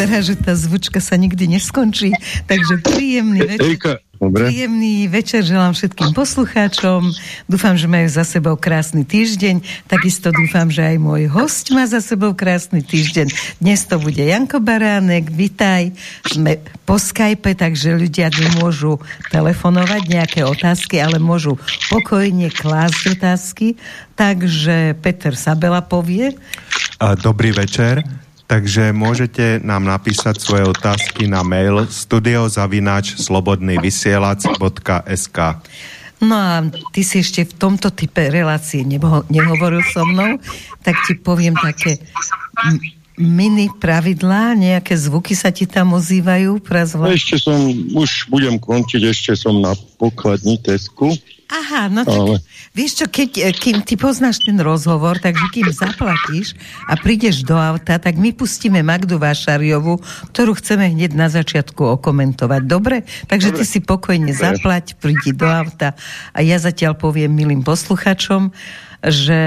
vyzerá, že tá zvučka sa nikdy neskončí. Takže príjemný večer. Dobre. Príjemný večer želám všetkým poslucháčom. Dúfam, že majú za sebou krásny týždeň. Takisto dúfam, že aj môj host má za sebou krásny týždeň. Dnes to bude Janko Baránek. Vitaj. Sme po Skype, takže ľudia môžu telefonovať nejaké otázky, ale môžu pokojne klásť otázky. Takže Peter Sabela povie. Dobrý večer. Takže môžete nám napísať svoje otázky na mail studiozavináč slobodnyvysielac.sk No a ty si ešte v tomto type relácie nehovoril so mnou, tak ti poviem také mini pravidlá, nejaké zvuky sa ti tam ozývajú? Prazva? Ešte som, už budem končiť, ešte som na pokladni Tesku. Aha, no tak ale... vieš čo, keď, e, kým ty poznáš ten rozhovor, takže kým zaplatíš a prídeš do auta, tak my pustíme Magdu Vášariovu, ktorú chceme hneď na začiatku okomentovať. Dobre? Takže Dobre. ty si pokojne Dobre. zaplať, prídi do auta a ja zatiaľ poviem milým posluchačom, že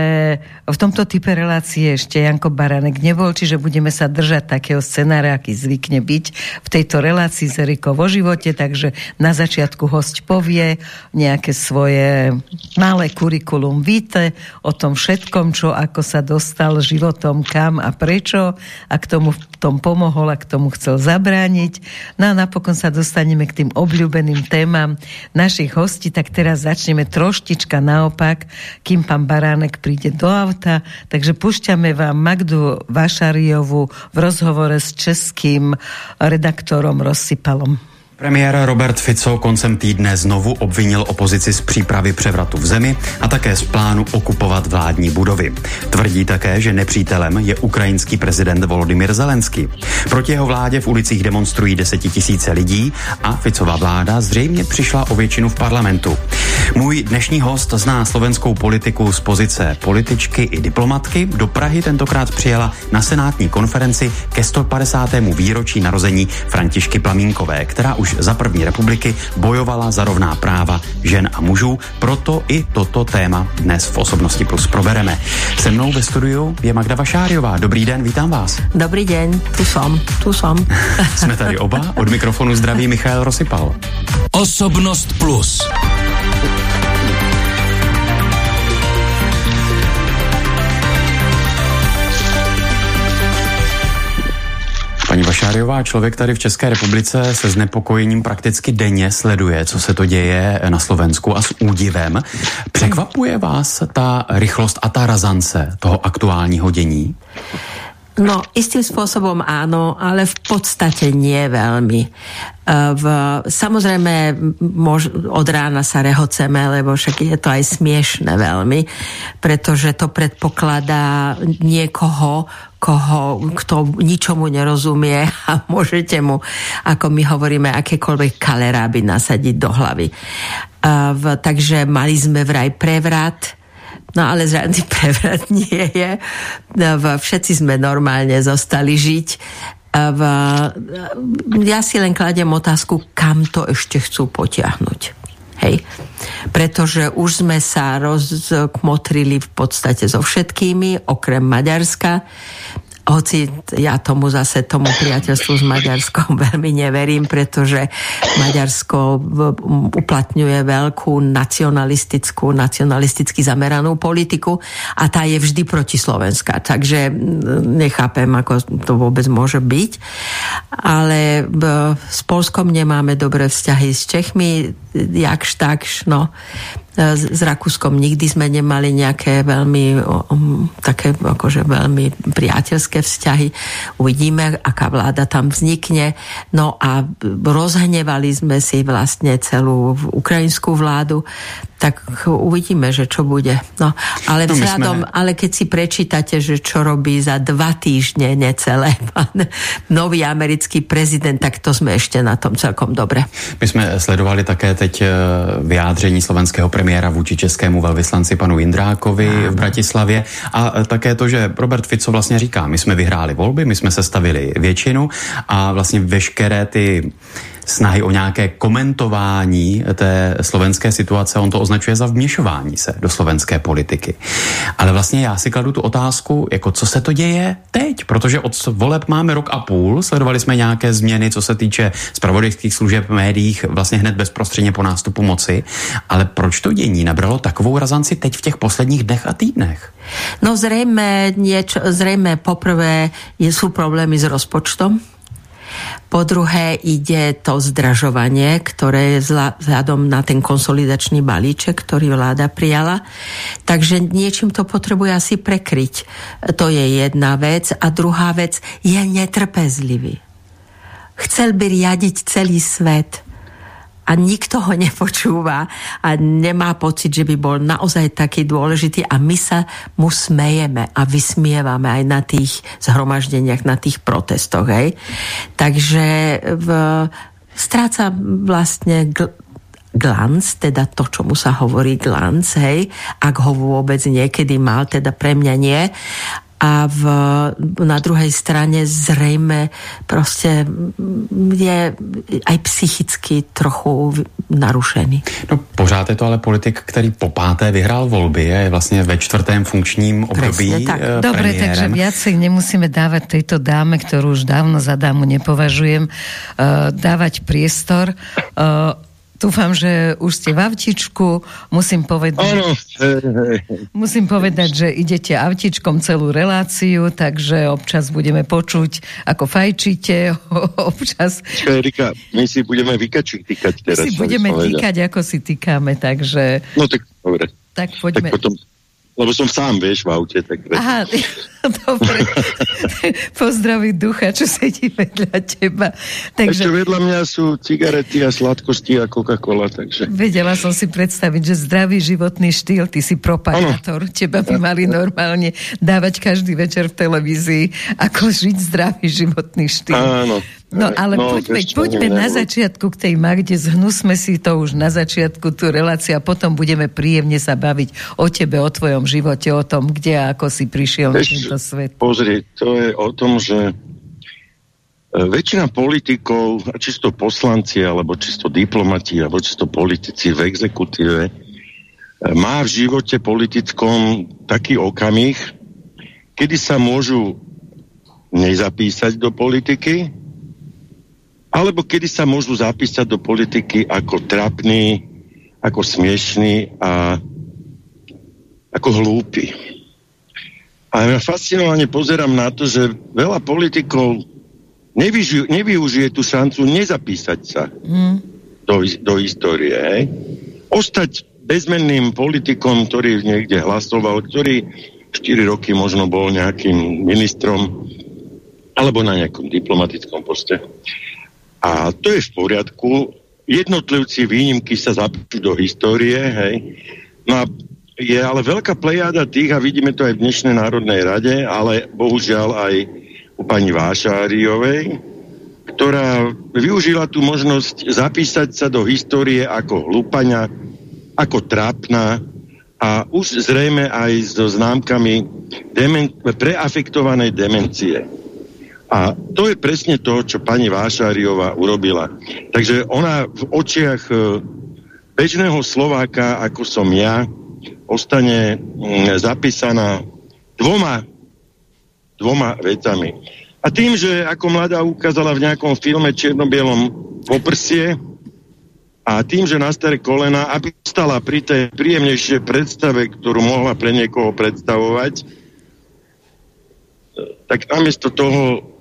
v tomto type relácie ešte Janko Baranek nebol, čiže budeme sa držať takého scenára, aký zvykne byť v tejto relácii z Eriko vo živote, takže na začiatku host povie nejaké svoje malé kurikulum víte o tom všetkom, čo ako sa dostal životom kam a prečo a k tomu tom pomohol a k tomu chcel zabrániť. No a napokon sa dostaneme k tým obľúbeným témam našich hostí, tak teraz začneme troštička naopak, kým pán Baránek príde do auta. Takže pušťame vám Magdu Vašariovu v rozhovore s českým redaktorom Rozsypalom. Premiér Robert Fico koncem týdne znovu obvinil opozici z přípravy převratu v zemi a také z plánu okupovat vládní budovy. Tvrdí také, že nepřítelem je ukrajinský prezident Volodymyr Zelenský. Proti jeho vládě v ulicích demonstrují desetitisíce lidí a Ficova vláda zřejmě přišla o většinu v parlamentu. Můj dnešní host zná slovenskou politiku z pozice političky i diplomatky. Do Prahy tentokrát přijela na senátní konferenci ke 150. výročí narození Františky Plamínkové, která už za první republiky bojovala za rovná práva žen a mužů, proto i toto téma dnes v Osobnosti Plus probereme. Se mnou ve studiu je Magda Vašáriová. Dobrý den, vítám vás. Dobrý den, tu som, tu som. Jsme tady oba, od mikrofonu zdraví Michal Rosypal. Osobnost Plus. Paní Vašáriová, člověk tady v České republice se znepokojením prakticky denně sleduje, co se to děje na Slovensku a s údivem. Překvapuje vás ta rychlost a ta razance toho aktuálního dění? No, istým spôsobom áno, ale v podstate nie veľmi. E, v, samozrejme, mož, od rána sa rehoceme, lebo však je to aj smiešne veľmi, pretože to predpokladá niekoho, koho, kto ničomu nerozumie a môžete mu, ako my hovoríme, akékoľvek kaleráby nasadiť do hlavy. E, v, takže mali sme vraj prevrat, No ale žiadny prevrat nie je. No, všetci sme normálne zostali žiť. Ja si len kladem otázku, kam to ešte chcú potiahnuť. Hej. Pretože už sme sa rozkmotrili v podstate so všetkými, okrem Maďarska hoci ja tomu zase tomu priateľstvu s Maďarskom veľmi neverím, pretože Maďarsko uplatňuje veľkú nacionalistickú, nacionalisticky zameranú politiku a tá je vždy proti Slovenska. Takže nechápem, ako to vôbec môže byť. Ale s Polskom nemáme dobré vzťahy s Čechmi, jakž takž, no s Rakúskom nikdy sme nemali nejaké veľmi také akože veľmi priateľské vzťahy. Uvidíme, aká vláda tam vznikne. No a rozhnevali sme si vlastne celú ukrajinskú vládu tak uvidíme, že čo bude. No, ale no, vzhľadom, sme... ale keď si prečítate, že čo robí za dva týždne necelé pán nový americký prezident, tak to sme ešte na tom celkom dobre. My jsme sledovali také teď eh, vyjádření slovenského premiéra vůči českému velvyslanci panu Indrákovi Áno. v Bratislavě a eh, také to, že Robert Fico vlastně říká, my jsme vyhráli volby, my jsme sestavili většinu a vlastně veškeré ty snahy o nějaké komentování té slovenské situace, on to označuje za vměšování se do slovenské politiky. Ale vlastně já si kladu tu otázku, jako co se to děje teď, protože od voleb máme rok a půl, sledovali jsme nějaké změny, co se týče spravodajských služeb v médiích vlastně hned bezprostředně po nástupu moci, ale proč to dění nabralo takovou razanci teď v těch posledních dnech a týdnech? No zrejme, niečo, zrejme poprvé sú problémy s rozpočtom, po druhé ide to zdražovanie, ktoré je vzhľadom na ten konsolidačný balíček, ktorý vláda prijala. Takže niečím to potrebuje asi prekryť. To je jedna vec. A druhá vec je netrpezlivý. Chcel by riadiť celý svet a nikto ho nepočúva a nemá pocit, že by bol naozaj taký dôležitý a my sa mu smejeme a vysmievame aj na tých zhromaždeniach, na tých protestoch. Hej. Takže v, stráca vlastne gl, glanc, teda to, čomu sa hovorí glanc, hej, ak ho vôbec niekedy mal, teda pre mňa nie a v, na druhej strane zrejme proste je aj psychicky trochu narušený. No pořád je to ale politik, který po páté vyhrál volby, je vlastně ve čtvrtém funkčním období Presne, tak. Eh, Dobre, takže viacej nemusíme dávať tejto dáme, ktorú už dávno za dámu nepovažujem, uh, dávať priestor. Dúfam, že už ste v avtičku. Musím povedať, ano. musím povedať, že idete avtičkom celú reláciu, takže občas budeme počuť, ako fajčíte, občas... Erika, my si budeme vykačiť týkať teraz. My si budeme týkať, ako si týkame, takže... No tak, dobre. Tak poďme. Tak potom lebo som sám, vieš, v aute. Tak Aha, dobre. Pozdraví ducha, čo sedí vedľa teba. Takže... Ešte vedľa mňa sú cigarety a sladkosti a Coca-Cola, takže... Vedela som si predstaviť, že zdravý životný štýl, ty si propagátor. Ano. Teba by mali normálne dávať každý večer v televízii, ako žiť zdravý životný štýl. Áno. No ale no, poďme, poďme na začiatku k tej Magde, zhnusme si to už na začiatku, tú reláciu a potom budeme príjemne sa baviť o tebe, o tvojom živote, o tom, kde a ako si prišiel na tento svet. Pozri, to je o tom, že e, väčšina politikov, čisto poslanci, alebo čisto diplomati, alebo čisto politici v exekutíve, e, má v živote politickom taký okamih, kedy sa môžu nezapísať do politiky, alebo kedy sa môžu zapísať do politiky ako trapný, ako smiešný a ako hlúpy. A ja fascinovane pozerám na to, že veľa politikov nevyžu, nevyužije tú šancu nezapísať sa mm. do, do histórie. Hej? Ostať bezmenným politikom, ktorý niekde hlasoval, ktorý 4 roky možno bol nejakým ministrom alebo na nejakom diplomatickom poste. A to je v poriadku. Jednotlivci výnimky sa zapíšu do histórie, hej. No a je ale veľká plejada tých, a vidíme to aj v dnešnej Národnej rade, ale bohužiaľ aj u pani Vášáriovej, ktorá využila tú možnosť zapísať sa do histórie ako hlupania, ako trápna a už zrejme aj so známkami demen- preafektovanej demencie. A to je presne to, čo pani Vášáriová urobila. Takže ona v očiach e, bežného Slováka, ako som ja, ostane mm, zapísaná dvoma, dvoma vecami. A tým, že ako mladá ukázala v nejakom filme čierno-bielom poprsie a tým, že na staré kolena, aby stala pri tej príjemnejšej predstave, ktorú mohla pre niekoho predstavovať, e, tak namiesto toho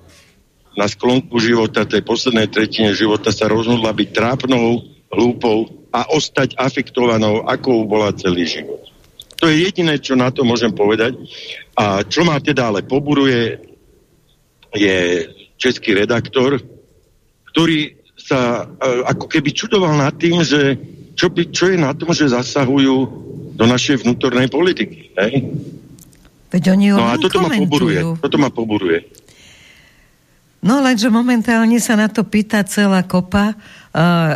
na sklonku života, tej poslednej tretine života sa rozhodla byť trápnou, hlúpou a ostať afektovanou, akou bola celý život. To je jediné, čo na to môžem povedať. A čo ma teda ale poburuje, je český redaktor, ktorý sa uh, ako keby čudoval nad tým, že čo, by, čo je na tom, že zasahujú do našej vnútornej politiky. Hej? Veď oni no a toto ma poburuje. Toto ma poburuje. No lenže momentálne sa na to pýta celá kopa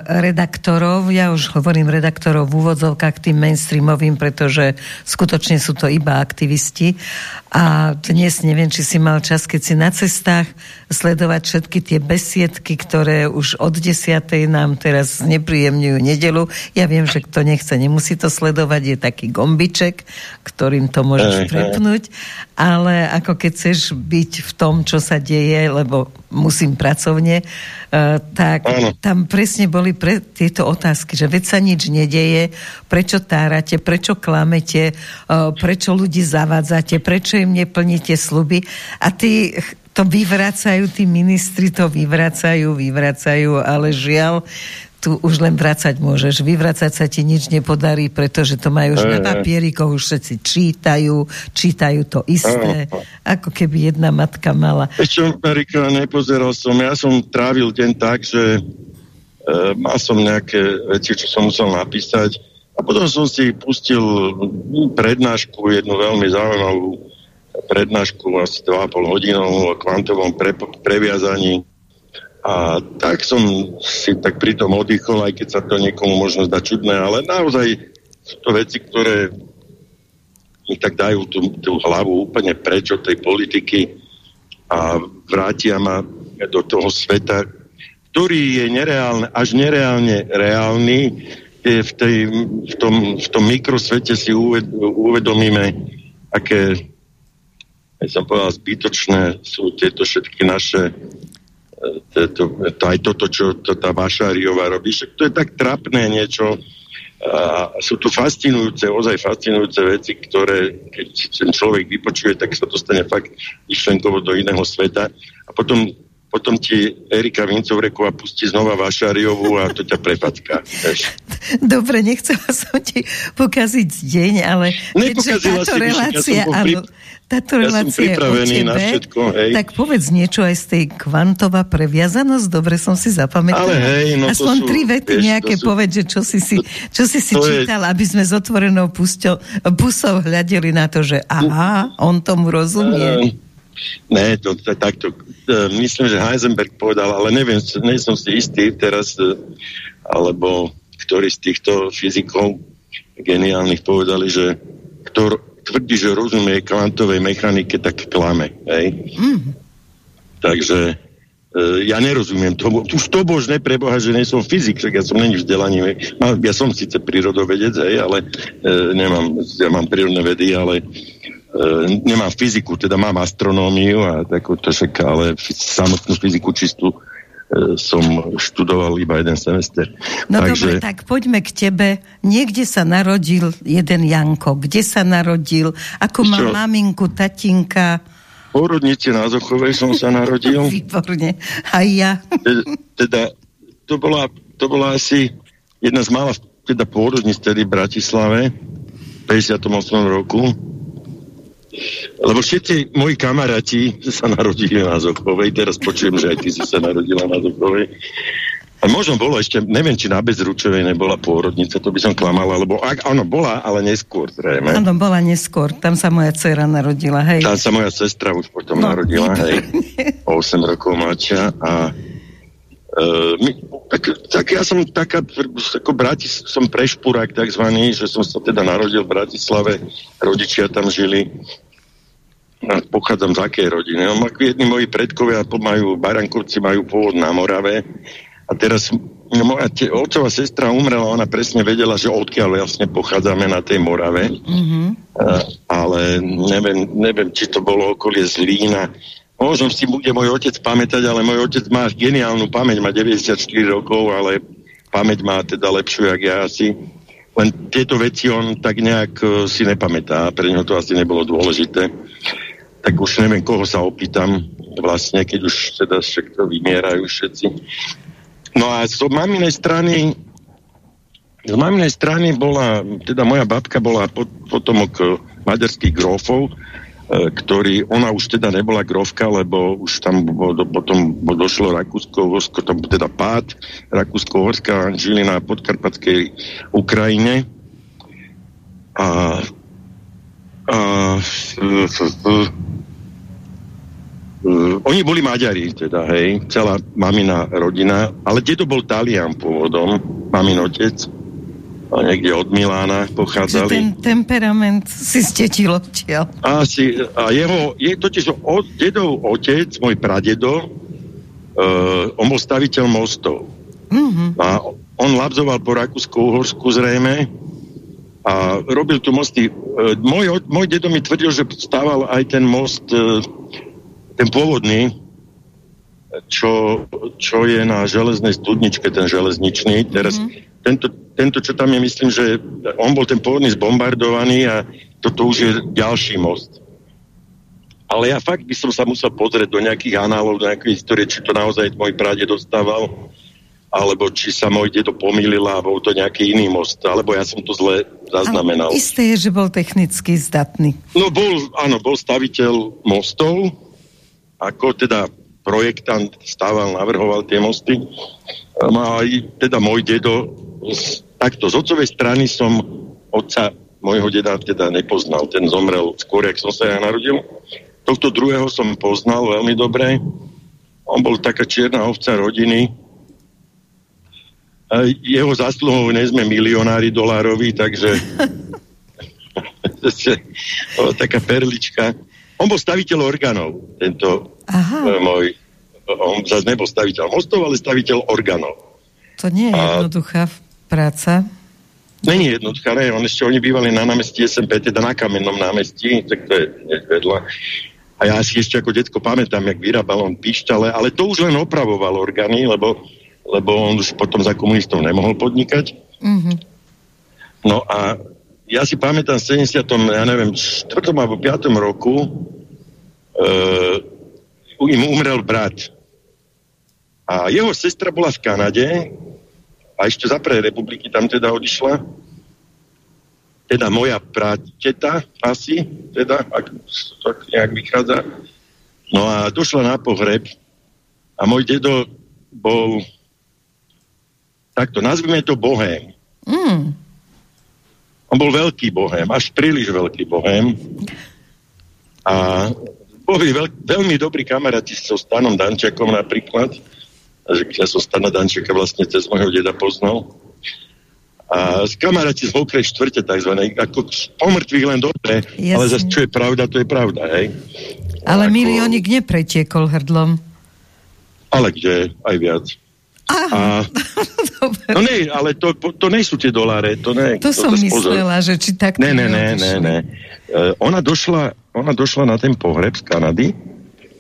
redaktorov, ja už hovorím redaktorov v úvodzovkách tým mainstreamovým, pretože skutočne sú to iba aktivisti. A dnes neviem, či si mal čas, keď si na cestách sledovať všetky tie besiedky, ktoré už od desiatej nám teraz nepríjemňujú nedelu. Ja viem, že kto nechce, nemusí to sledovať, je taký gombiček, ktorým to môžeš prepnúť, ale ako keď chceš byť v tom, čo sa deje, lebo musím pracovne, uh, tak tam presne boli pre tieto otázky, že veď sa nič nedeje, prečo tárate, prečo klamete, uh, prečo ľudí zavádzate, prečo im neplníte sluby. A ty to vyvracajú, tí ministri to vyvracajú, vyvracajú, ale žiaľ, tu už len vracať môžeš. Vyvracať sa ti nič nepodarí, pretože to majú už na papierikoch, už všetci čítajú, čítajú to isté, ako keby jedna matka mala. Ešte, Erika, nepozeral som, ja som trávil deň tak, že e, mal som nejaké veci, čo som musel napísať a potom som si pustil prednášku, jednu veľmi zaujímavú prednášku asi 2,5 hodinovú o kvantovom pre, previazaní. A tak som si tak pri tom oddychol, aj keď sa to niekomu možno zdá čudné, ale naozaj sú to veci, ktoré mi tak dajú tú, tú hlavu úplne preč od tej politiky a vrátia ma do toho sveta, ktorý je nereálne, až nereálne reálny, je v, tej, v, tom, v tom mikrosvete si uvedomíme, aké ja som povedal, zbytočné sú tieto všetky naše e, to, to, aj toto, čo to tá Vašáriová robí, však to je tak trapné niečo. A sú tu fascinujúce, ozaj fascinujúce veci, ktoré keď ten človek vypočuje, tak sa dostane fakt myšlenkovo do iného sveta. A potom potom ti Erika Vincovreková pustí znova Vašariovú a to ťa prepacká. Dobre, nechcela som ti pokaziť deň, ale keďže táto relácia, ja áno, táto ja relácia je o tebe, na všetko, hej. tak povedz niečo aj z tej kvantová previazanosť, dobre som si zapamätal. Ale hej, no Aspoň sú, tri vety vieš, nejaké sú, povedz, že čo si si, čo si, si čítal, je, aby sme s otvorenou pusťou, pusou hľadeli na to, že aha, on tomu rozumie. Uh, ne, to, to, takto. Uh, myslím, že Heisenberg povedal, ale neviem, nie som si istý teraz, uh, alebo ktorý z týchto fyzikov geniálnych povedali, že ktor, tvrdí, že rozumie kvantovej mechanike, tak klame. Hej? Mm. Takže e, ja nerozumiem tomu. Už to božné preboha, že nie som fyzik, však ja som není vzdelaný. Ja som síce prírodovedec, hej, ale e, nemám, ja mám prírodné vedy, ale e, nemám fyziku, teda mám astronómiu a takúto však, ale samotnú fyziku čistú E, som študoval iba jeden semester. No Takže... dobre, tak poďme k tebe. Niekde sa narodil jeden Janko. Kde sa narodil? Ako má maminku, tatinka? Porodnici na Zochovej som sa narodil. Výborne. Aj ja. teda, to bola, to bola asi jedna z mála teda pôrodníc tedy v Bratislave v 58. roku lebo všetci moji kamaráti sa narodili na Zochovej, teraz počujem, že aj ty si sa narodila na Zochovej. A možno bolo ešte, neviem, či na Bezručovej nebola pôrodnica, to by som klamala, lebo ak, áno, bola, ale neskôr, zrejme. Áno, bola neskôr, tam sa moja dcera narodila, hej. Tam sa moja sestra už potom no, narodila, hej, 8 rokov mladšia a uh, my, tak, tak ja som taká, ako Bratis, som prešpurák takzvaný, že som sa teda narodil v Bratislave, rodičia tam žili pochádzam z akej rodiny. No, jedni moji predkovia majú, Barankovci majú pôvod na Morave a teraz no, moja te, otcová sestra umrela, ona presne vedela, že odkiaľ vlastne pochádzame na tej Morave, mm-hmm. uh, ale neviem, neviem, či to bolo okolie Zlína. Možno si bude môj otec pamätať, ale môj otec má geniálnu pamäť, má 94 rokov, ale pamäť má teda lepšiu, jak ja asi. Len tieto veci on tak nejak uh, si nepamätá, pre neho to asi nebolo dôležité tak už neviem, koho sa opýtam vlastne, keď už teda všetko vymierajú všetci. No a z maminej strany z maminej strany bola, teda moja babka bola potomok maďarských grófov, e, ktorý, ona už teda nebola grovka, lebo už tam bolo, potom došlo Rakúsko-Horsko, tam teda pád Rakúsko-Horská žili na podkarpatskej Ukrajine a, a Uh, oni boli Maďari, teda, hej, celá mamina rodina, ale dedo bol Talian pôvodom, mamin otec, a niekde od Milána pochádzali. Že ten temperament si stetil odtiaľ. Asi, a jeho, je totiž od, dedov otec, môj pradedo, uh, on bol staviteľ mostov. Mm-hmm. A on labzoval po Rakúsku-Uhorsku zrejme a robil tu mosty. Uh, môj, môj dedo mi tvrdil, že stával aj ten most uh, ten pôvodný, čo, čo je na železnej studničke, ten železničný, teraz mm-hmm. tento, tento, čo tam je, myslím, že on bol ten pôvodný zbombardovaný a toto už je ďalší most. Ale ja fakt by som sa musel pozrieť do nejakých análov, do nejakej histórie, či to naozaj môj práde dostával, alebo či sa môj dedo pomýlil a bol to nejaký iný most, alebo ja som to zle zaznamenal. A isté je, že bol technicky zdatný. No bol, áno, bol staviteľ mostov, ako teda projektant stával, navrhoval tie mosty. No a aj teda môj dedo, takto z otcovej strany som otca môjho deda teda nepoznal. Ten zomrel skôr, jak som sa ja narodil. Tohto druhého som poznal veľmi dobre. On bol taká čierna ovca rodiny. Jeho zásluhou nie sme milionári dolároví, takže taká perlička. On bol staviteľ orgánov, tento Aha. E, môj, on zase nebol staviteľ mostov, ale staviteľ orgánov. To nie je a... jednoduchá práca. Není jednoduchá, ne, on ešte oni bývali na námestí SMP, teda na kamennom námestí, tak to je vedľa. A ja si ešte ako detko pamätám, jak vyrábal on pištale, ale to už len opravoval orgány, lebo, lebo on už potom za komunistov nemohol podnikať. Mm-hmm. No a ja si pamätám v 70. ja neviem, 4. alebo 5. roku uh, im umrel brat. A jeho sestra bola v Kanade a ešte za pre republiky tam teda odišla. Teda moja prateta asi, teda, ak to nejak vychádza. No a došla na pohreb a môj dedo bol takto, nazvime to bohém. Mm. On bol veľký bohem, až príliš veľký bohem. A boli veľ, veľmi dobrí kamaráti so Stanom Dančakom napríklad. Ja som Stana Dančaka vlastne cez môjho deda poznal. A z kamaráti z Mokrej štvrte takzvané, ako pomrtvých len dobre, Jasne. ale zase čo je pravda, to je pravda, hej. Ale ako... miliónik nepretiekol hrdlom. Ale kde, aj viac. A, no nie, ale to, to nie sú tie doláre. To, nie, to, to som to myslela, že či tak... Ne, ne, ne, ne, ne. Uh, ona, došla, ona došla na ten pohreb z Kanady.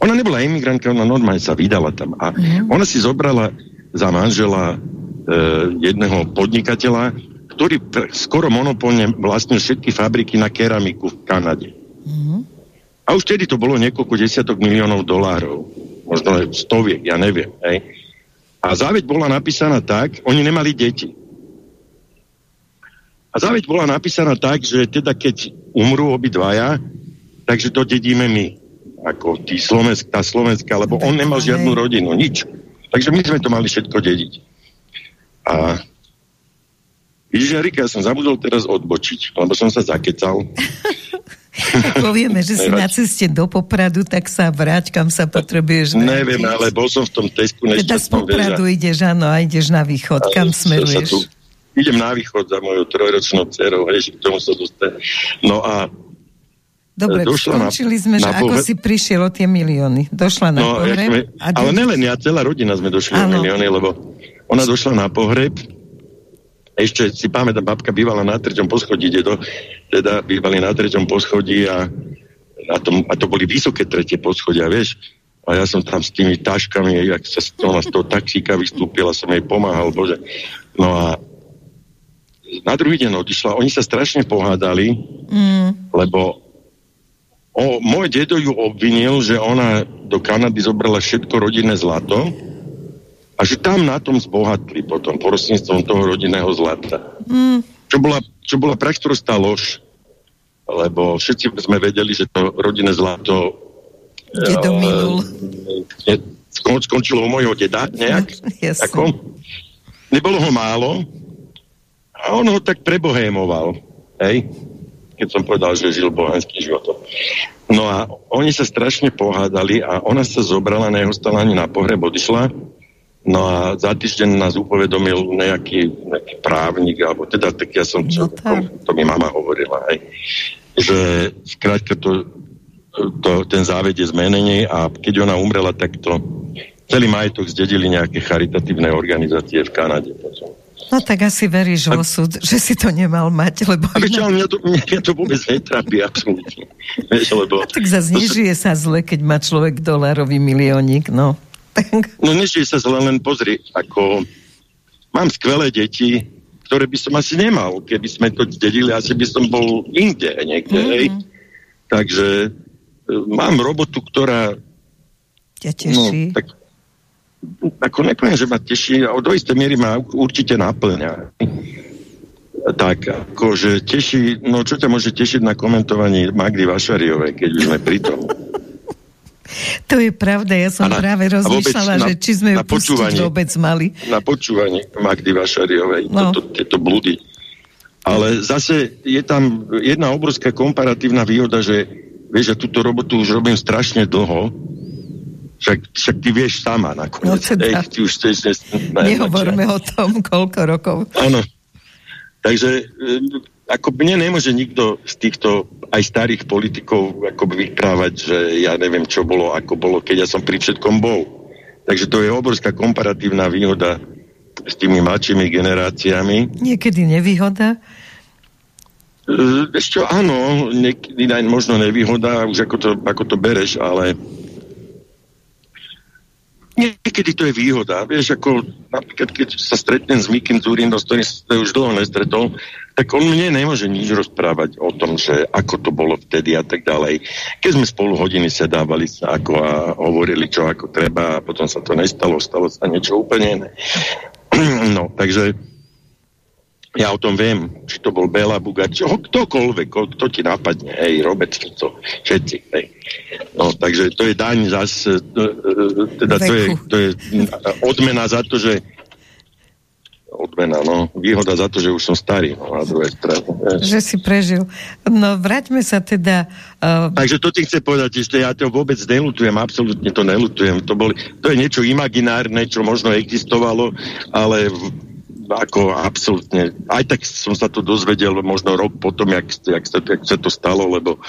Ona nebola imigrantka, ona normálne sa vydala tam. A mm. ona si zobrala za manžela uh, jedného podnikateľa, ktorý skoro monopolne vlastnil všetky fabriky na keramiku v Kanade. Mm. A už vtedy to bolo niekoľko desiatok miliónov dolárov. Možno aj stoviek, ja neviem. Hej. A záveď bola napísaná tak, oni nemali deti. A záveď bola napísaná tak, že teda keď umrú obidvaja, takže to dedíme my. Ako tí Slovensk, tá Slovenská, lebo on nemal žiadnu rodinu, nič. Takže my sme to mali všetko dediť. A Ježiš, ja som zabudol teraz odbočiť, lebo som sa zakecal. Povieme, že si na ceste do Popradu, tak sa vráť, kam sa potrebuješ vrátiť. Neviem, ale bol som v tom Tesku Teda z Popradu vieš, ideš, áno, a ideš na východ. A kam smeruješ? Tu, idem na východ za mojou trojročnou dcerou, hej, k tomu sa dostane. No a Dobre, skončili sme, že ako si prišiel o tie milióny. Došla na no, pohreb. Sme, a ale nelen ja, celá rodina sme došli ano. o milióny, lebo ona došla na pohreb, ešte si pamätám, babka bývala na treťom poschodí, dedo, teda bývali na treťom poschodí a, a, tom, a to boli vysoké tretie poschodia, vieš. A ja som tam s tými taškami, jak sa ona z toho taxíka vystúpila, som jej pomáhal, bože. No a na druhý deň odišla, oni sa strašne pohádali, mm. lebo o, môj dedo ju obvinil, že ona do Kanady zobrala všetko rodinné zlato, a že tam na tom zbohatli potom prostredníctvom toho rodinného zlata. Mm. Čo bola, čo bola praktorostá lož, lebo všetci sme vedeli, že to rodinné zlato Dedo uh, skon, skončilo u mojho deda nejak. No, ako, nebolo ho málo a on ho tak prebohémoval. Hej? Keď som povedal, že žil bohanským životom. No a oni sa strašne pohádali a ona sa zobrala, neostala ani na pohreb, odišla. No a za týždeň nás upovedomil nejaký, nejaký právnik, alebo teda tak ja som, čo, to, to mi mama hovorila, hej, že skrátka to, to, ten záved je zmenený a keď ona umrela, tak to celý majetok zdedili nejaké charitatívne organizácie v Kanade. No tak asi veríš v osud, že si to nemal mať, lebo... A inak... mňa, to, mňa to vôbec netrápi, absolútne. lebo... A tak za znižuje to... sa zle, keď má človek dolárový miliónik, no. No nežije sa zle, len pozri, ako mám skvelé deti, ktoré by som asi nemal, keby sme to dedili, asi by som bol inde niekde, mm-hmm. hej. Takže e, mám robotu, ktorá... Ťa teší. No, tak ako nepoviem, že ma teší, a do istej miery ma určite naplňa. Tak, akože teší, no čo ťa môže tešiť na komentovaní Magdy Vašariovej, keď už sme pri tom. To je pravda, ja som na, práve rozmýšľala, že či sme ju pustiť vôbec mali. Na počúvanie Magdy Vašariovej, no. toto, tieto blúdy. Ale zase je tam jedna obrovská komparatívna výhoda, že vieš, že túto robotu už robím strašne dlho však, však ty vieš sama nakoniec. No teda, Ej, ty už chceš... Ne, nehovorme o tom, koľko rokov. Áno. Takže ako mne nemôže nikto z týchto aj starých politikov ako vyprávať, že ja neviem, čo bolo, ako bolo, keď ja som pri všetkom bol. Takže to je obrovská komparatívna výhoda s tými mladšími generáciami. Niekedy nevýhoda? Ešte áno, niekedy aj možno nevýhoda, už ako to, ako to bereš, ale Niekedy to je výhoda. Vieš, ako napríklad, keď sa stretnem s Mikim Zurindom, s ktorým sa už dlho nestretol, tak on mne nemôže nič rozprávať o tom, že ako to bolo vtedy a tak ďalej. Keď sme spolu hodiny sedávali sa ako a hovorili, čo ako treba a potom sa to nestalo, stalo sa niečo úplne iné. No, takže ja o tom viem, či to bol Bela Bugač, ktokoľvek, kto ti napadne, hej, Robert to všetci, hej. No, takže to je daň zas, e, e, teda to je, to je odmena za to, že odmena, no, výhoda za to, že už som starý, no, na druhej strane. Že si prežil. No, vráťme sa teda... Uh... Takže to ti chce povedať, že ja to vôbec nelutujem, absolútne to nelutujem. To, boli, to je niečo imaginárne, čo možno existovalo, ale ako absolútne, aj tak som sa to dozvedel možno rok potom, jak, jak, sa, jak sa to stalo, lebo,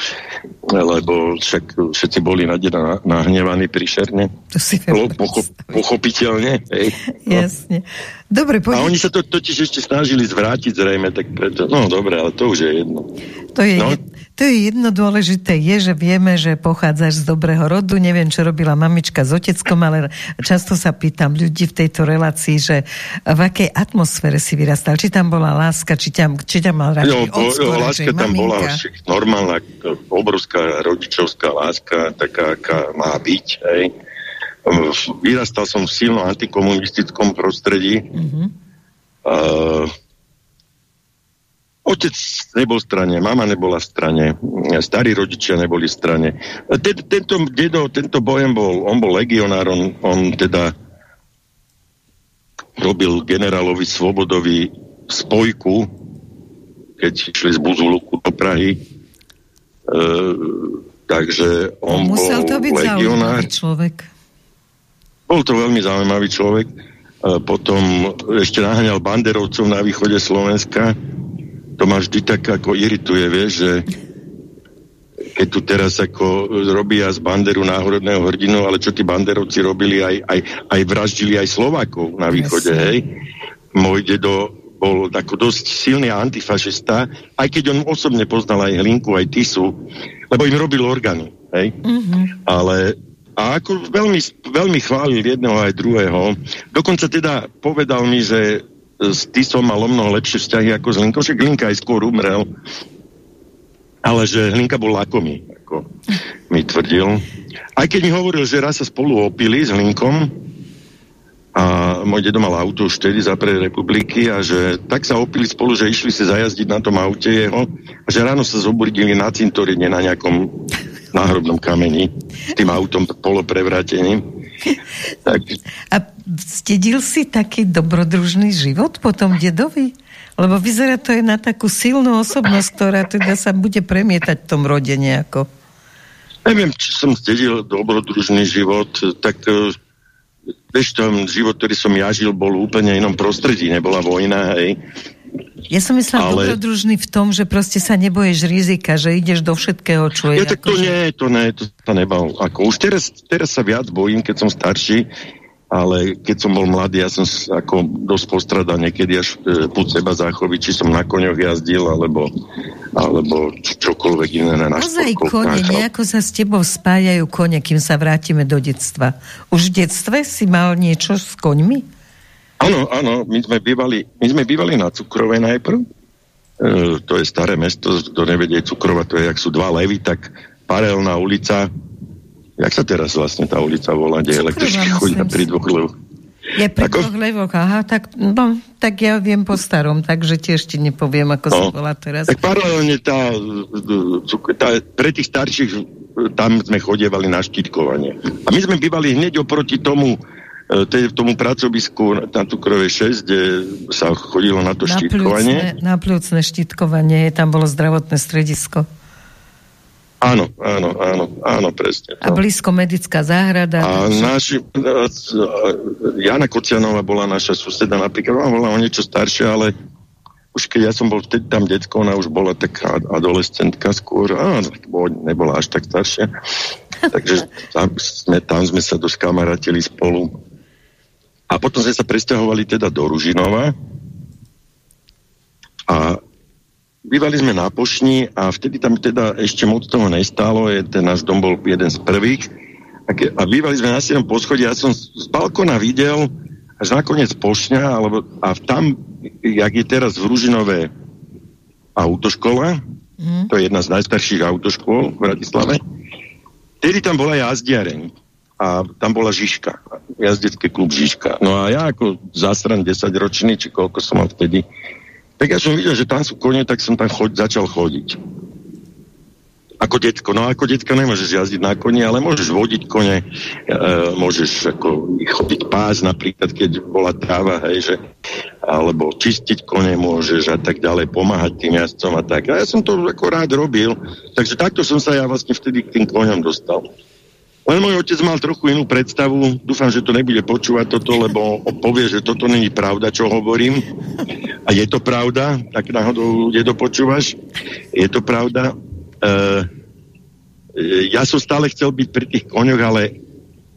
lebo však všetci boli na deň nahnevaní príšerne. To si Pocho, pochopiteľne. Hej. Jasne. Dobre, poď... A oni sa to totiž ešte snažili zvrátiť zrejme, tak preto, no dobre, ale to už je jedno. To je, no. to je jedno dôležité, je, že vieme, že pochádzaš z dobrého rodu. Neviem, čo robila mamička s oteckom, ale často sa pýtam ľudí v tejto relácii, že v akej atmosfére si vyrastal. Či tam bola láska, či ťa, či ťa mal radšej jo, láska tam maminka. bola normálna, obrovská rodičovská láska, taká, aká má byť. Hej. Vyrastal som v silno antikomunistickom prostredí. Mm-hmm. Uh, Otec nebol v strane, mama nebola v strane, starí rodičia neboli v strane. Tento dedo, tento bojem bol, on bol legionár, on, on teda robil generálovi Svobodovi spojku, keď išli z Buzuluku do Prahy. E, takže on Musel to byť legionár. človek. Bol to veľmi zaujímavý človek. E, potom ešte naháňal banderovcov na východe Slovenska to ma vždy tak ako irituje, vieš, že keď tu teraz ako robia z Banderu náhodného hrdinu, ale čo tí banderovci robili, aj, aj, aj vraždili aj Slovákov na východe, yes. hej. Môj dedo bol ako dosť silný antifašista, aj keď on osobne poznal aj Hlinku, aj Tisu, lebo im robil orgány, hej. Mm-hmm. Ale a ako veľmi, veľmi chválil jedného aj druhého. Dokonca teda povedal mi, že s Tisom mal o mnoho lepšie vzťahy ako s Hlinkou, však Hlinka aj skôr umrel, ale že Hlinka bol lakomý, ako mi tvrdil. Aj keď mi hovoril, že raz sa spolu opili s Hlinkom a môj dedo mal auto už vtedy za pre republiky a že tak sa opili spolu, že išli si zajazdiť na tom aute jeho a že ráno sa zobudili na cintorine na nejakom náhrobnom kameni tým autom poloprevrátením. tak. A stedil si taký dobrodružný život potom dedovi? Lebo vyzerá to je na takú silnú osobnosť, ktorá teda sa bude premietať v tom rode nejako. Neviem, či som zdedil dobrodružný život, tak uh, vieš, ten život, ktorý som ja žil, bol úplne inom prostredí, nebola vojna, hej. Ja som myslela ale... dobrodružný v tom, že proste sa nebojíš rizika, že ideš do všetkého, čo je. Ja, tak to že... nie, to nie, to sa nebal. Ako, už teraz, teraz sa viac bojím, keď som starší, ale keď som bol mladý, ja som ako dosť postradal niekedy až e, púd seba záchoviť, či som na koňoch jazdil, alebo, alebo čokoľvek iné na Ozaj kone, nejako sa s tebou spájajú kone, kým sa vrátime do detstva. Už v detstve si mal niečo s koňmi? Áno, áno, my sme bývali, my sme bývali na Cukrovej najprv, e, to je staré mesto, kto nevedie Cukrova, to je, jak sú dva levy, tak paralelná ulica, Jak sa teraz vlastne tá ulica volá, kde električky chodia pri dvoch levoch? Je pri ako? dvoch levoch, aha, tak, no, tak ja viem po starom, takže tiež ti nepoviem, ako no, sa volá teraz. Tak paralelne tá, tá, pre tých starších tam sme chodievali na štítkovanie. A my sme bývali hneď oproti tomu e, tej, tomu pracovisku na Cukrovej 6, kde sa chodilo na to na štítkovanie. na plúcne štítkovanie, tam bolo zdravotné stredisko. Áno, áno, áno, áno, presne. A blízko medická záhrada. A naši, Jana Kocianová bola naša suseda, napríklad ona bola o niečo staršia, ale už keď ja som bol vtedy tam detko, ona už bola taká adolescentka skôr, a nebola až tak staršia. Takže tam sme, tam sme sa doskamarátili spolu. A potom sme sa presťahovali teda do Ružinova. A bývali sme na Pošni a vtedy tam teda ešte moc toho nestálo, je, ten náš dom bol jeden z prvých a, ke, a bývali sme na 7 poschodí, ja som z balkona videl až nakoniec Pošňa, alebo, a tam, jak je teraz v Ružinové autoškola, mm. to je jedna z najstarších autoškôl v Bratislave, vtedy tam bola jazdiareň a tam bola Žižka, jazdecký klub Žižka. No a ja ako zásran 10 ročný, či koľko som mal vtedy, tak ja som videl, že tam sú kone, tak som tam chod, začal chodiť. Ako detko. No ako detko nemôžeš jazdiť na koni, ale môžeš vodiť kone, e, môžeš ako chodiť pás napríklad, keď bola tráva, hej, že, alebo čistiť kone môžeš a tak ďalej, pomáhať tým jazdcom a tak. A ja som to ako rád robil, takže takto som sa ja vlastne vtedy k tým koňom dostal. Len môj otec mal trochu inú predstavu, dúfam, že to nebude počúvať toto, lebo povie, že toto není pravda, čo hovorím. A je to pravda, tak náhodou ľudia to počúvaš. Je to pravda. E, ja som stále chcel byť pri tých koňoch, ale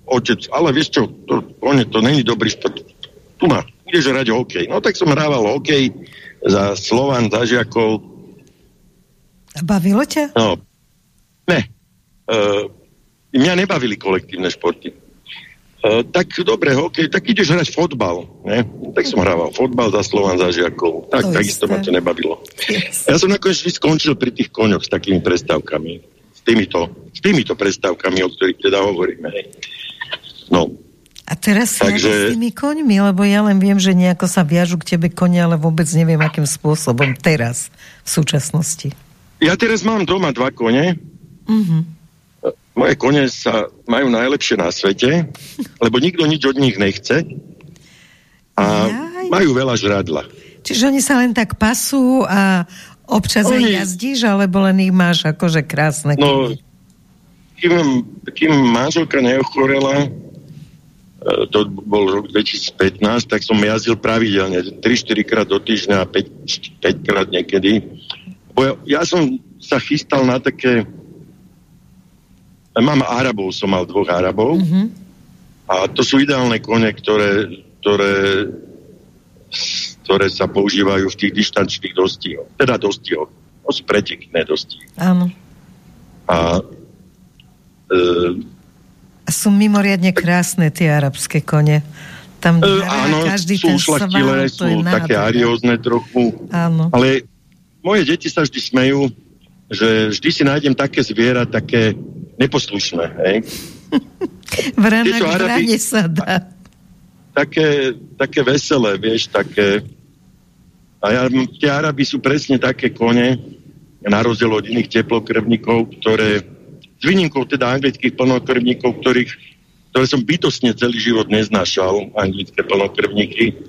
otec, ale vieš čo, to, kone, to není dobrý šport. Tu ma, ideš hrať hokej. No tak som hrával hokej za Slovan, za žiakov. Bavilo ťa? No, ne. E, Mňa nebavili kolektívne športy. Uh, tak dobre, hokej, tak ideš hrať fotbal. Ne? Tak som hrával fotbal za Slovan, za žiakov. Tak, takisto ma to nebavilo. Yes. Ja som nakoniec skončil pri tých koňoch s takými prestávkami. S týmito, s týmito prestávkami, o ktorých teda hovoríme. No. A teraz Takže... s tými koňmi, lebo ja len viem, že nejako sa viažu k tebe konia, ale vôbec neviem, akým spôsobom teraz, v súčasnosti. Ja teraz mám doma dva kone. Mhm. Uh moje kone sa majú najlepšie na svete, lebo nikto nič od nich nechce a Jaj. majú veľa žradla. Čiže oni sa len tak pasú a občas oni... aj jazdíš, alebo len ich máš akože krásne No, kým, kým manželka neochorela, e, to bol rok 2015, tak som jazdil pravidelne, 3-4 krát do týždňa a 5, 5 krát niekedy. Bo ja, ja som sa chystal na také Mám Arabov, som mal dvoch Arabov. Mm-hmm. A to sú ideálne kone, ktoré, ktoré, ktoré sa používajú v tých dištančných dostihoch. Teda dostihoch. To sú pretekné dostihy. Áno. A e, sú mimoriadne krásne tie arabské kone. Tam e, áno, každý sú šlachtilé, sú také ariózne trochu. Áno. Ale moje deti sa vždy smejú, že vždy si nájdem také zviera, také neposlušné. Hej? Vrana Arabi, sa dá. Také, také veselé, vieš, také... A ja, tie Araby sú presne také kone, na rozdiel od iných teplokrvníkov, ktoré, s výnimkou teda anglických plnokrvníkov, ktorých, ktoré som bytostne celý život neznášal, anglické plnokrvníky.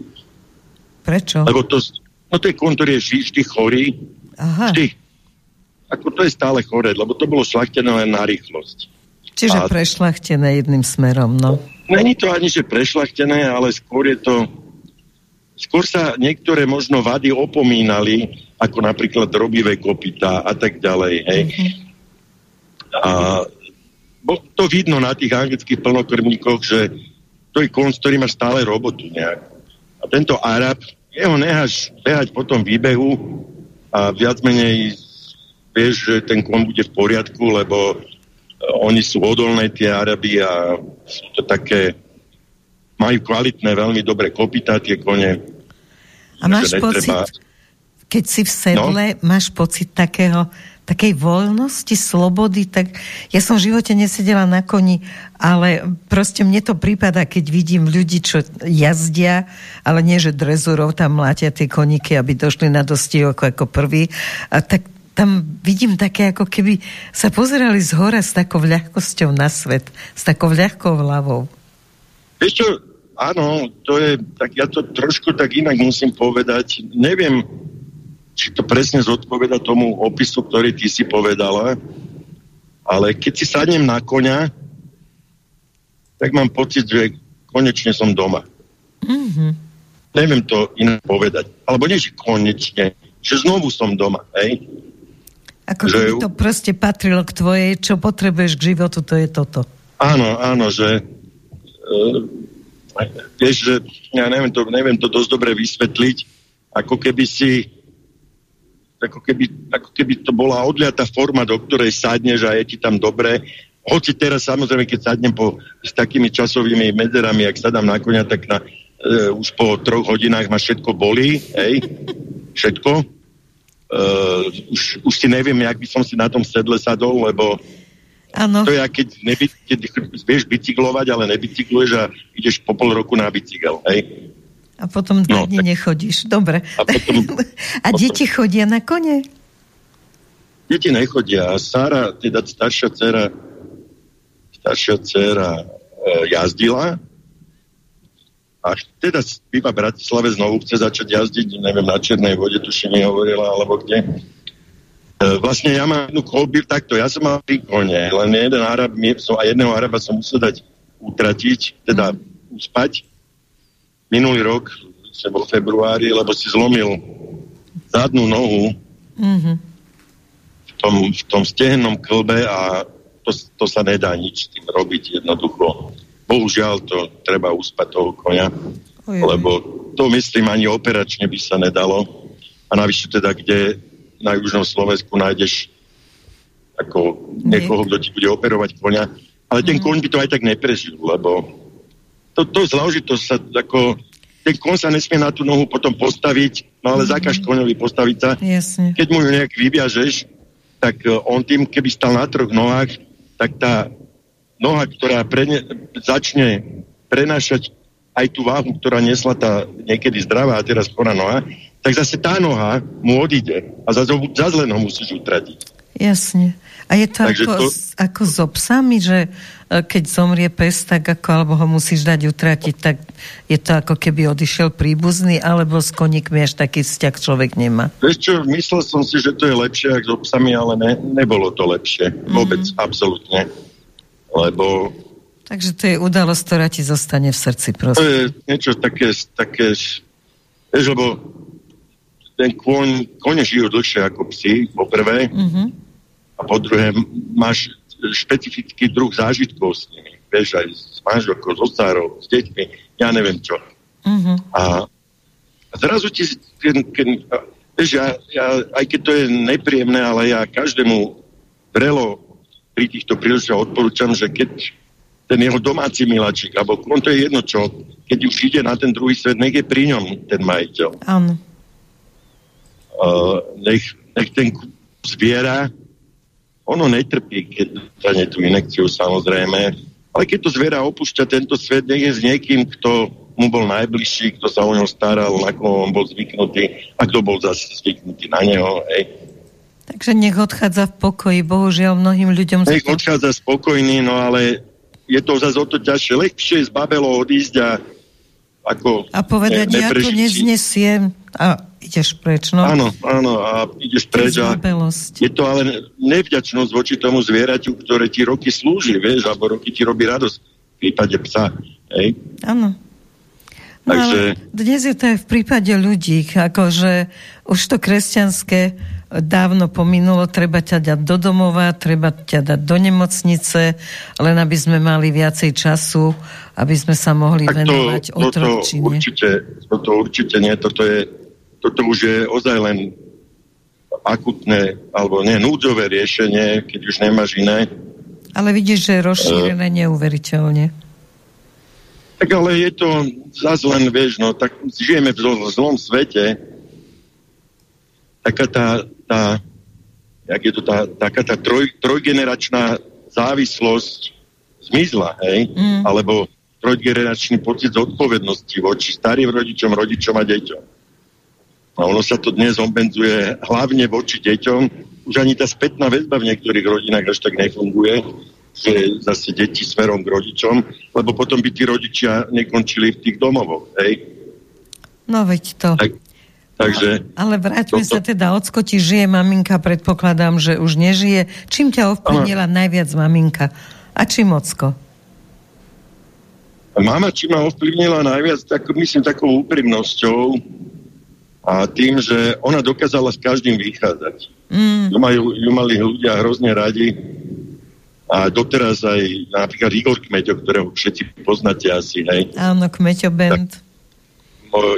Prečo? Lebo to, no to je kon, ktorý je vždy chorý, Aha. vždy ako to je stále chore, lebo to bolo šlachtené len na rýchlosť. Čiže a... prešlachtené jedným smerom, no. Není to ani, že prešlachtené, ale skôr je to skôr sa niektoré možno vady opomínali, ako napríklad robivé kopita a tak ďalej. Hej. Mm-hmm. A bo, to vidno na tých anglických plnokrvníkoch, že to je konc, ktorý má stále robotu nejak. A tento Arab, jeho necháš behať po tom výbehu a viac menej vieš, že ten kon bude v poriadku, lebo oni sú odolné, tie Araby a sú to také majú kvalitné, veľmi dobré kopytá tie kone. A máš netreba... pocit, keď si v sedle, no? máš pocit takého, takej voľnosti, slobody, tak ja som v živote nesedela na koni, ale proste mne to prípada, keď vidím ľudí, čo jazdia, ale nie, že drezurov tam mlátia tie koníky, aby došli na dostihok ako prvý, a tak tam vidím také, ako keby sa pozerali z hora s takou ľahkosťou na svet, s takou ľahkou hlavou. Vieš čo, áno, to je, tak ja to trošku tak inak musím povedať. Neviem, či to presne zodpoveda tomu opisu, ktorý ty si povedala, ale keď si sadnem na koňa, tak mám pocit, že konečne som doma. Mm-hmm. Neviem to inak povedať. Alebo nie, že konečne, že znovu som doma. Hej? Ako že... to proste patrilo k tvojej, čo potrebuješ k životu, to je toto. Áno, áno, že uh, vieš, že ja neviem to, neviem to dosť dobre vysvetliť, ako keby si ako keby, ako keby to bola odliatá forma, do ktorej sadneš a je ti tam dobre. Hoci teraz samozrejme, keď sadnem po, s takými časovými medzerami, ak sadám na konia, tak na, e, už po troch hodinách ma všetko bolí, hej, všetko. E, už, už si neviem, jak by som si na tom sedle sadol, lebo Ano. To je, keď, neby, keď vieš bicyklovať, ale nebicykluješ a ideš po pol roku na bicykel. Hej? A potom dva no, dní tak... nechodíš. Dobre. A, potom, a potom... deti chodia na kone? Deti nechodia. A Sára, teda staršia dcera, staršia dcera e, jazdila a teda v Bratislave znovu chce začať jazdiť, neviem, na Černej vode, tuším, hovorila, alebo kde E, vlastne ja mám jednu kolby takto, ja som mal tri kone, len jeden Arab, som, a jedného Araba som musel dať utratiť, teda mm. uspať. Minulý rok, sa bol februári, lebo si zlomil zadnú nohu mm-hmm. v, tom, v tom stehennom klbe a to, to sa nedá nič s tým robiť jednoducho. Bohužiaľ to treba uspať toho konia, Ojej. lebo to myslím ani operačne by sa nedalo. A navyše teda, kde na južnom Slovensku nájdeš ako niekoho, kto ti bude operovať konia, ale ten mm. koň by to aj tak neprežil, lebo to, to zložitosť sa ako ten kon sa nesmie na tú nohu potom postaviť, no ale mm. zakaž koňovi postaviť sa. Jasne. Keď mu ju nejak vyviažeš, tak e, on tým, keby stal na troch nohách, tak tá noha, ktorá prene, začne prenášať aj tú váhu, ktorá nesla tá niekedy zdravá a teraz chorá noha, tak zase tá noha mu odíde a za, za zle ho musíš utratiť. Jasne. A je to ako, to ako so psami, že e, keď zomrie pes, tak ako, alebo ho musíš dať utratiť, tak je to ako keby odišiel príbuzný, alebo s koníkmi až taký vzťah človek nemá. Vieš čo, myslel som si, že to je lepšie ako so psami, ale ne, nebolo to lepšie. Vôbec, absolútne. Lebo... Takže to je udalosť, ktorá ti zostane v srdci, prosím. To je niečo také, také vieš, lebo ten kôň, kone žijú dlhšie ako psi, po prvé, mm-hmm. a po druhé máš špecifický druh zážitkov s nimi. Vieš, aj s manželkou, s ostárov, s deťmi, ja neviem čo. Mm-hmm. A, a zrazu ti, keď, keď, vieš, ja, ja, aj keď to je nepríjemné, ale ja každému vrelo pri týchto príležitostiach odporúčam, že keď ten jeho domáci miláčik, alebo on to je jedno čo, keď už ide na ten druhý svet, nech je pri ňom ten majiteľ. Áno uh, nech, nech ten zviera, ono netrpí, keď dostane tú inekciu samozrejme, ale keď to zviera opúšťa tento svet, nech je s niekým, kto mu bol najbližší, kto sa o ňo staral, na koho on bol zvyknutý a kto bol zase zvyknutý na neho. Hej. Takže nech odchádza v pokoji, bohužiaľ mnohým ľuďom... Nech to... odchádza spokojný, no ale je to zase o to ťažšie. Lehšie z Babelo odísť a ako... A povedať, ne, ja to neznesiem a ideš preč, no. Áno, áno, a ideš preč a je to ale nevďačnosť voči tomu zvieraťu, ktoré ti roky slúži, vieš, alebo roky ti robí radosť v prípade psa, hej? Áno. No Takže... dnes je to aj v prípade ľudí, akože už to kresťanské dávno pominulo, treba ťa dať do domova, treba ťa dať do nemocnice, len aby sme mali viacej času, aby sme sa mohli tak venovať to, otročine. Toto určite, toto určite nie, toto, je, toto už je ozaj len akutné, alebo nie, núdzové riešenie, keď už nemáš iné. Ale vidíš, že je rozšírené uh, neuveriteľne. Tak ale je to zase len, vieš, no, tak žijeme v zlom svete. Taká tá, tá jak je to tá, taká tá troj, trojgeneračná závislosť zmizla, hej? Mm. Alebo trojgeneračný pocit zodpovednosti voči starým rodičom, rodičom a deťom. A ono sa to dnes obmedzuje hlavne voči deťom. Už ani tá spätná väzba v niektorých rodinách až tak nefunguje že zase deti smerom k rodičom, lebo potom by tí rodičia nekončili v tých domovoch, hej? No veď to. Tak, takže... Ale vráťme toto... sa teda, ocko ti žije maminka, predpokladám, že už nežije. Čím ťa ovplyvnila najviac maminka? A čím ocko? Mama, či ma ovplyvnila najviac, tak myslím takou úprimnosťou a tým, že ona dokázala s každým vychádzať. Mm. Ju, majú, ju mali ľudia hrozne radi a doteraz aj napríklad Igor Kmeťo, ktorého všetci poznáte asi, hej. Áno, Kmeťo Band. Tak,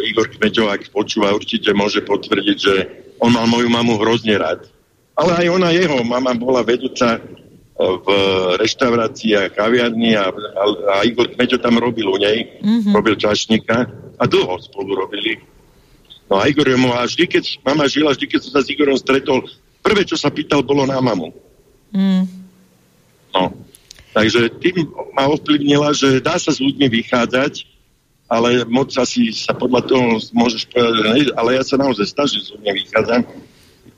Igor Kmeťo, ak počúva, určite môže potvrdiť, že on mal moju mamu hrozne rád. Ale aj ona jeho. Mama bola vedúca e, v reštaurácii a kaviarni a, a, a Igor Kmeťo tam robil u nej, mm-hmm. robil čašníka a dlho spolu robili. No a Igor mu, a vždy, keď mama žila, vždy, keď som sa s Igorom stretol, prvé, čo sa pýtal, bolo na mamu. Mm. No. Takže tým ma ovplyvnila, že dá sa s ľuďmi vychádzať, ale moc asi sa podľa toho môžeš povedať, ale ja sa naozaj snažím s ľuďmi vychádzať.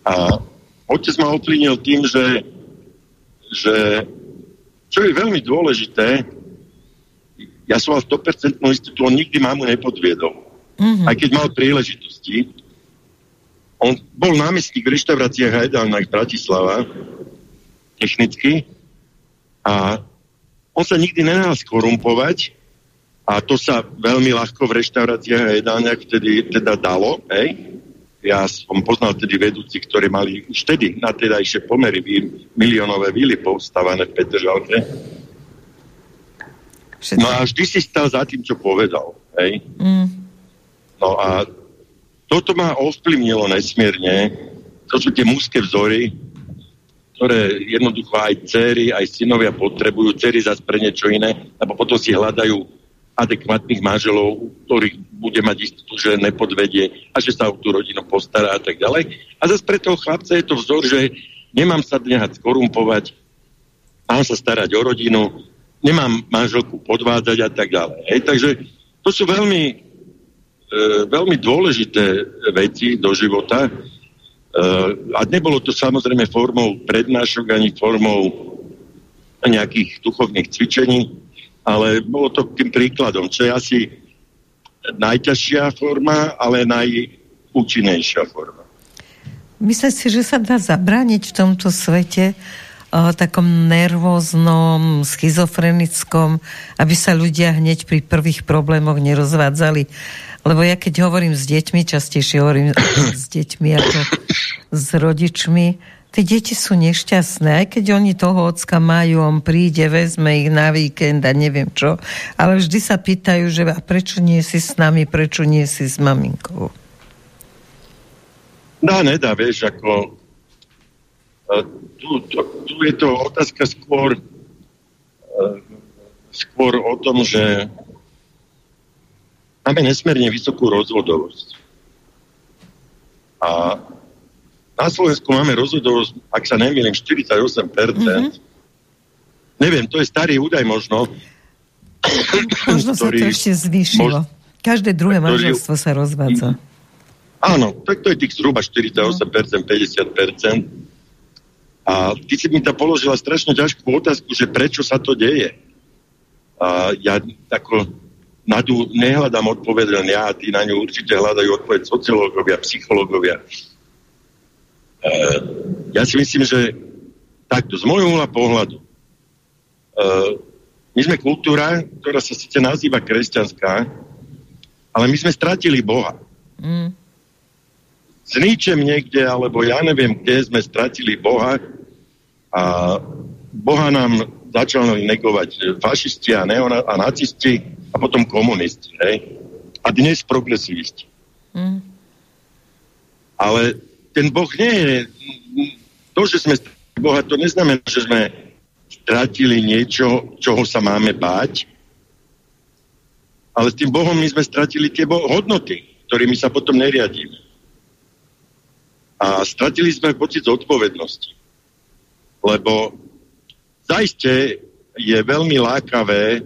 A otec ma ovplyvnil tým, že, že čo je veľmi dôležité, ja som mal 100% istotu, on nikdy mamu nepodviedol. Mm-hmm. Aj keď mal príležitosti. On bol námestník v reštauráciách a jedálnach Bratislava, technicky, a on sa nikdy nenahal skorumpovať a to sa veľmi ľahko v reštauráciách a jedálniach vtedy teda dalo, hej. Ja som poznal tedy vedúci, ktorí mali už vtedy na tedajšie pomery miliónové vily povstavané v Petržalke. No a vždy si stal za tým, čo povedal. Hej? Mm. No a toto ma ovplyvnilo nesmierne. To sú tie mužské vzory, ktoré jednoducho aj céry, aj synovia potrebujú, céry zase pre niečo iné, lebo potom si hľadajú adekvátnych manželov, ktorých bude mať istotu, že nepodvedie a že sa o tú rodinu postará a tak ďalej. A zase pre toho chlapca je to vzor, že nemám sa nehať skorumpovať, mám sa starať o rodinu, nemám manželku podvádzať a tak ďalej. Hej, takže to sú veľmi, e, veľmi dôležité veci do života, Uh, a nebolo to samozrejme formou prednášok ani formou nejakých duchovných cvičení, ale bolo to tým príkladom, čo je asi najťažšia forma, ale najúčinnejšia forma. Myslím si, že sa dá zabrániť v tomto svete o takom nervóznom, schizofrenickom, aby sa ľudia hneď pri prvých problémoch nerozvádzali lebo ja keď hovorím s deťmi, častejšie hovorím s deťmi ako s rodičmi, tie deti sú nešťastné, aj keď oni toho ocka majú, on príde, vezme ich na víkend a neviem čo, ale vždy sa pýtajú, že a prečo nie si s nami, prečo nie si s maminkou? Dá, nedá, vieš, ako tu, tu, tu je to otázka skôr skôr o tom, že máme nesmierne vysokú rozvodovosť. A na Slovensku máme rozvodovosť, ak sa nemýlim, 48%. Mm-hmm. Neviem, to je starý údaj možno. Možno sa to ešte zvýšilo. Mož, Každé druhé ktorý, manželstvo sa rozvádza. Áno, tak to je tých zhruba 48%, 50%. A ty si mi tam položila strašne ťažkú otázku, že prečo sa to deje. A ja tako, na tú nehľadám odpoveď len ja, tí na ňu určite hľadajú odpoveď sociológovia, psychológovia. Ja si myslím, že takto, z môjho uhla pohľadu, e, my sme kultúra, ktorá sa síce nazýva kresťanská, ale my sme stratili Boha. Mm. S ničem niekde, alebo ja neviem, kde sme stratili Boha a Boha nám začali negovať fašisti a, neona, a nacisti a potom komunisti. Hej? A dnes progresivisti. Mm. Ale ten Boh nie je... To, že sme Boha, to neznamená, že sme stratili niečo, čoho sa máme báť, ale s tým Bohom my sme stratili tie hodnoty, ktorými sa potom neriadíme. A stratili sme pocit zodpovednosti. Lebo zaiste je veľmi lákavé e,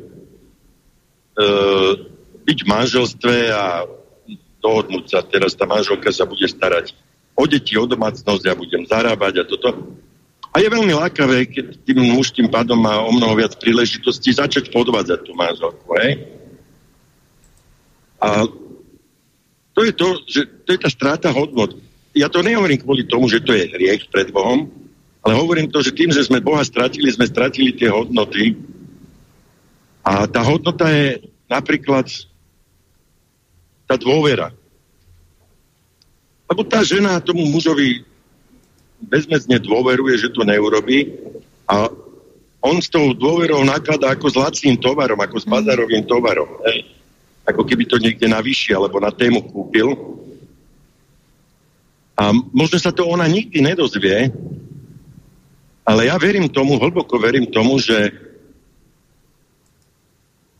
byť v manželstve a dohodnúť sa, teraz tá manželka sa bude starať o deti, o domácnosť, ja budem zarábať a toto. A je veľmi lákavé, keď tým muž tým pádom má o mnoho viac príležitostí začať podvádzať tú manželku. Hej? A to je to, že to je tá stráta hodnot. Ja to nehovorím kvôli tomu, že to je hriech pred Bohom, ale hovorím to, že tým, že sme Boha stratili, sme stratili tie hodnoty. A tá hodnota je napríklad tá dôvera. Lebo tá žena tomu mužovi bezmedzne dôveruje, že to neurobi a on s tou dôverou nakladá ako s lacným tovarom, ako s bazarovým tovarom. Hej. Ako keby to niekde na vyššie alebo na tému kúpil. A možno sa to ona nikdy nedozvie, ale ja verím tomu, hlboko verím tomu, že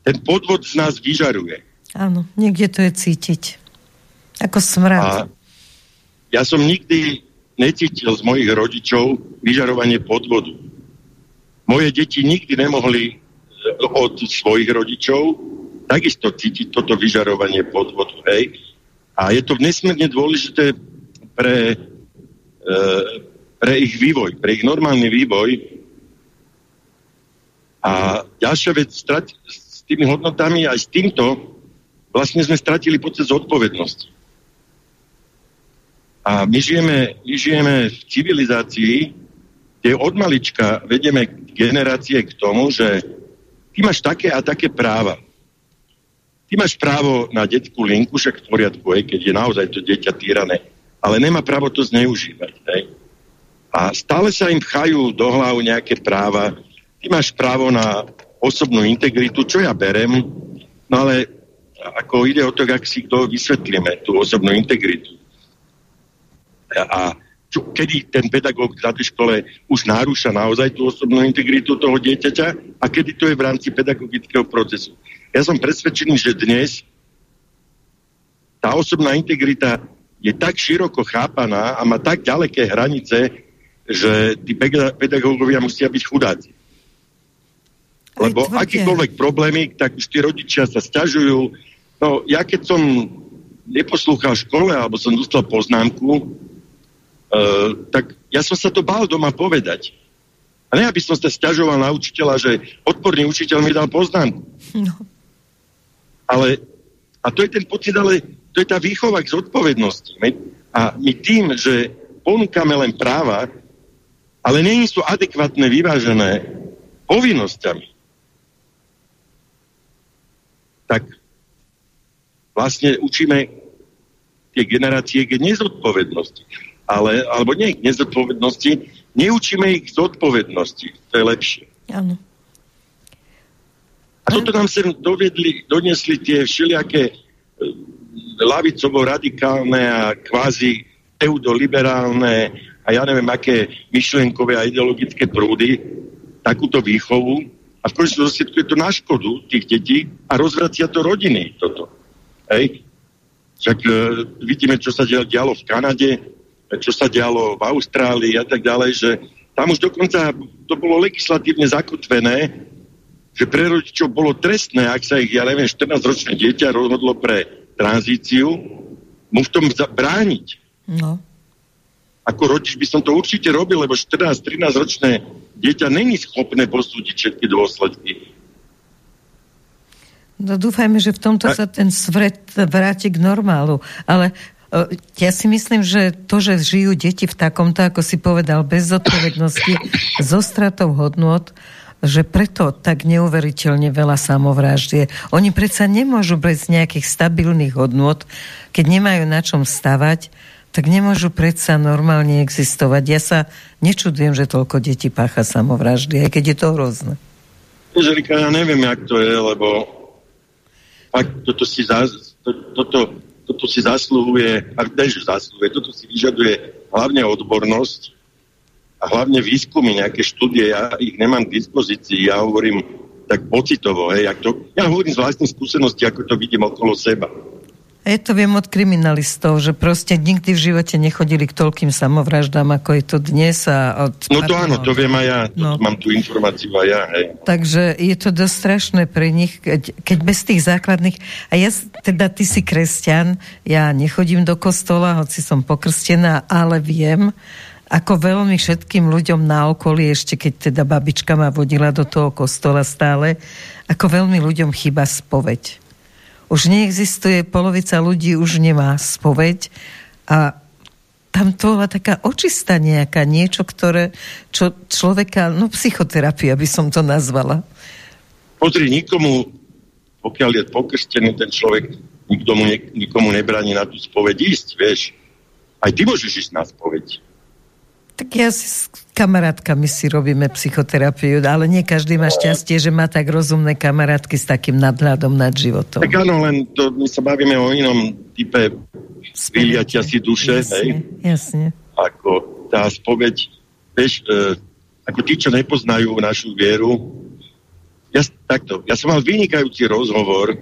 ten podvod z nás vyžaruje. Áno, niekde to je cítiť. Ako smrad. A ja som nikdy necítil z mojich rodičov vyžarovanie podvodu. Moje deti nikdy nemohli e, od svojich rodičov takisto cítiť toto vyžarovanie podvodu. Hej? A je to nesmierne dôležité pre, e, pre ich vývoj, pre ich normálny vývoj. A ďalšia vec, strati, s tými hodnotami aj s týmto vlastne sme stratili pocit zodpovednosti. A my žijeme, my žijeme v civilizácii, kde od malička vedeme generácie k tomu, že ty máš také a také práva. Ty máš právo na detskú linku, však v poriadku, aj keď je naozaj to dieťa týrané, ale nemá právo to zneužívať. Hej. A stále sa im pchajú do hlavu nejaké práva. Ty máš právo na osobnú integritu, čo ja berem, no ale ako ide o to, ak si to vysvetlíme, tú osobnú integritu a čo, kedy ten pedagóg v tej škole už narúša naozaj tú osobnú integritu toho dieťaťa a kedy to je v rámci pedagogického procesu. Ja som presvedčený, že dnes tá osobná integrita je tak široko chápaná a má tak ďaleké hranice, že tí pedagógovia musia byť chudáci. Lebo akýkoľvek problémy, tak už tí rodičia sa stiažujú. No, ja keď som neposlúchal škole, alebo som dostal poznámku, Uh, tak ja som sa to bál doma povedať. A ne, aby som sa stiažoval na učiteľa, že odporný učiteľ mi dal poznámku. No. Ale, a to je ten pocit, ale to je tá výchova k zodpovednosti. A my tým, že ponúkame len práva, ale nie sú adekvátne vyvážené povinnosťami, tak vlastne učíme tie generácie k nezodpovednosti ale, alebo nie k nezodpovednosti, neučíme ich k zodpovednosti. To je lepšie. Áno. A toto nám sem dovedli, donesli tie všelijaké e, lavicovo-radikálne a kvázi eudoliberálne a ja neviem, aké myšlenkové a ideologické prúdy, takúto výchovu a v konečnom dôsledku je to na škodu tých detí a rozvracia to rodiny toto. Hej? Však e, vidíme, čo sa dialo v Kanade, čo sa dialo v Austrálii a tak ďalej, že tam už dokonca to bolo legislatívne zakotvené, že pre rodičov bolo trestné, ak sa ich, ja neviem, 14-ročné dieťa rozhodlo pre tranzíciu, mu v tom brániť. No. Ako rodič by som to určite robil, lebo 14-13 ročné dieťa není schopné posúdiť všetky dôsledky. No dúfajme, že v tomto sa ten svet vráti k normálu. Ale ja si myslím, že to, že žijú deti v takomto, ako si povedal, bez zodpovednosti, so stratou hodnot, že preto tak neuveriteľne veľa samovráždie. Oni predsa nemôžu bez nejakých stabilných hodnot, keď nemajú na čom stavať, tak nemôžu predsa normálne existovať. Ja sa nečudujem, že toľko detí pácha samovraždy, aj keď je to hrozné. Želika, ja neviem, jak to je, lebo ak toto si, zás, to, toto, toto si zasluhuje, ak tež zasluhuje, toto si vyžaduje hlavne odbornosť a hlavne výskumy, nejaké štúdie, ja ich nemám k dispozícii, ja hovorím tak pocitovo, hej, to, ja hovorím z vlastnej skúsenosti, ako to vidím okolo seba. Ja to viem od kriminalistov, že proste nikdy v živote nechodili k toľkým samovraždám, ako je to dnes. A od no to áno, to viem aj ja. No. Mám tú informáciu aj ja. Hej. Takže je to dosť strašné pre nich, keď, keď bez tých základných... A ja, teda ty si kresťan, ja nechodím do kostola, hoci som pokrstená, ale viem, ako veľmi všetkým ľuďom na okolí, ešte keď teda babička ma vodila do toho kostola stále, ako veľmi ľuďom chýba spoveď už neexistuje, polovica ľudí už nemá spoveď a tam to bola taká očista nejaká, niečo, ktoré čo človeka, no psychoterapia by som to nazvala. Pozri, nikomu, pokiaľ je pokrstený ten človek, nikomu, nikomu nebráni na tú spoveď ísť, vieš. Aj ty môžeš ísť na spoveď. Tak ja si s kamarátkami si robíme psychoterapiu, ale nie každý má šťastie, že má tak rozumné kamarátky s takým nadhľadom nad životom. Tak áno, len to, my sa bavíme o inom type vyliatia si duše, jasne, hej? Jasne. Ako tá spoveď, vieš, e, ako tí, čo nepoznajú našu vieru, ja, takto, ja som mal vynikajúci rozhovor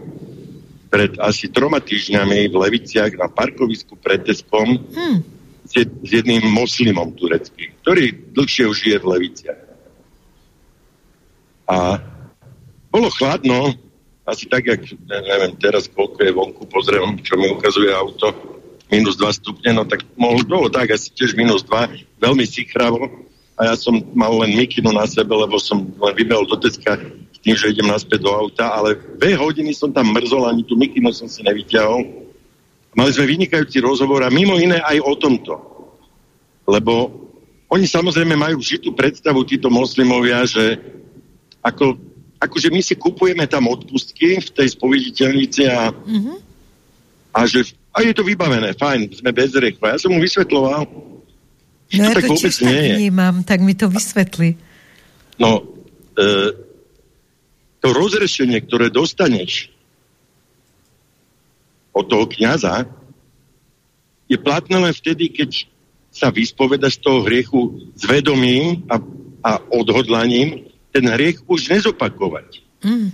pred asi troma týždňami v Leviciach na parkovisku pred Teskom. Hmm s, s jedným moslimom tureckým, ktorý dlhšie už žije v Leviciach. A bolo chladno, asi tak, jak, neviem, teraz koľko je vonku, pozriem, čo mi ukazuje auto, minus 2 stupne, no tak mohol, bolo tak, asi tiež minus 2, veľmi sichravo a ja som mal len mikinu na sebe, lebo som len vybehol do Teska s tým, že idem naspäť do auta, ale dve hodiny som tam mrzol, ani tú mikinu som si nevyťahol Mali sme vynikajúci rozhovor a mimo iné aj o tomto. Lebo oni samozrejme majú žitú predstavu, títo moslimovia, že ako, akože my si kupujeme tam odpustky v tej spovediteľnici a, mm-hmm. a že a je to vybavené, fajn, sme bez rechva. Ja som mu vysvetloval, že no to ja tak to vôbec nie je. Vnímam, tak mi to vysvetli. No, e, to rozrešenie, ktoré dostaneš od toho kniaza, je platné len vtedy, keď sa vyspoveda z toho hriechu s vedomím a, a odhodlaním ten hriech už nezopakovať. Mm.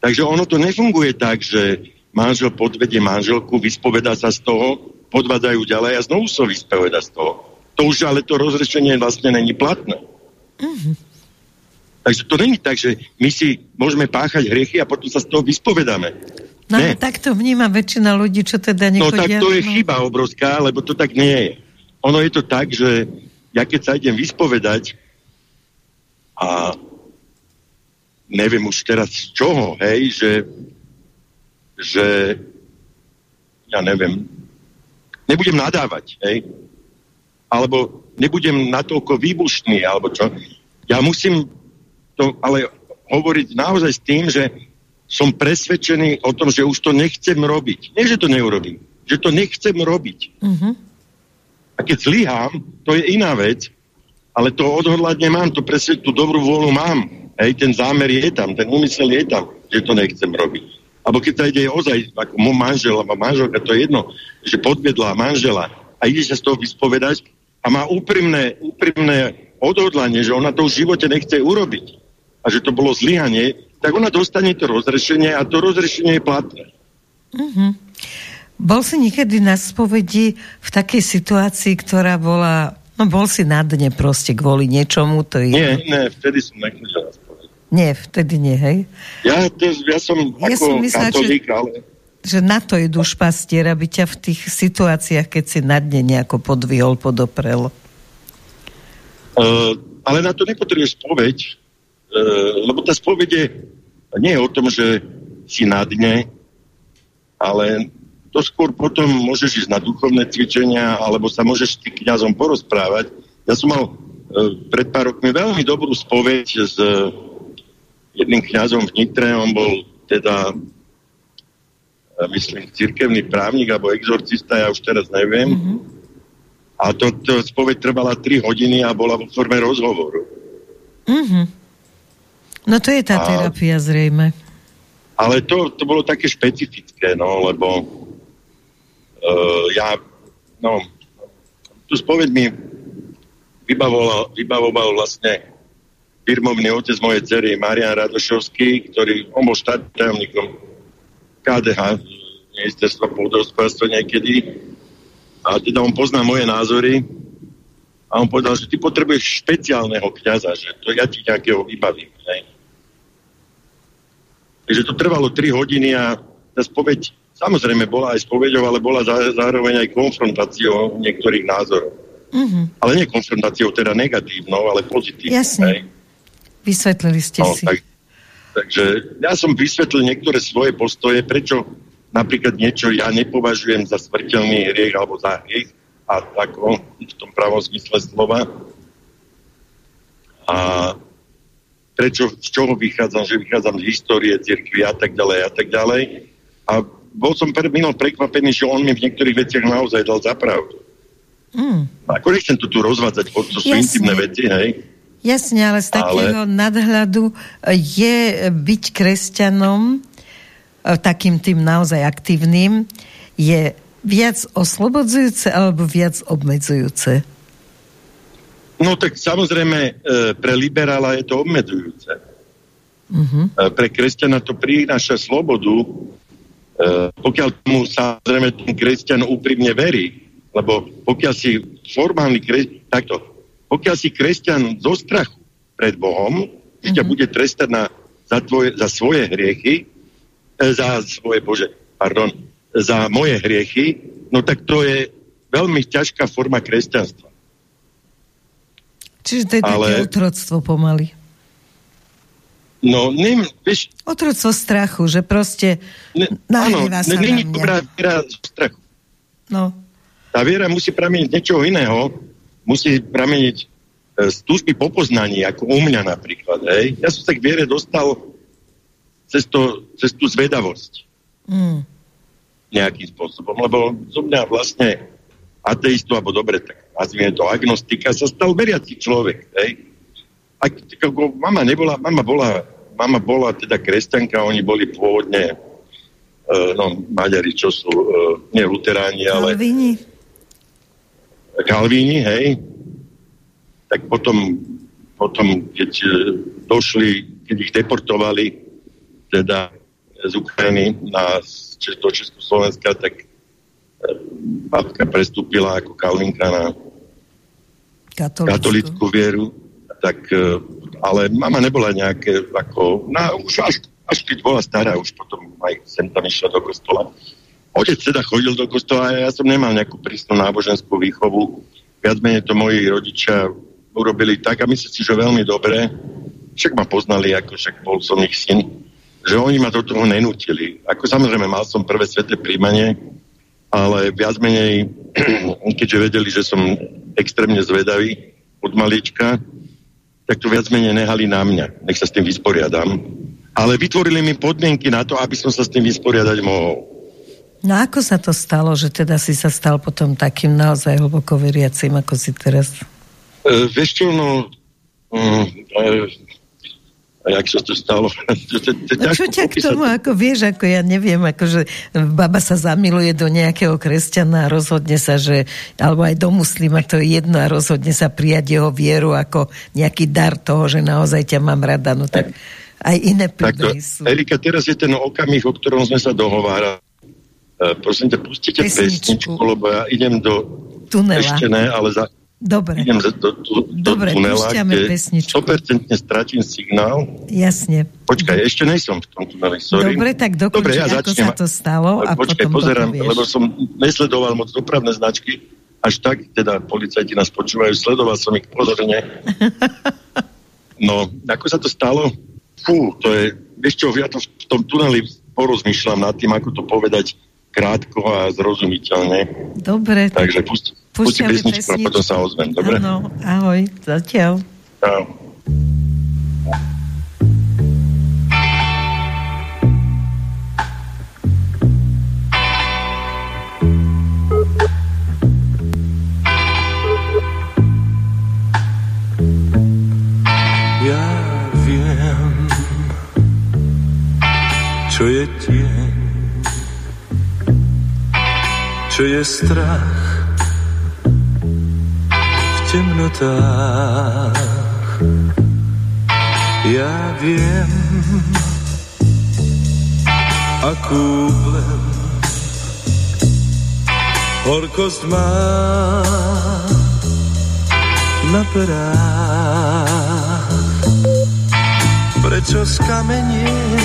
Takže ono to nefunguje tak, že manžel podvedie manželku, vyspoveda sa z toho, podvádzajú ďalej a znovu sa vyspoveda z toho. To už ale to rozrešenie vlastne není platné. Mm. Takže to není tak, že my si môžeme páchať hriechy a potom sa z toho vyspovedáme. No ne. tak to vníma väčšina ľudí, čo teda nechodia. No tak to je no. chyba obrovská, lebo to tak nie je. Ono je to tak, že ja keď sa idem vyspovedať a neviem už teraz z čoho, hej, že, že ja neviem, nebudem nadávať, hej, alebo nebudem natoľko výbušný, alebo čo. Ja musím to ale hovoriť naozaj s tým, že som presvedčený o tom, že už to nechcem robiť. Nie, že to neurobím, že to nechcem robiť. Uh-huh. A keď zlyhám, to je iná vec, ale to odhodlanie mám, to presne tú dobrú vôľu mám. Hej, ten zámer je tam, ten úmysel je tam, že to nechcem robiť. Alebo keď sa ide ozaj, ako môj manžel alebo manželka, to je jedno, že podvedla manžela a ide sa z toho vyspovedať a má úprimné, úprimné odhodlanie, že ona to v živote nechce urobiť a že to bolo zlyhanie, tak ona dostane to rozrešenie a to rozrešenie je platné. Uh-huh. Bol si niekedy na spovedi v takej situácii, ktorá bola, no bol si na dne proste kvôli niečomu? To je... Nie, nie, vtedy som nechodil na spoveď. Nie, vtedy nie, hej? Ja, to, ja som ja ako som myslela, katolík, že, ale... Že na to je dušpastier, aby ťa v tých situáciách, keď si na dne nejako podvihol, podoprel. Uh, ale na to nepotrebuješ spoveď, lebo tá spoveď je nie je o tom, že si na dne, ale to skôr potom môžeš ísť na duchovné cvičenia, alebo sa môžeš s tým kniazom porozprávať. Ja som mal e, pred pár rokmi veľmi dobrú spoveď s e, jedným kňazom v Nitre, on bol teda myslím, cirkevný právnik alebo exorcista, ja už teraz neviem. Mm-hmm. A to, to spoveď trvala 3 hodiny a bola vo forme rozhovoru. Mm-hmm. No to je tá a, terapia zrejme. Ale to, to bolo také špecifické, no, lebo uh, ja, no, tu spoveď mi vybavoval, vybavoval vlastne firmovný otec mojej dcery Marian Radošovský, ktorý, on bol štátnym KDH, ministerstva pôdohospodárstva niekedy, a teda on pozná moje názory a on povedal, že ty potrebuješ špeciálneho kňaza, že to ja ti nejakého vybavím. Ne? Takže to trvalo 3 hodiny a tá spoveď samozrejme bola aj spoveďou, ale bola zároveň aj konfrontáciou niektorých názorov. Mm-hmm. Ale nie konfrontáciou teda negatívnou, ale pozitívnou. Jasne. Vysvetlili ste no, si. Tak, takže ja som vysvetlil niektoré svoje postoje, prečo napríklad niečo ja nepovažujem za smrteľný hriech alebo za hriech a tak v tom pravom zmysle slova. A prečo, z čoho vychádzam, že vychádzam z histórie cirkvi a tak ďalej a tak ďalej. A bol som pre, minul prekvapený, že on mi v niektorých veciach naozaj dal zapravdu. Mm. Ako nechcem to tu rozvádzať, to sú Jasne. intimné veci, hej. Jasne, ale z takého ale... nadhľadu je byť kresťanom E, takým tým naozaj aktívnym, je viac oslobodzujúce alebo viac obmedzujúce? No tak samozrejme e, pre liberála je to obmedzujúce. Uh-huh. Pre kresťana to prináša slobodu, pokiaľ tomu samozrejme ten kresťan úprimne verí. Lebo pokiaľ si formálny kresťan, takto, pokiaľ si kresťan zo strachu pred Bohom, že ťa uh-huh. bude trestať na, za, tvoje, za svoje hriechy, za svoje, bože, pardon, za moje hriechy, no tak to je veľmi ťažká forma kresťanstva. Čiže to je Ale... také otroctvo pomaly. No, neviem, vieš... Otroctvo strachu, že proste ne, áno, sa ne, není dobrá viera strachu. No. Tá viera musí prameniť niečoho iného, musí prameniť e, z túžby po poznaní, ako u mňa napríklad. Hej. Ja som sa k viere dostal cez, to, cez tú zvedavosť. Mm. Nejakým spôsobom. Lebo zo mňa vlastne ateistu, alebo dobre, tak nazvime to agnostika, sa stal veriaci človek. Hej? A mama nebola, mama bola, mama bola teda kresťanka, oni boli pôvodne uh, no, Maďari, čo sú uh, nie luteráni, ale... Kalvíni. Kalvíni, hej. Tak potom, potom keď uh, došli, keď ich deportovali teda z Ukrajiny na, do Československa, tak babka prestúpila ako Kalvinka na katolickú, katolickú vieru, tak, e, ale mama nebola nejaké, ako, na, už až, až keď bola stará, už potom aj sem tam išla do kostola. Otec teda chodil do kostola a ja som nemal nejakú prísnu náboženskú výchovu. Viac menej to moji rodičia urobili tak a myslím si, že veľmi dobre. Však ma poznali, ako však bol som ich syn že oni ma do toho nenútili. Ako samozrejme, mal som prvé sveté príjmanie, ale viac menej, keďže vedeli, že som extrémne zvedavý od malička, tak to viac menej nehali na mňa. Nech sa s tým vysporiadam. Ale vytvorili mi podmienky na to, aby som sa s tým vysporiadať mohol. No ako sa to stalo, že teda si sa stal potom takým naozaj hlboko veriacim, ako si teraz? E, vieš čo, no... Mm, e, jak sa to stalo? no čo ťa k tomu, ako vieš, ako ja neviem, akože baba sa zamiluje do nejakého kresťana a rozhodne sa, že, alebo aj do muslima, to je jedno a rozhodne sa prijať jeho vieru ako nejaký dar toho, že naozaj ťa mám rada, no tak aj iné príbehy sú. Erika, teraz je ten okamih, o ktorom sme sa dohovárali. Uh, prosím ťa, pustite pesničku lebo ja idem do tunela. Ešte ne, ale za, Dobre. Idem do, do, do, Dobre, do tunela, kde 100% stratím signál. Jasne. Počkaj, ešte nejsom v tom tuneli, sorry. Dobre, tak dokončí, Dobre, ja ako začnem. sa to stalo a Počkaj, potom pozerám, lebo som nesledoval moc dopravné značky, až tak, teda policajti nás počúvajú, sledoval som ich pozorne. No, ako sa to stalo? fú, to je, vieš čo, ja to v tom tuneli porozmýšľam nad tým, ako to povedať krátko a zrozumiteľne. Dobre. Takže pust, pusti pesničku a potom sa ozvem, dobre? Áno, ahoj, zatiaľ. Čau. čo je tieň, čo je strach v temnotách. Ja viem, akú len horkosť má na perách. Prečo skameniem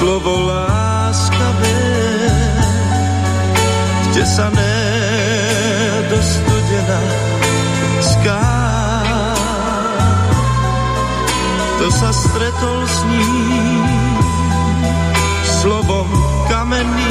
slovo láskavé, sa do studena ská. To sa stretol s ním slovom kamenným,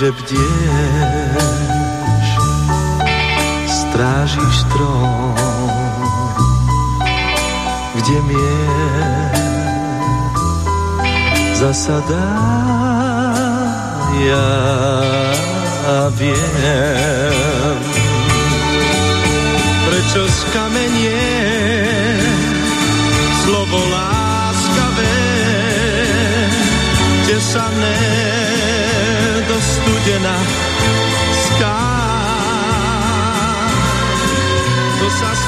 že bdieš, strážiš trón, kde mier zasadá. Ja viem, prečo skamenie slovo láskavé tesané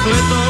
To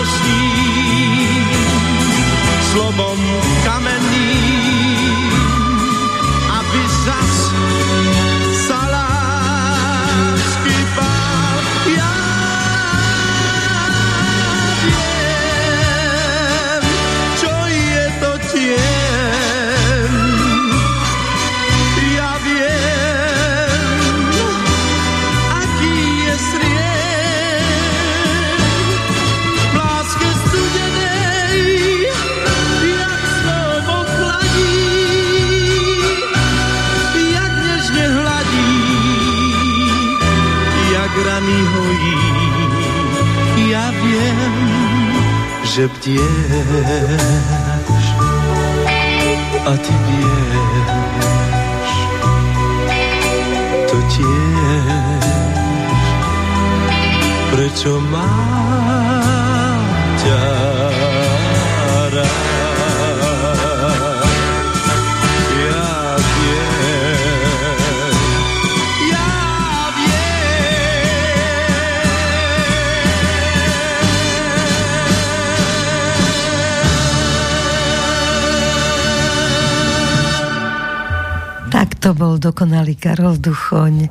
Karol Duchoň.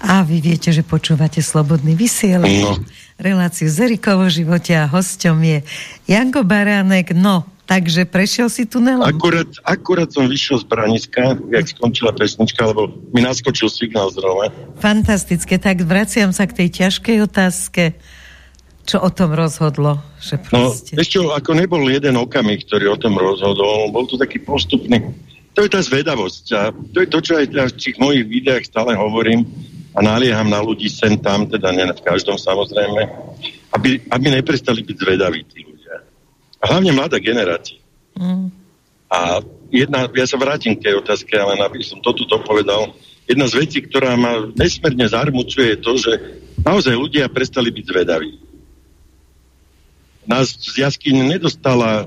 A vy viete, že počúvate Slobodný vysielač. No. Reláciu z Erikou o živote a hosťom je Janko Baránek. No, takže prešiel si tunelom? Akurát, akurát som vyšiel z Braniska, jak skončila pesnička, lebo mi naskočil signál zrove. Fantastické, tak vraciam sa k tej ťažkej otázke. Čo o tom rozhodlo? Že no, proste... No, ešte ako nebol jeden okamih, ktorý o tom rozhodol, bol to taký postupný to je tá zvedavosť. A to je to, čo aj v tých mojich videách stále hovorím a nalieham na ľudí sem tam, teda nie v každom samozrejme, aby, aby neprestali byť zvedaví tí ľudia. A hlavne mladá generácia. Mm. A jedna, ja sa vrátim k tej otázke, ale aby som to tu povedal. Jedna z vecí, ktorá ma nesmierne zarmucuje, je to, že naozaj ľudia prestali byť zvedaví. Nás z jaskyne nedostala e,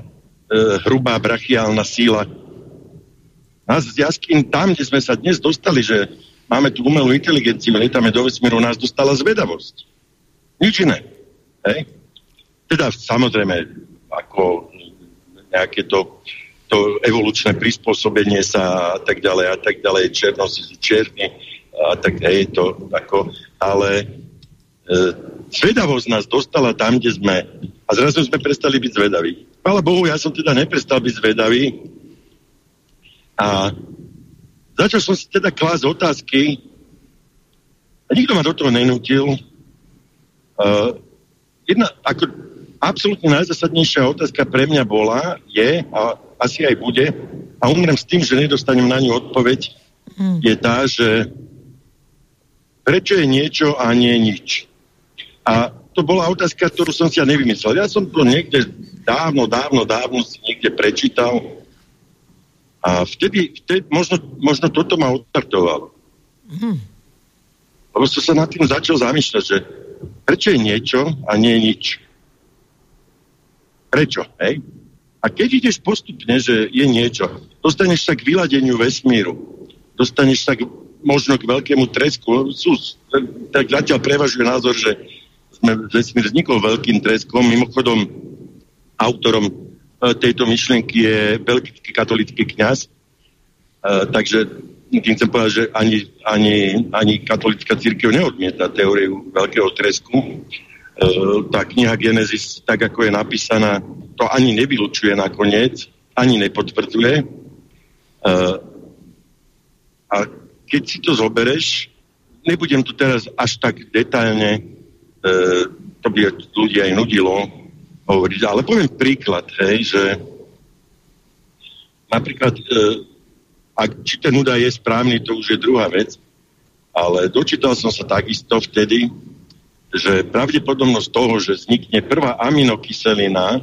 hrubá brachiálna síla Nás z jaskyn tam, kde sme sa dnes dostali, že máme tu umelú inteligenciu, lietame do vesmíru, nás dostala zvedavosť. Nič iné. Hej? Teda samozrejme, ako nejaké to, to evolučné prispôsobenie sa a tak ďalej a tak ďalej, černosti sú černí a tak hej, to ako, ale e, zvedavosť nás dostala tam, kde sme a zrazu sme prestali byť zvedaví. Chvála Bohu, ja som teda neprestal byť zvedavý, a začal som si teda klásť otázky a nikto ma do toho nenútil. Uh, jedna ako absolútne najzasadnejšia otázka pre mňa bola, je a asi aj bude, a umrem s tým, že nedostanem na ňu odpoveď, mm. je tá, že prečo je niečo a nie nič. A to bola otázka, ktorú som si ja nevymyslel. Ja som to niekde dávno, dávno, dávno si niekde prečítal a vtedy, vtedy možno, možno toto ma odstartovalo. Hmm. Lebo som sa nad tým začal zamýšľať, že prečo je niečo a nie je nič. Prečo, hej? A keď ideš postupne, že je niečo, dostaneš sa k vyladeniu vesmíru, dostaneš sa k, možno k veľkému tresku. Sú, tak zatiaľ prevažuje názor, že sme, vesmír vznikol veľkým treskom. Mimochodom, autorom tejto myšlienky je veľký katolický kňaz. E, takže tým chcem povedať, že ani, ani, ani katolická církev neodmieta teóriu veľkého tresku. E, tá kniha Genesis, tak ako je napísaná, to ani nevylučuje nakoniec, ani nepotvrdzuje. E, a keď si to zobereš, nebudem tu teraz až tak detailne, e, to by ľudia aj nudilo, hovoriť. Ale poviem príklad, hej, že napríklad, e, ak, či ten údaj je správny, to už je druhá vec, ale dočítal som sa takisto vtedy, že pravdepodobnosť toho, že vznikne prvá aminokyselina,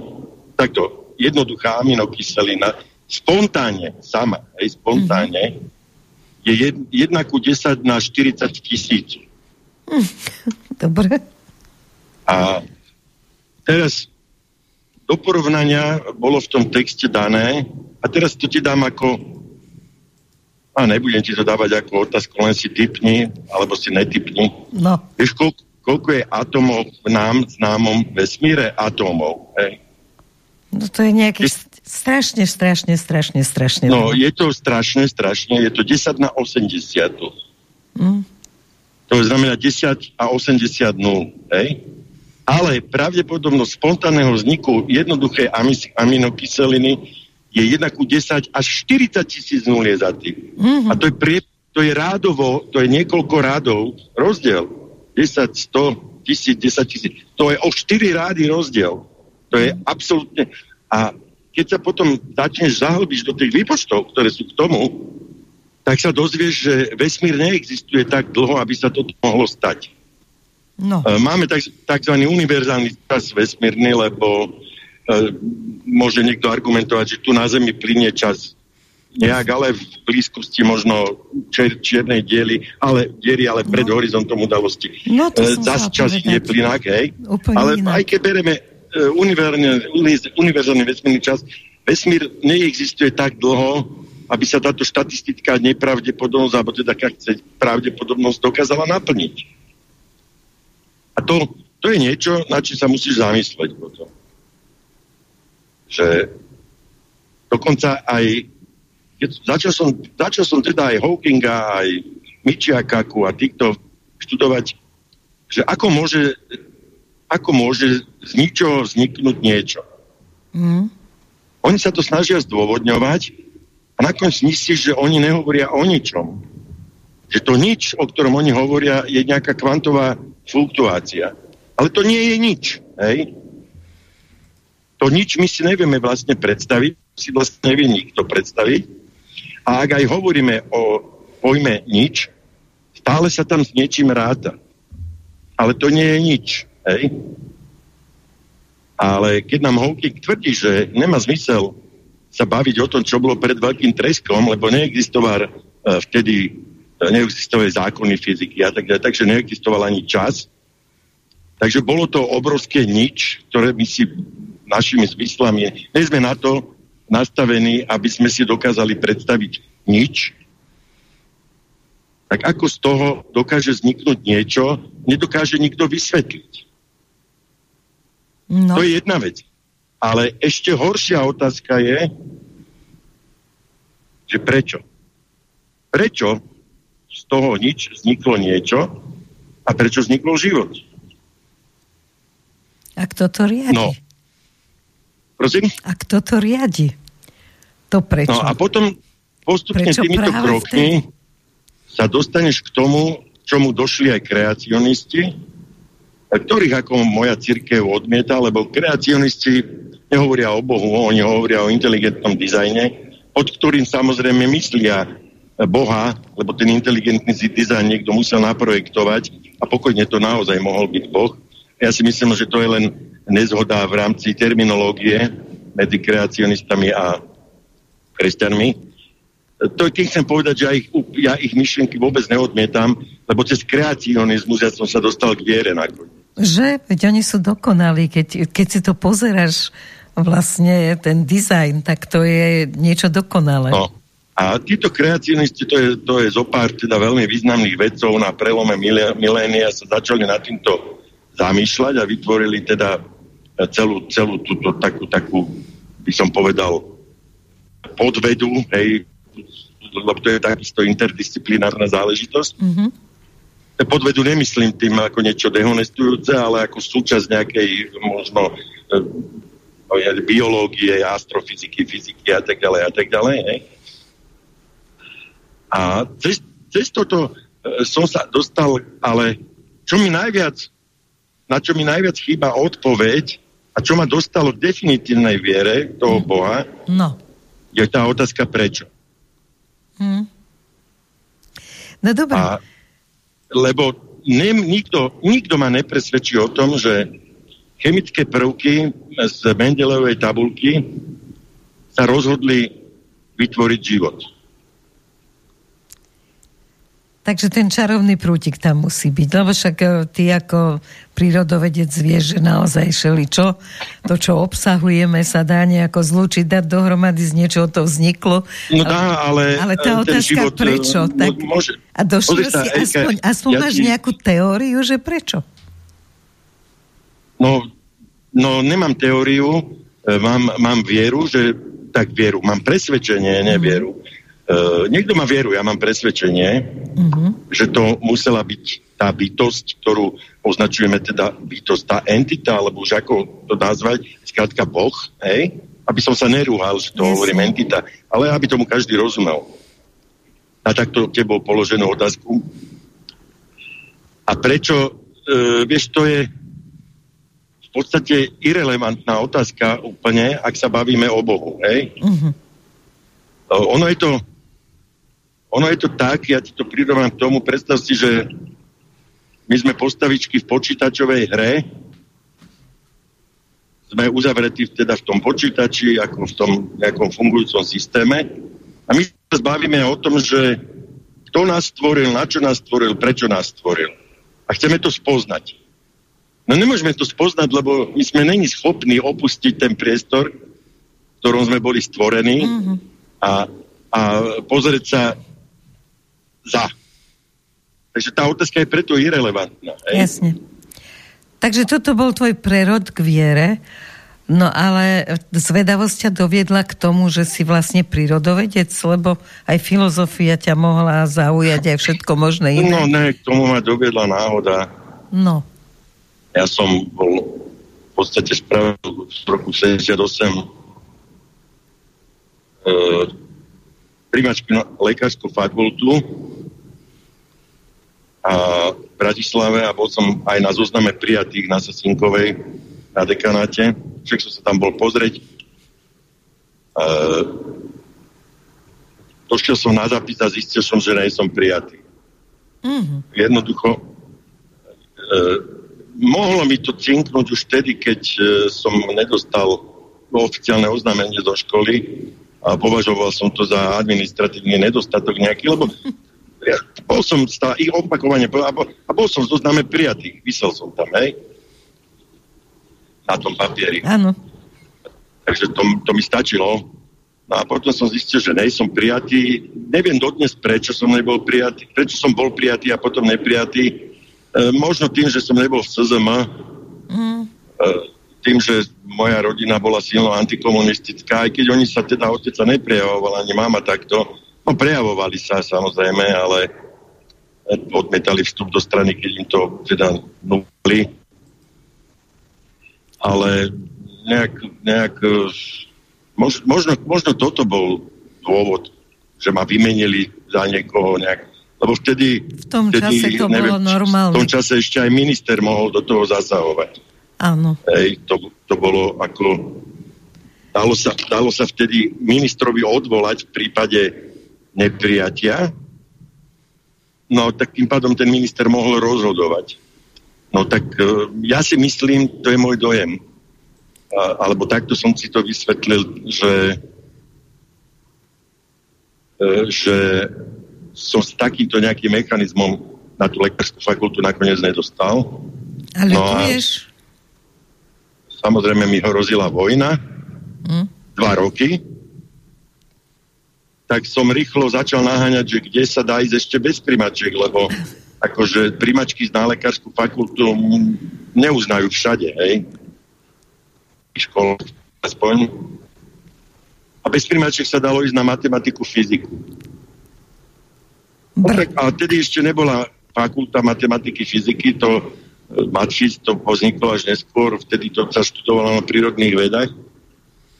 takto, jednoduchá aminokyselina, spontánne, sama, hej, spontánne, mm-hmm. je 1 ku 10 na 40 tisíc. Dobre. A teraz do porovnania bolo v tom texte dané a teraz to ti dám ako a nebudem ti to dávať ako otázku, len si typni, alebo si netypni. No. Vieš, koľko, koľko je atomov v nám známom vesmíre atómov, hej? No to je nejaký je... strašne, strašne, strašne, strašne. No, je to strašne, strašne, je to 10 na 80. Mm. To znamená 10 a 80 nul, hej? Ale pravdepodobnosť spontánneho vzniku jednoduché aminokyseliny je 1 ku 10 až 40 tisíc nul je za tým. Mm-hmm. A to je, prie, to je rádovo, to je niekoľko rádov rozdiel. 10, 100, 1000, 10 tisíc. To je o 4 rády rozdiel. To je absolútne... A keď sa potom začneš zahlbiť do tých výpočtov, ktoré sú k tomu, tak sa dozvieš, že vesmír neexistuje tak dlho, aby sa toto mohlo stať. No. E, máme tzv. univerzálny čas vesmírny, lebo uh, môže niekto argumentovať, že tu na Zemi plinie čas nejak, ale v blízkosti možno čier, čiernej diely, ale diery, ale pred no. horizontom udalosti. No, to uh, Zas čas je plinak, hej? Úplne ale inak. aj keď bereme uh, univerzálny vesmírny čas, vesmír neexistuje tak dlho, aby sa táto štatistická nepravdepodobnosť, alebo teda chce, pravdepodobnosť dokázala naplniť. To, to je niečo, na čím sa musíš zamysleť potom. Že dokonca aj keď začal som, začal som teda aj Hawkinga, aj Mičiakaku a týchto študovať, že ako môže, ako môže z ničoho vzniknúť niečo. Mm. Oni sa to snažia zdôvodňovať a nakoniec myslíš, že oni nehovoria o ničom. Že to nič, o ktorom oni hovoria, je nejaká kvantová fluktuácia. Ale to nie je nič. Hej? To nič my si nevieme vlastne predstaviť, si vlastne nevie nikto predstaviť. A ak aj hovoríme o pojme nič, stále sa tam s niečím ráta. Ale to nie je nič. Hej? Ale keď nám Hawking tvrdí, že nemá zmysel sa baviť o tom, čo bolo pred veľkým treskom, lebo neexistoval uh, vtedy neexistovali zákony fyziky a tak ďalej, takže neexistoval ani čas. Takže bolo to obrovské nič, ktoré my si našimi zmyslami, nie sme na to nastavení, aby sme si dokázali predstaviť nič, tak ako z toho dokáže vzniknúť niečo, nedokáže nikto vysvetliť. No. To je jedna vec. Ale ešte horšia otázka je, že prečo? Prečo z toho nič vzniklo niečo a prečo vzniklo život? A kto to riadi? No. Prosím? A kto to riadi? To prečo? No a potom postupne Prečo týmito krokmi sa dostaneš k tomu, čomu došli aj kreacionisti, ktorých ako moja církev odmieta, lebo kreacionisti nehovoria o Bohu, oni hovoria o inteligentnom dizajne, pod ktorým samozrejme myslia Boha, lebo ten inteligentný dizajn niekto musel naprojektovať a pokojne to naozaj mohol byť Boh. Ja si myslím, že to je len nezhoda v rámci terminológie medzi kreacionistami a kresťanmi to tým chcem povedať, že ja ich, ja ich myšlienky vôbec neodmietam, lebo cez kreacionizmus ja som sa dostal k viere nakoniec. Že? Veď oni sú dokonalí. Keď, keď si to pozeráš vlastne ten dizajn, tak to je niečo dokonalé. No. A títo kreacionisti, to je, to je zopár teda veľmi významných vedcov na prelome milénia sa začali na týmto zamýšľať a vytvorili teda celú, celú túto takú, takú, by som povedal, podvedu, hej, lebo to je takisto interdisciplinárna záležitosť. Mm-hmm. Podvedu nemyslím tým ako niečo dehonestujúce, ale ako súčasť nejakej možno e, biológie, astrofyziky, fyziky a tak ďalej a tak ďalej. Hej. A cez, cez toto e, som sa dostal, ale čo mi najviac, na čo mi najviac chýba odpoveď a čo ma dostalo k definitívnej viere toho mhm. Boha, no. je tá otázka prečo. Hmm. No dobré. A, lebo ne, nikto, nikto ma nepresvedčí o tom, že chemické prvky z Mendelevej tabulky sa rozhodli vytvoriť život. Takže ten čarovný prútik tam musí byť, lebo však e, ty ako prírodovedec vieš, že naozaj šeli čo, to, čo obsahujeme, sa dá nejako zlúčiť, dať dohromady z niečoho to vzniklo. No dá, ale... Ale tá otázka, život, prečo? No, tak, môže, a došiel si, Ejka, aspoň, aspoň ja máš ti... nejakú teóriu, že prečo? No, no nemám teóriu, e, mám, mám vieru, že tak vieru, mám presvedčenie, nevieru, mm Uh, niekto má vieru, ja mám presvedčenie, uh-huh. že to musela byť tá bytosť, ktorú označujeme teda bytosť, tá entita, alebo už ako to nazvať, skrátka Boh, hej? Aby som sa nerúhal, že to yes. hovorím entita, ale aby tomu každý rozumel. A takto tebou položenú otázku. A prečo, uh, vieš, to je v podstate irrelevantná otázka úplne, ak sa bavíme o Bohu, hej? Uh, ono je to ono je to tak, ja ti to prirovnám k tomu, predstav si, že my sme postavičky v počítačovej hre, sme uzavretí teda v tom počítači, ako v tom nejakom fungujúcom systéme a my sa zbavíme o tom, že kto nás stvoril, na čo nás stvoril, prečo nás stvoril. A chceme to spoznať. No nemôžeme to spoznať, lebo my sme není schopní opustiť ten priestor, v ktorom sme boli stvorení mm-hmm. a, a pozrieť sa za. Takže tá otázka je preto irrelevantná. Hej? Jasne. Takže toto bol tvoj prerod k viere, no ale zvedavosť ťa doviedla k tomu, že si vlastne prírodovedec, lebo aj filozofia ťa mohla zaujať aj všetko možné iné. No ne, k tomu ma doviedla náhoda. No. Ja som bol v podstate spravil v roku 78 e, primačky na lekárskú fakultu a v Bratislave a bol som aj na zozname prijatých na Sasinkovej na dekanáte. Však som sa tam bol pozrieť. E, došiel som na zápis a zistil som, že nie som prijatý. Mm-hmm. Jednoducho e, mohlo mi to cinknúť už vtedy, keď e, som nedostal oficiálne oznámenie do školy a považoval som to za administratívny nedostatok nejaký, lebo bol som stále ich opakovane a bol, a bol som zozname prijatý. Vysel som tam, hej? Na tom papieri. Áno. Takže to, to mi stačilo No a potom som zistil, že nejsom prijatý. Neviem dodnes, prečo som nebol prijatý, prečo som bol prijatý a potom neprijatý. E, možno tým, že som nebol v SZM, mm. e, tým, že moja rodina bola silno antikomunistická, aj keď oni sa teda otec sa neprejavovali, ani mama takto. No prejavovali sa samozrejme, ale odmetali vstup do strany, keď im to teda nuli. Ale nejak, nejak Mož, možno, možno toto bol dôvod, že ma vymenili za niekoho nejak. Lebo vtedy... V tom vtedy, čase to neviem, bolo normálne. V tom čase ešte aj minister mohol do toho zasahovať. Áno. Hej, to, to bolo ako... Dalo sa, dalo sa vtedy ministrovi odvolať v prípade neprijatia, no tak tým pádom ten minister mohol rozhodovať. No tak e, ja si myslím, to je môj dojem, alebo takto som si to vysvetlil, že, e, že som s takýmto nejakým mechanizmom na tú lekárskú fakultu nakoniec nedostal. Ale no vieš... Samozrejme mi hrozila vojna, hm? dva roky, tak som rýchlo začal naháňať, že kde sa dá ísť ešte bez primačiek, lebo akože primačky na lekárskú fakultu neuznajú všade, hej škol aspoň. A bez primáčiek sa dalo ísť na matematiku, fyziku. Tak, a tedy ešte nebola fakulta matematiky, fyziky, to e, Matšic, to vzniklo až neskôr, vtedy to sa študovalo na prírodných vedách.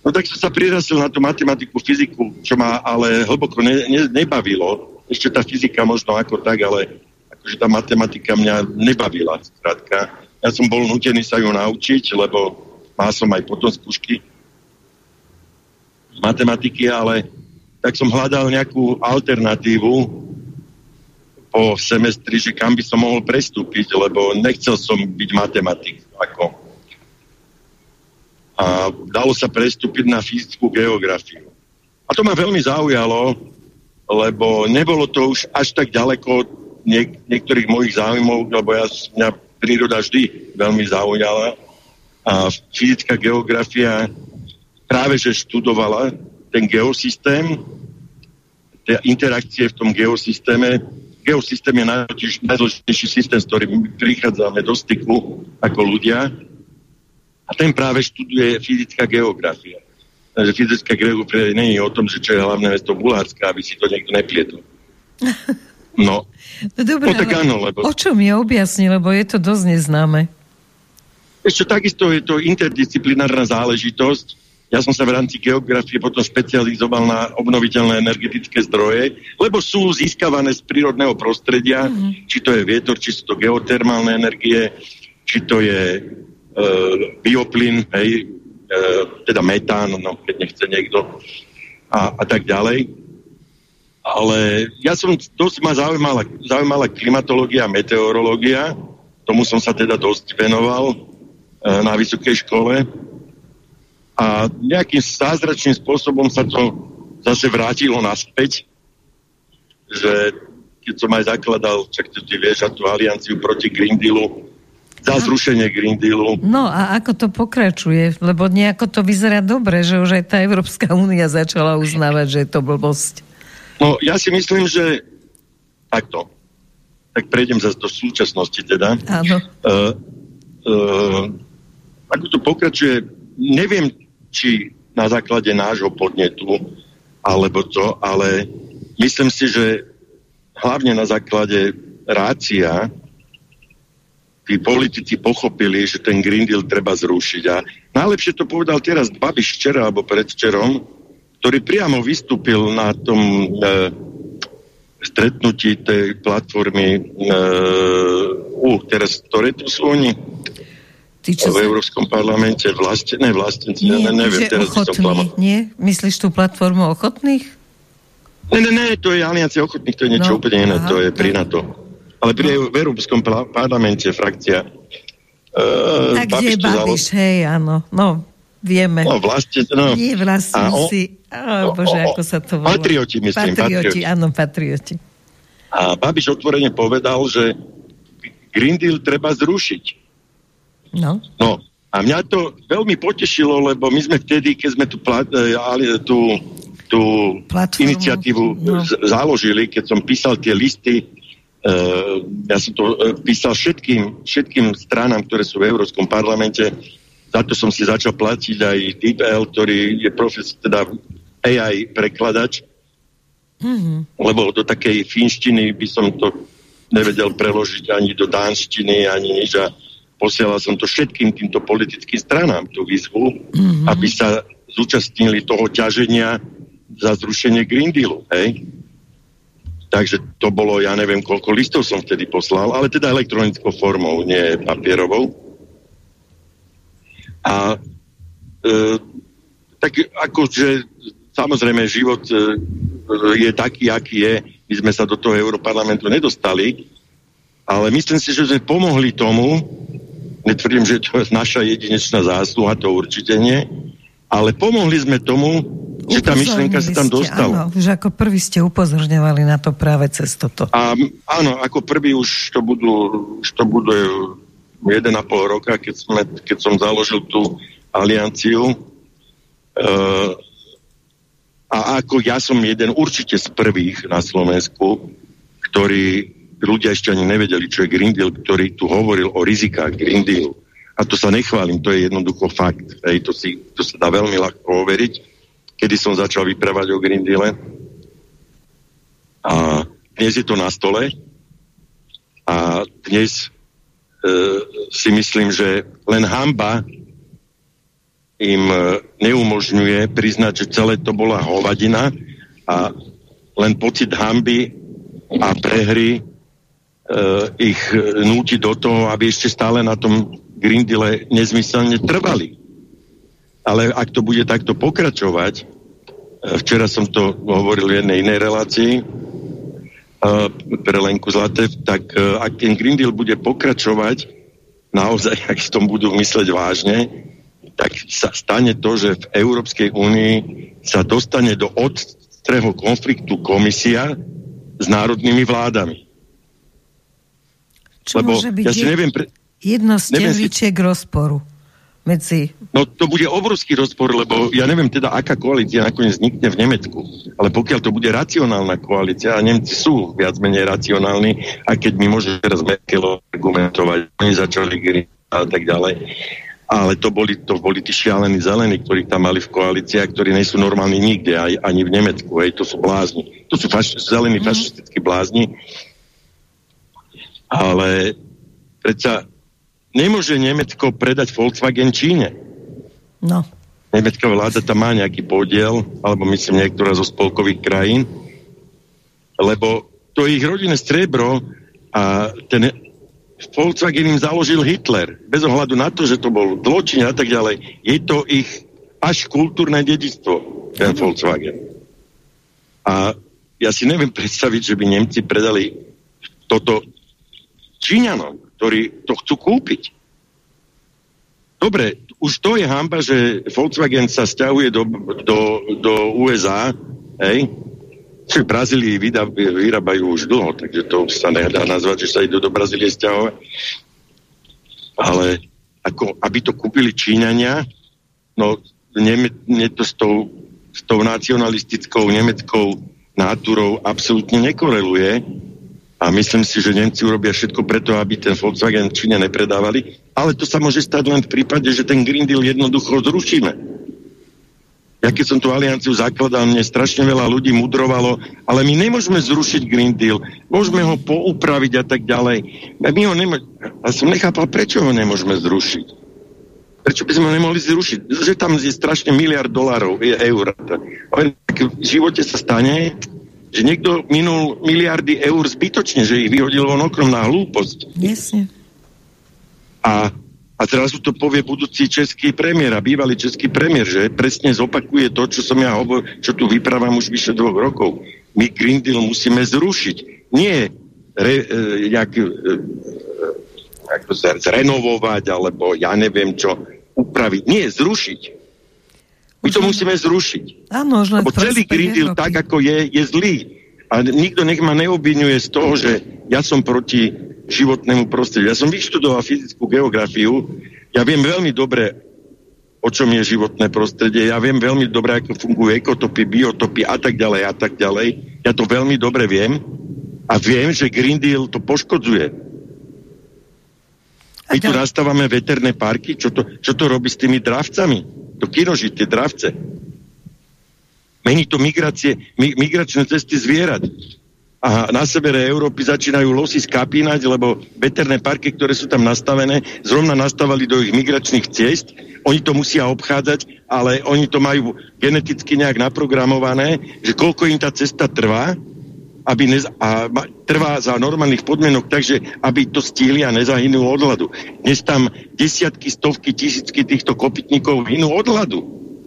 No tak som sa prirasil na tú matematiku, fyziku, čo ma ale hlboko ne, ne, nebavilo. Ešte tá fyzika možno ako tak, ale akože tá matematika mňa nebavila, skrátka. Ja som bol nutený sa ju naučiť, lebo mal som aj potom skúšky z matematiky, ale tak som hľadal nejakú alternatívu po semestri, že kam by som mohol prestúpiť, lebo nechcel som byť matematik. Ako. A dalo sa prestúpiť na fyzickú geografiu. A to ma veľmi zaujalo, lebo nebolo to už až tak ďaleko od niek- niektorých mojich záujmov, lebo ja, mňa príroda vždy veľmi zaujala a fyzická geografia práve že študovala ten geosystém, tie interakcie v tom geosystéme. Geosystém je najdôležitejší systém, s ktorým prichádzame do styku ako ľudia. A ten práve študuje fyzická geografia. Takže fyzická geografia je o tom, že čo je hlavné mesto Bulharska, aby si to niekto neplietol. No. no dobré, no, tak áno, lebo... o čom je objasni, lebo je to dosť neznáme. Ešte takisto je to interdisciplinárna záležitosť. Ja som sa v rámci geografie potom špecializoval na obnoviteľné energetické zdroje, lebo sú získavané z prírodného prostredia, mm-hmm. či to je vietor, či sú to geotermálne energie, či to je bioplyn, hej, e, teda metán, no, keď nechce niekto, a, a tak ďalej. Ale ja som, dosť ma zaujímala, zaujímala klimatológia meteorológia, tomu som sa teda dosť venoval E, na vysokej škole a nejakým zázračným spôsobom sa to zase vrátilo naspäť, že keď som aj zakladal, čak ty vieš, a tú alianciu proti Green Dealu, za zrušenie Green Dealu. No a ako to pokračuje? Lebo nejako to vyzerá dobre, že už aj tá Európska únia začala uznávať, že je to blbosť. No ja si myslím, že takto. Tak prejdem zase do súčasnosti teda. Áno. Uh, uh, ako to pokračuje, neviem, či na základe nášho podnetu, alebo to, ale myslím si, že hlavne na základe rácia tí politici pochopili, že ten Green Deal treba zrušiť. A najlepšie to povedal teraz Babiš včera alebo predvčerom, ktorý priamo vystúpil na tom e, stretnutí tej platformy e, uh, teraz, ktoré tu sú oni? Tí, čo v Európskom parlamente vlastne, ne vlastníci, nie, ne, neviem, teraz ochotný, nie? Myslíš tú platformu ochotných? Ne, ne, ne, to je aliancia ochotných, to je niečo no, úplne iné, aha, to je pri NATO. Ale pri v Európskom parlamente frakcia uh, tak kde Babiš, hej, áno, no, vieme. No, vlastne, no. Nie vlastníci, oh, bože, ako sa to volá. Patrioti, myslím, patrioti. Patrioti, áno, patrioti. A Babiš otvorene povedal, že Green Deal treba zrušiť. No. no. A mňa to veľmi potešilo, lebo my sme vtedy, keď sme tu, tú, tú tú Platformu, iniciatívu no. založili, keď som písal tie listy, ja som to uh, písal všetkým, všetkým stranám, ktoré sú v Európskom parlamente, za to som si začal platiť aj DeepL, ktorý je profes, teda AI prekladač, Mhm. lebo do takej finštiny by som to nevedel preložiť ani do dánštiny, ani nič a posielal som to všetkým týmto politickým stranám, tú výzvu, mm-hmm. aby sa zúčastnili toho ťaženia za zrušenie Green Dealu, hej? Takže to bolo, ja neviem, koľko listov som vtedy poslal, ale teda elektronickou formou, nie papierovou. A e, tak akože samozrejme život e, je taký, aký je. My sme sa do toho Európarlamentu nedostali, ale myslím si, že sme pomohli tomu, netvrdím, že to je naša jedinečná zásluha, to určite nie, ale pomohli sme tomu, že tá myšlienka sa tam dostala. Áno, že ako prvý ste upozorňovali na to práve cez toto. A áno, ako prvý už to budú, už to bude 1,5 roka, keď, sme, keď som založil tú alianciu. Uh, a ako ja som jeden určite z prvých na Slovensku, ktorí ľudia ešte ani nevedeli, čo je Green Deal, ktorý tu hovoril o rizikách Green Dealu. A to sa nechválim, to je jednoducho fakt. Hej, to, si, to sa dá veľmi ľahko overiť, kedy som začal vyprávať o Green Deale. A dnes je to na stole a dnes e, si myslím, že len hamba im e, neumožňuje priznať, že celé to bola hovadina a len pocit hamby a prehry e, ich núti do toho, aby ešte stále na tom Green nezmyselne trvali. Ale ak to bude takto pokračovať, včera som to hovoril v jednej inej relácii, uh, pre Lenku Zlatev, tak uh, ak ten Green Deal bude pokračovať, naozaj, ak si tom budú mysleť vážne, tak sa stane to, že v Európskej únii sa dostane do odstreho konfliktu komisia s národnými vládami. Čo Lebo môže byť ja si neviem... Pre... jedno z rozporu medzi... No to bude obrovský rozpor, lebo ja neviem teda, aká koalícia nakoniec vznikne v Nemecku. Ale pokiaľ to bude racionálna koalícia, a Nemci sú viac menej racionálni, a keď mi môže teraz Merkel argumentovať, oni začali Green a tak ďalej. Ale to boli, to boli tí šialení zelení, ktorí tam mali v koalícii a ktorí nie sú normálni nikde, aj, ani v Nemecku. Hej, to sú blázni. To sú faš, zelení mm. fašistickí blázni. Ale predsa nemôže Nemecko predať Volkswagen Číne. No, Nemecká vláda tam má nejaký podiel, alebo myslím niektorá zo spolkových krajín, lebo to je ich rodinné striebro a ten Volkswagen im založil Hitler. Bez ohľadu na to, že to bol zločin a tak ďalej. Je to ich až kultúrne dedičstvo, ten Volkswagen. A ja si neviem predstaviť, že by Nemci predali toto Číňanom, ktorí to chcú kúpiť. Dobre, už to je hamba, že Volkswagen sa stiahuje do, do, do USA, hej? Čo v Brazílii vydá, vyrábajú už dlho, takže to sa nedá nazvať, že sa idú do Brazílie stiahovať. Ale ako, aby to kúpili Číňania, no ne, ne to s tou, s tou nacionalistickou nemeckou náturou absolútne nekoreluje. A myslím si, že Nemci urobia všetko preto, aby ten Volkswagen Číne nepredávali. Ale to sa môže stať len v prípade, že ten Green Deal jednoducho zrušíme. Ja keď som tú alianciu zakladal, mne strašne veľa ľudí mudrovalo, ale my nemôžeme zrušiť Green Deal, môžeme ho poupraviť a tak ďalej. My ho nemô... A som nechápal, prečo ho nemôžeme zrušiť. Prečo by sme ho nemohli zrušiť? Že tam je strašne miliard dolárov, eur. V živote sa stane, že niekto minul miliardy eur zbytočne, že ich vyhodil von oknom na hlúposť. jasne. A, a zrazu to povie budúci český premiér a bývalý český premiér, že presne zopakuje to, čo som ja hovoril, čo tu vyprávam už vyše dvoch rokov. My Green Deal musíme zrušiť. Nie re, e, jak, e, e, ako zrenovovať, alebo ja neviem čo, upraviť. Nie, zrušiť. My to musíme zrušiť. Áno, Lebo celý Green Deal tak, ako je, je zlý. A nikto nech ma neobvinuje z toho, že ja som proti životnému prostrediu. Ja som vyštudoval fyzickú geografiu, ja viem veľmi dobre o čom je životné prostredie. Ja viem veľmi dobre, ako fungujú ekotopy, biotopy a tak ďalej a tak ďalej. Ja to veľmi dobre viem a viem, že Green Deal to poškodzuje. My tu nastávame veterné parky, čo to, čo to robí s tými dravcami? To kinožiť, tie dravce. Mení to migrácie, mi, migračné cesty zvierat a na severe Európy začínajú losy skapínať, lebo veterné parky, ktoré sú tam nastavené, zrovna nastavali do ich migračných ciest. Oni to musia obchádzať, ale oni to majú geneticky nejak naprogramované, že koľko im tá cesta trvá, aby nez, a trvá za normálnych podmienok, takže aby to stihli a nezahynú od hladu. Dnes tam desiatky, stovky, tisícky týchto kopytníkov hynú od hladu.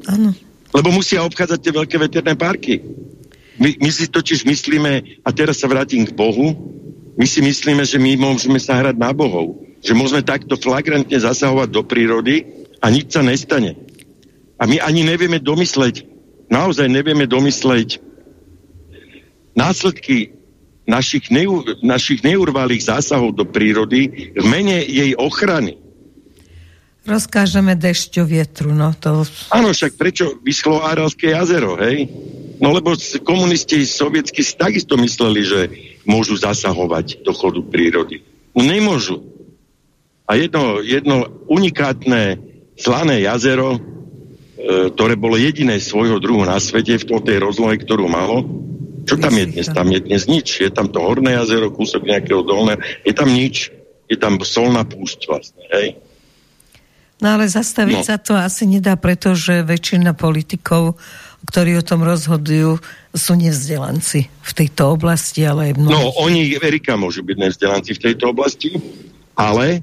Áno. Lebo musia obchádzať tie veľké veterné parky. My, my si totiž myslíme, a teraz sa vrátim k Bohu, my si myslíme, že my môžeme sa hrať na Bohov. Že môžeme takto flagrantne zasahovať do prírody a nič sa nestane. A my ani nevieme domysleť, naozaj nevieme domysleť následky našich, neu, našich neurvalých zásahov do prírody v mene jej ochrany. Rozkážeme dešťu vietru, no to... Áno, však prečo vyschlo Aralské jazero, hej? No lebo komunisti sovietsky takisto mysleli, že môžu zasahovať do chodu prírody. No nemôžu. A jedno, jedno unikátne slané jazero, e, ktoré bolo jediné svojho druhu na svete v tej rozlohe, ktorú malo, čo tam je dnes? Tam je dnes nič. Je tam to horné jazero, kúsok nejakého dolného, je tam nič. Je tam solná púšť vlastne, hej? No ale zastaviť no. sa to asi nedá, pretože väčšina politikov, ktorí o tom rozhodujú, sú nevzdelanci v tejto oblasti, ale aj mnohí. No, oni, Erika, môžu byť nevzdelanci v tejto oblasti, ale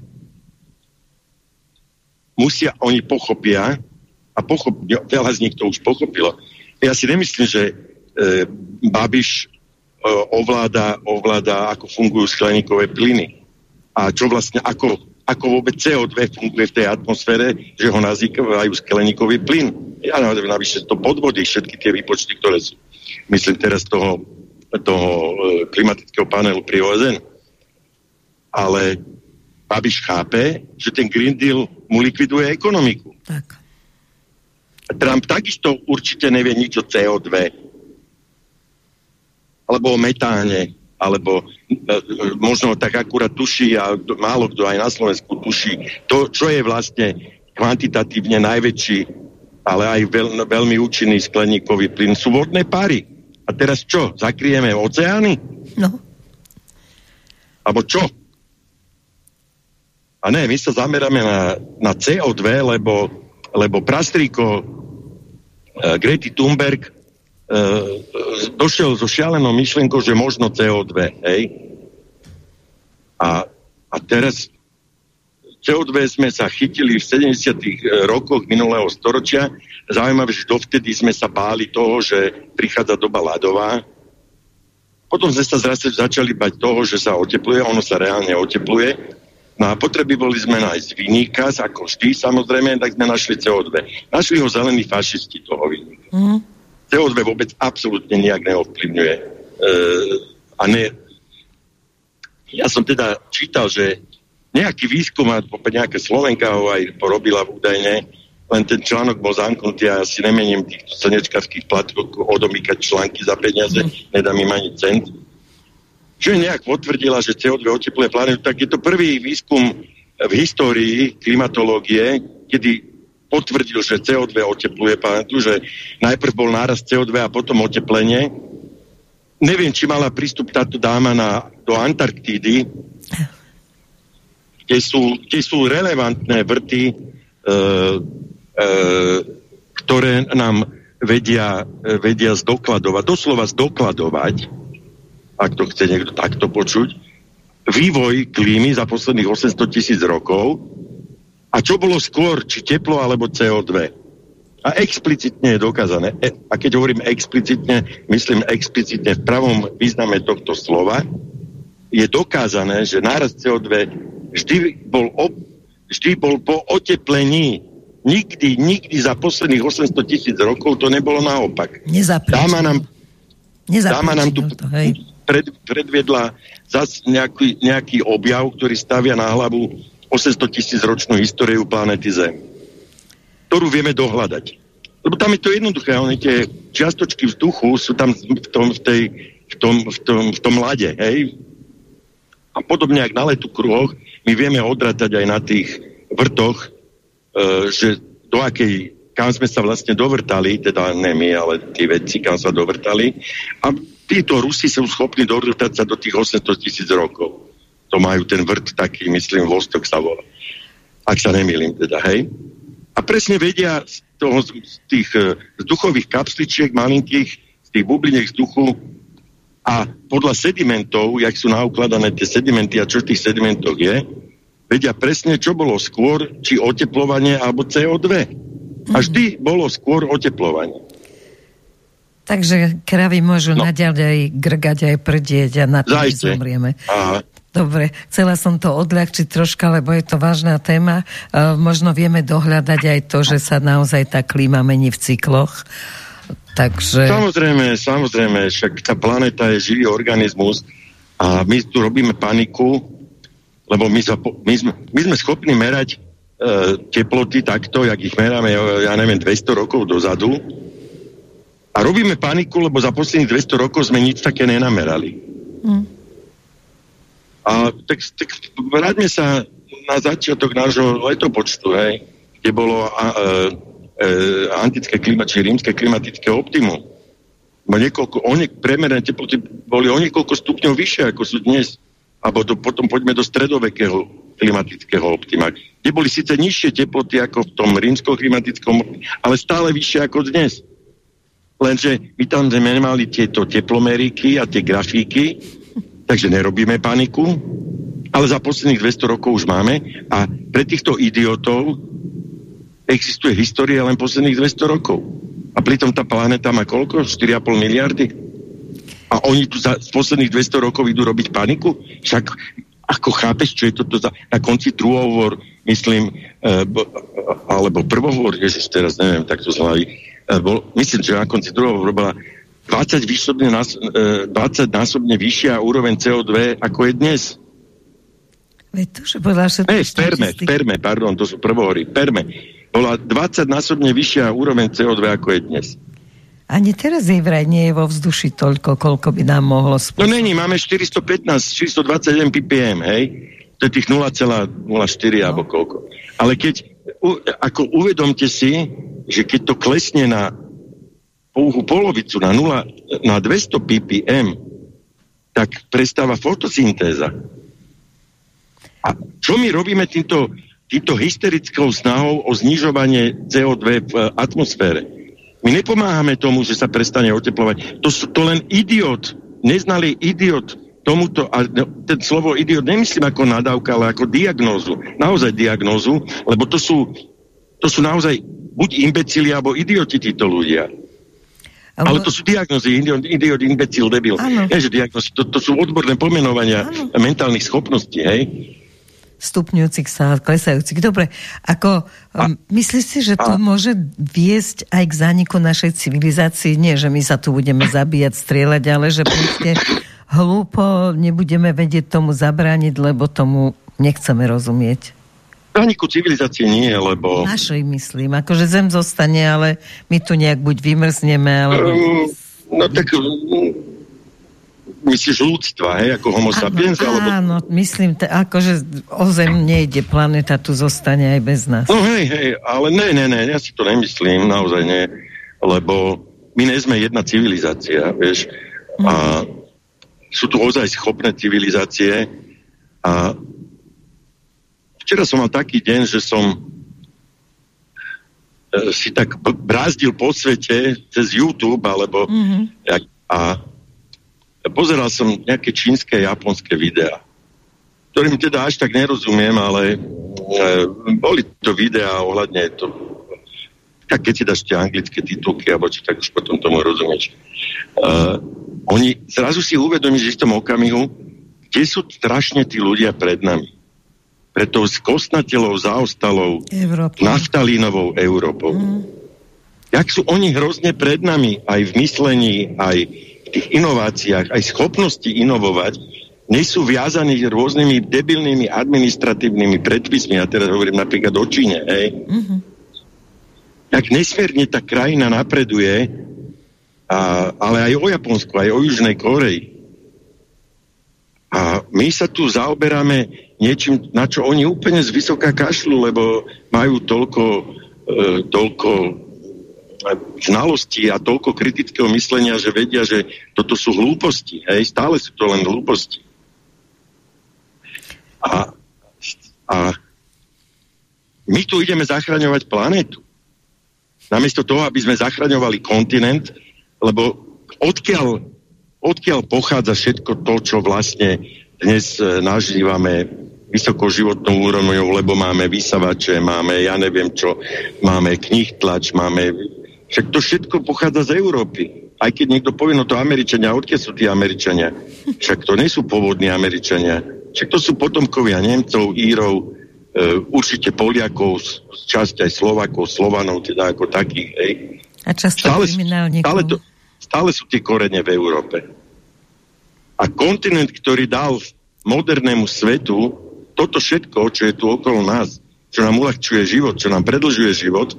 musia, oni pochopia, a pochop, veľa z nich to už pochopilo. Ja si nemyslím, že Babiš e, ovláda, ovláda, ako fungujú skleníkové plyny. A čo vlastne, ako ako vôbec CO2 funguje v tej atmosfére, že ho nazývajú skleníkový plyn. Ja navyše to podvody, všetky tie výpočty, ktoré sú, myslím teraz toho, toho e, klimatického panelu pri OSN. Ale Babiš chápe, že ten Green Deal mu likviduje ekonomiku. Tak. Trump takisto určite nevie nič o CO2 alebo o metáne alebo e, možno tak akurát tuší a málo kto aj na Slovensku tuší to, čo je vlastne kvantitatívne najväčší, ale aj veľ, veľmi účinný skleníkový plyn sú vodné pary. A teraz čo? Zakrieme oceány? No. Alebo čo? A ne, my sa zameráme na, na CO2, lebo, lebo Prastriko, uh, Grety Thunberg E, došiel so šialenou myšlienkou, že možno CO2, hej? A, a teraz CO2 sme sa chytili v 70 e, rokoch minulého storočia. Zaujímavé, že dovtedy sme sa báli toho, že prichádza doba ľadová. Potom sme sa zase začali bať toho, že sa otepluje, ono sa reálne otepluje. No a potreby boli sme nájsť vyníka, ako vždy samozrejme, tak sme našli CO2. Našli ho zelení fašisti toho vyníka. Mm. CO2 vôbec absolútne nejak neovplyvňuje. E, a ne... Ja som teda čítal, že nejaký výskum, a nejaká Slovenka ho aj porobila údajne, len ten článok bol zamknutý a ja si nemením týchto slnečkarských platkov odomýkať články za peniaze, mm. nedám im ani cent. Že nejak potvrdila, že CO2 otepluje planetu, tak je to prvý výskum v histórii klimatológie, kedy potvrdil, že CO2 otepluje planetu, že najprv bol náraz CO2 a potom oteplenie. Neviem, či mala prístup táto dáma na, do Antarktídy, kde sú, kde sú relevantné vrty, e, e, ktoré nám vedia, vedia zdokladovať, doslova zdokladovať, ak to chce niekto takto počuť, vývoj klímy za posledných 800 tisíc rokov a čo bolo skôr, či teplo alebo CO2? A explicitne je dokázané, e, a keď hovorím explicitne, myslím explicitne v pravom význame tohto slova, je dokázané, že nárast CO2 vždy bol, ob, vždy bol po oteplení. Nikdy, nikdy za posledných 800 tisíc rokov to nebolo naopak. Dáma nám, dáma nám tu to, pred, predviedla zase nejaký, nejaký objav, ktorý stavia na hlavu 800 tisíc ročnú históriu planety Zem. ktorú vieme dohľadať. Lebo tam je to jednoduché, oni tie čiastočky vzduchu sú tam v tom, v tej, v tom, v tom, v tom lade, hej? A podobne, ak na letu kruhoch, my vieme odratať aj na tých vrtoch, e, že do akej, kam sme sa vlastne dovrtali, teda ne my, ale tí vedci, kam sa dovrtali. A títo Rusi sú schopní dovrtať sa do tých 800 tisíc rokov. To majú ten vrt taký, myslím, Vostok sa volá. Ak sa nemýlim teda, hej? A presne vedia z, toho, z tých e, vzduchových kapsličiek malinkých, z tých bubliniek vzduchu, a podľa sedimentov, jak sú naukladané tie sedimenty a čo v tých sedimentoch je, vedia presne, čo bolo skôr, či oteplovanie alebo CO2. A vždy bolo skôr oteplovanie. Takže kravy môžu no. naďalej grgať aj prdieť a na to zomrieme. Aha. Dobre, chcela som to odľahčiť troška, lebo je to vážna téma. E, možno vieme dohľadať aj to, že sa naozaj tá klíma mení v cykloch. Takže... Samozrejme, samozrejme, však tá planéta je živý organizmus a my tu robíme paniku, lebo my, sa, my, sme, my sme schopní merať e, teploty takto, jak ich meráme, ja neviem, 200 rokov dozadu. A robíme paniku, lebo za posledných 200 rokov sme nič také nenamerali. Mm. A tak, tak vráťme sa na začiatok nášho letopočtu, hej, kde bolo a, e, e, antické klima, či rímske klimatické optimum. Bo niekoľko, oni, premerné teploty boli o niekoľko stupňov vyššie, ako sú dnes. Abo to, potom poďme do stredovekého klimatického optima, kde boli síce nižšie teploty ako v tom rímskom klimatickom, ale stále vyššie ako dnes. Lenže my tam sme nemali tieto teplomeriky a tie grafíky, takže nerobíme paniku, ale za posledných 200 rokov už máme a pre týchto idiotov existuje história len posledných 200 rokov. A pritom tá planéta má koľko? 4,5 miliardy? A oni tu za posledných 200 rokov idú robiť paniku? Však ako chápeš, čo je toto za... Na konci druhého myslím, e, b, alebo prvohovor, ježiš, teraz neviem, tak to hlavy, e, bol, myslím, že na konci druhého bola 20, výsobne, nás, e, 20 násobne vyššia úroveň CO2, ako je dnes. Veď to, že Perme, Perme, pardon, to sú prvohory. Perme bola 20 násobne vyššia úroveň CO2, ako je dnes. Ani teraz je vraj nie je vo vzduši toľko, koľko by nám mohlo spôsobiť. No není, máme 415, 421 ppm, hej? To je tých 0,04 no. alebo koľko. Ale keď, u, ako uvedomte si, že keď to klesne na pouhu polovicu, na, 0, na 200 ppm, tak prestáva fotosyntéza. A čo my robíme týmto týmto hysterickou snahou o znižovanie CO2 v eh, atmosfére. My nepomáhame tomu, že sa prestane oteplovať. To, to len idiot, neznalý idiot tomuto, a ten slovo idiot nemyslím ako nadávka, ale ako diagnózu. Naozaj diagnózu, lebo to sú, to sú naozaj buď imbecili, alebo idioti títo ľudia. Ale, ale to sú diagnozy, idiot, idiot imbecil, debil. Nie, že diagnozy, to, to sú odborné pomenovania ano. mentálnych schopností, hej? stupňujúcich sa, klesajúcich. Dobre, ako um, myslíš si, že to a, môže viesť aj k zániku našej civilizácie? Nie, že my sa tu budeme zabíjať, strieľať, ale že proste hlúpo nebudeme vedieť tomu zabrániť, lebo tomu nechceme rozumieť. Zániku civilizácie nie, lebo... Našej myslím, akože zem zostane, ale my tu nejak buď vymrzneme, alebo... Um, no tak myslíš ľudstva, hej, ako homo sapiens? Áno, alebo... áno myslím, akože o Zem nejde, planeta tu zostane aj bez nás. No hej, hej, ale ne, ne, ne, ja si to nemyslím, naozaj nie, lebo my nie sme jedna civilizácia, vieš, mm. a sú tu ozaj schopné civilizácie a včera som mal taký deň, že som e, si tak brázdil po svete cez YouTube, alebo mm-hmm. a pozeral som nejaké čínske, japonské videá, ktorým teda až tak nerozumiem, ale e, boli to videá ohľadne to, tak keď si dáš tie anglické titulky, alebo čo, tak už potom tomu rozumieš. E, oni zrazu si uvedomí, že v tom okamihu, kde sú strašne tí ľudia pred nami. Pred tou skosnatelou, zaostalou, Európa. naftalínovou Európou. Mm. Jak sú oni hrozne pred nami, aj v myslení, aj tých inováciách, aj schopnosti inovovať, nie sú viazaní rôznymi debilnými administratívnymi predpismi. Ja teraz hovorím napríklad o Číne. Hej? Mm-hmm. jak nesmierne tá krajina napreduje, a, ale aj o Japonsku, aj o Južnej Koreji. A my sa tu zaoberáme niečím, na čo oni úplne z vysoká kašľú, lebo majú toľko, e, toľko znalostí a toľko kritického myslenia, že vedia, že toto sú hlúposti. Hej, stále sú to len hlúposti. A, a my tu ideme zachraňovať planetu. Namiesto toho, aby sme zachraňovali kontinent, lebo odkiaľ, odkiaľ pochádza všetko to, čo vlastne dnes e, nažívame vysokoživotnou úrovňou, lebo máme vysavače, máme, ja neviem čo, máme knih tlač, máme... Však to všetko pochádza z Európy. Aj keď niekto povie, no to Američania, odkiaľ sú tí Američania? Však to nie sú pôvodní Američania. Však to sú potomkovia Nemcov, Írov, e, určite Poliakov, časť aj Slovakov, Slovanov, teda ako takých, hej. A často stále, stále, to, stále sú tie korene v Európe. A kontinent, ktorý dal modernému svetu toto všetko, čo je tu okolo nás, čo nám uľahčuje život, čo nám predlžuje život,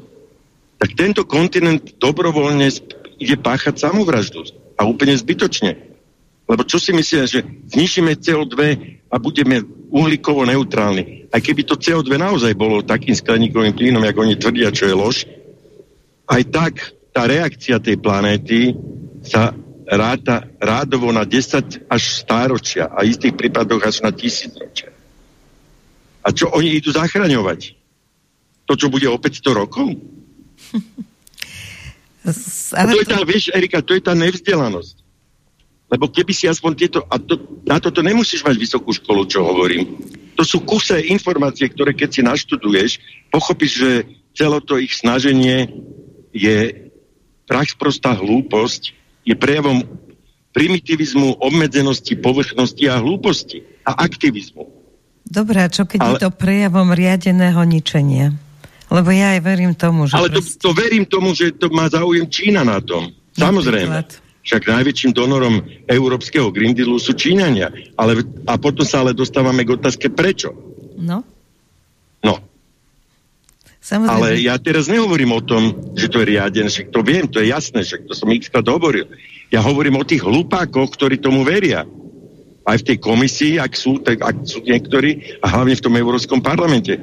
tak tento kontinent dobrovoľne ide páchať samovraždu. A úplne zbytočne. Lebo čo si myslia, že znižíme CO2 a budeme uhlíkovo neutrálni. Aj keby to CO2 naozaj bolo takým skleníkovým plynom, ako oni tvrdia, čo je lož, aj tak tá reakcia tej planéty sa ráta rádovo na 10 až stáročia a istých prípadoch až na tisícročia. A čo oni idú zachraňovať? To, čo bude o 500 rokov? A to je tá, vieš, Erika, to je tá nevzdelanosť. Lebo keby si aspoň tieto, a to, na toto nemusíš mať vysokú školu, čo hovorím. To sú kuse informácie, ktoré keď si naštuduješ, pochopíš, že celé to ich snaženie je praxprostá hlúposť, je prejavom primitivizmu, obmedzenosti, povrchnosti a hlúposti a aktivizmu. Dobre, a čo keď Ale... je to prejavom riadeného ničenia? Lebo ja aj verím tomu, že... Ale to, proste... to verím tomu, že to má záujem Čína na tom. Samozrejme. Napríklad. Však najväčším donorom európskeho Green Dealu sú Číňania. Ale, a potom sa ale dostávame k otázke prečo. No. No. Samozrejme. Ale ja teraz nehovorím o tom, že to je riadené, však to viem, to je jasné, však to som x hovoril. Ja hovorím o tých hlupákoch, ktorí tomu veria. Aj v tej komisii, ak sú, tak, ak sú niektorí, a hlavne v tom Európskom parlamente.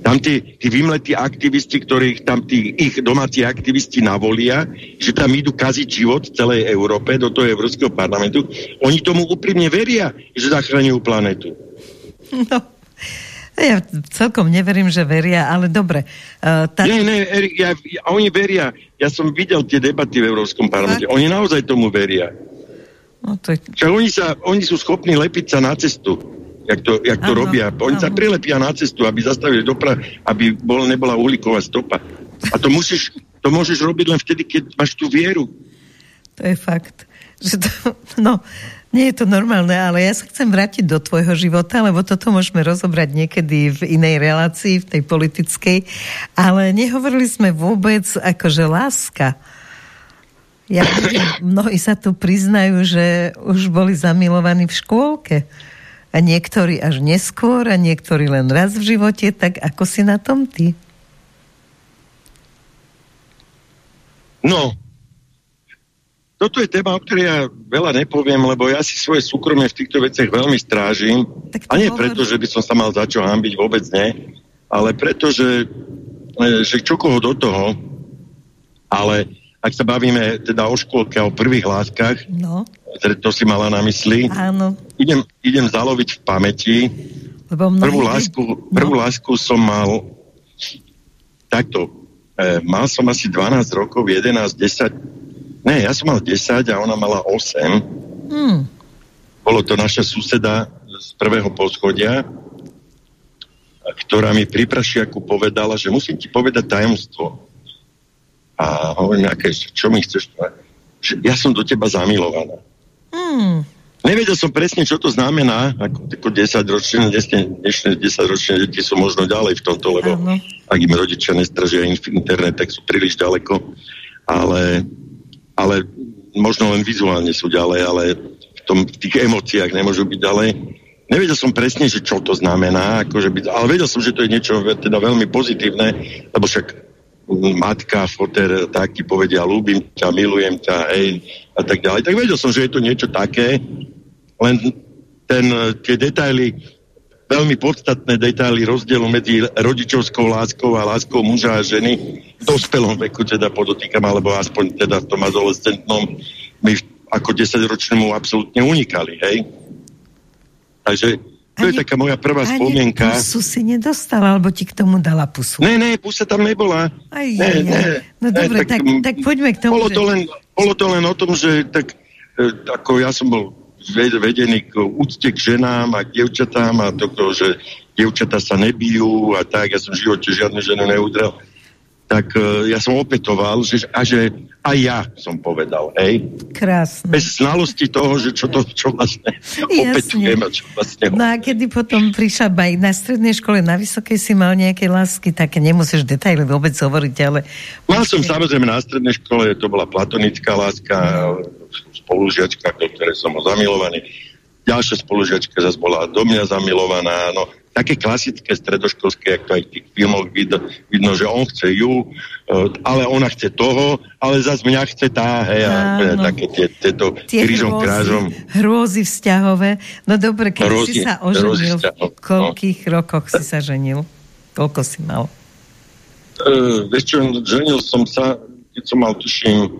Tam tí, tí vymletí aktivisti, ktorých tam tí ich domáci aktivisti navolia, že tam idú kaziť život v celej Európe do toho Európskeho parlamentu, oni tomu úprimne veria, že zachraňujú planetu. No, ja celkom neverím, že veria, ale dobre. Uh, tá... Nie, nie, Erik, ja, ja, oni veria. Ja som videl tie debaty v Európskom parlamente. Tak? Oni naozaj tomu veria. No, to je... Však oni, sa, oni sú schopní lepiť sa na cestu jak to, jak to robia. Oni áno. sa prilepia na cestu, aby zastavili doprav, aby bol, nebola uhlíková stopa. A to musíš, to môžeš robiť len vtedy, keď máš tú vieru. To je fakt. Že to, no, nie je to normálne, ale ja sa chcem vrátiť do tvojho života, lebo toto môžeme rozobrať niekedy v inej relácii, v tej politickej. Ale nehovorili sme vôbec akože láska. Ja, mnohí sa tu priznajú, že už boli zamilovaní v škôlke a niektorí až neskôr a niektorí len raz v živote, tak ako si na tom ty? No, toto je téma, o ktorej ja veľa nepoviem, lebo ja si svoje súkromie v týchto veciach veľmi strážim. A nie hovor... preto, že by som sa mal za čo hambiť, vôbec nie, ale preto, že, e, že čo koho do toho, ale ak sa bavíme teda o škôlke, o prvých láskach, no. to si mala na mysli, Áno. Idem, idem zaloviť v pamäti. Lebo prvú, lásku, prvú no. lásku som mal takto. E, mal som asi 12 rokov, 11, 10. Ne, ja som mal 10 a ona mala 8. Hmm. Bolo to naša suseda z prvého poschodia, ktorá mi pri prašiaku povedala, že musím ti povedať tajomstvo a hovorím, aké, čo mi chceš ja som do teba zamilovaná. Hmm. Nevedel som presne, čo to znamená, ako, ako 10 ročné, dnešné 10 ročné deti sú možno ďalej v tomto, lebo Áno. ak im rodičia nestražia internet, tak sú príliš ďaleko, ale, ale možno len vizuálne sú ďalej, ale v, tom, v tých emóciách nemôžu byť ďalej. Nevedel som presne, že čo to znamená, akože byť, ale vedel som, že to je niečo teda veľmi pozitívne, lebo však matka, foter, tak ti povedia, ľúbim ťa, milujem ťa, hej, a tak ďalej. Tak vedel som, že je to niečo také, len ten, tie detaily, veľmi podstatné detaily rozdielu medzi rodičovskou láskou a láskou muža a ženy v dospelom veku, teda podotýkam, alebo aspoň teda v tom adolescentnom, mi ako 10-ročnému absolútne unikali, hej. Takže to ani, je taká moja prvá ani spomienka. Pusu si nedostal, alebo ti k tomu dala pusu? Ne, ne, pusa tam nebola. Aj, ne, aj, ne, no ne, dobre, tak, tak, tak poďme k tomu. Bolo, že... to len, bolo to len o tom, že tak, e, ako ja som bol vedený k úcte k ženám a k devčatám a to, že devčatá sa nebijú a tak, ja som v živote žiadne ženu neudrel tak uh, ja som opetoval, že, a že aj ja som povedal, hej. Krásne. Bez znalosti toho, že čo to, čo vlastne opetujem a čo vlastne... No a kedy potom prišla aj na strednej škole, na vysokej si mal nejaké lásky, také nemusíš detaily vôbec hovoriť, ale... Mal som samozrejme na strednej škole, to bola platonická láska, spolužiačka, do ktorej som bol zamilovaný. Ďalšia spolužiačka zase bola do mňa zamilovaná, no také klasické stredoškolské, ako aj v tých filmoch vidno, vidno, že on chce ju, uh, ale ona chce toho, ale zase mňa chce tá, hej, a také tie, tieto tie krížom, hrôzy, krážom. Hrôzy vzťahové. No dobre, keď hrôzy, si sa oženil, v no. koľkých no. rokoch si sa ženil? Koľko si mal? Uh, vieš čo, ženil som sa, keď som mal, tuším,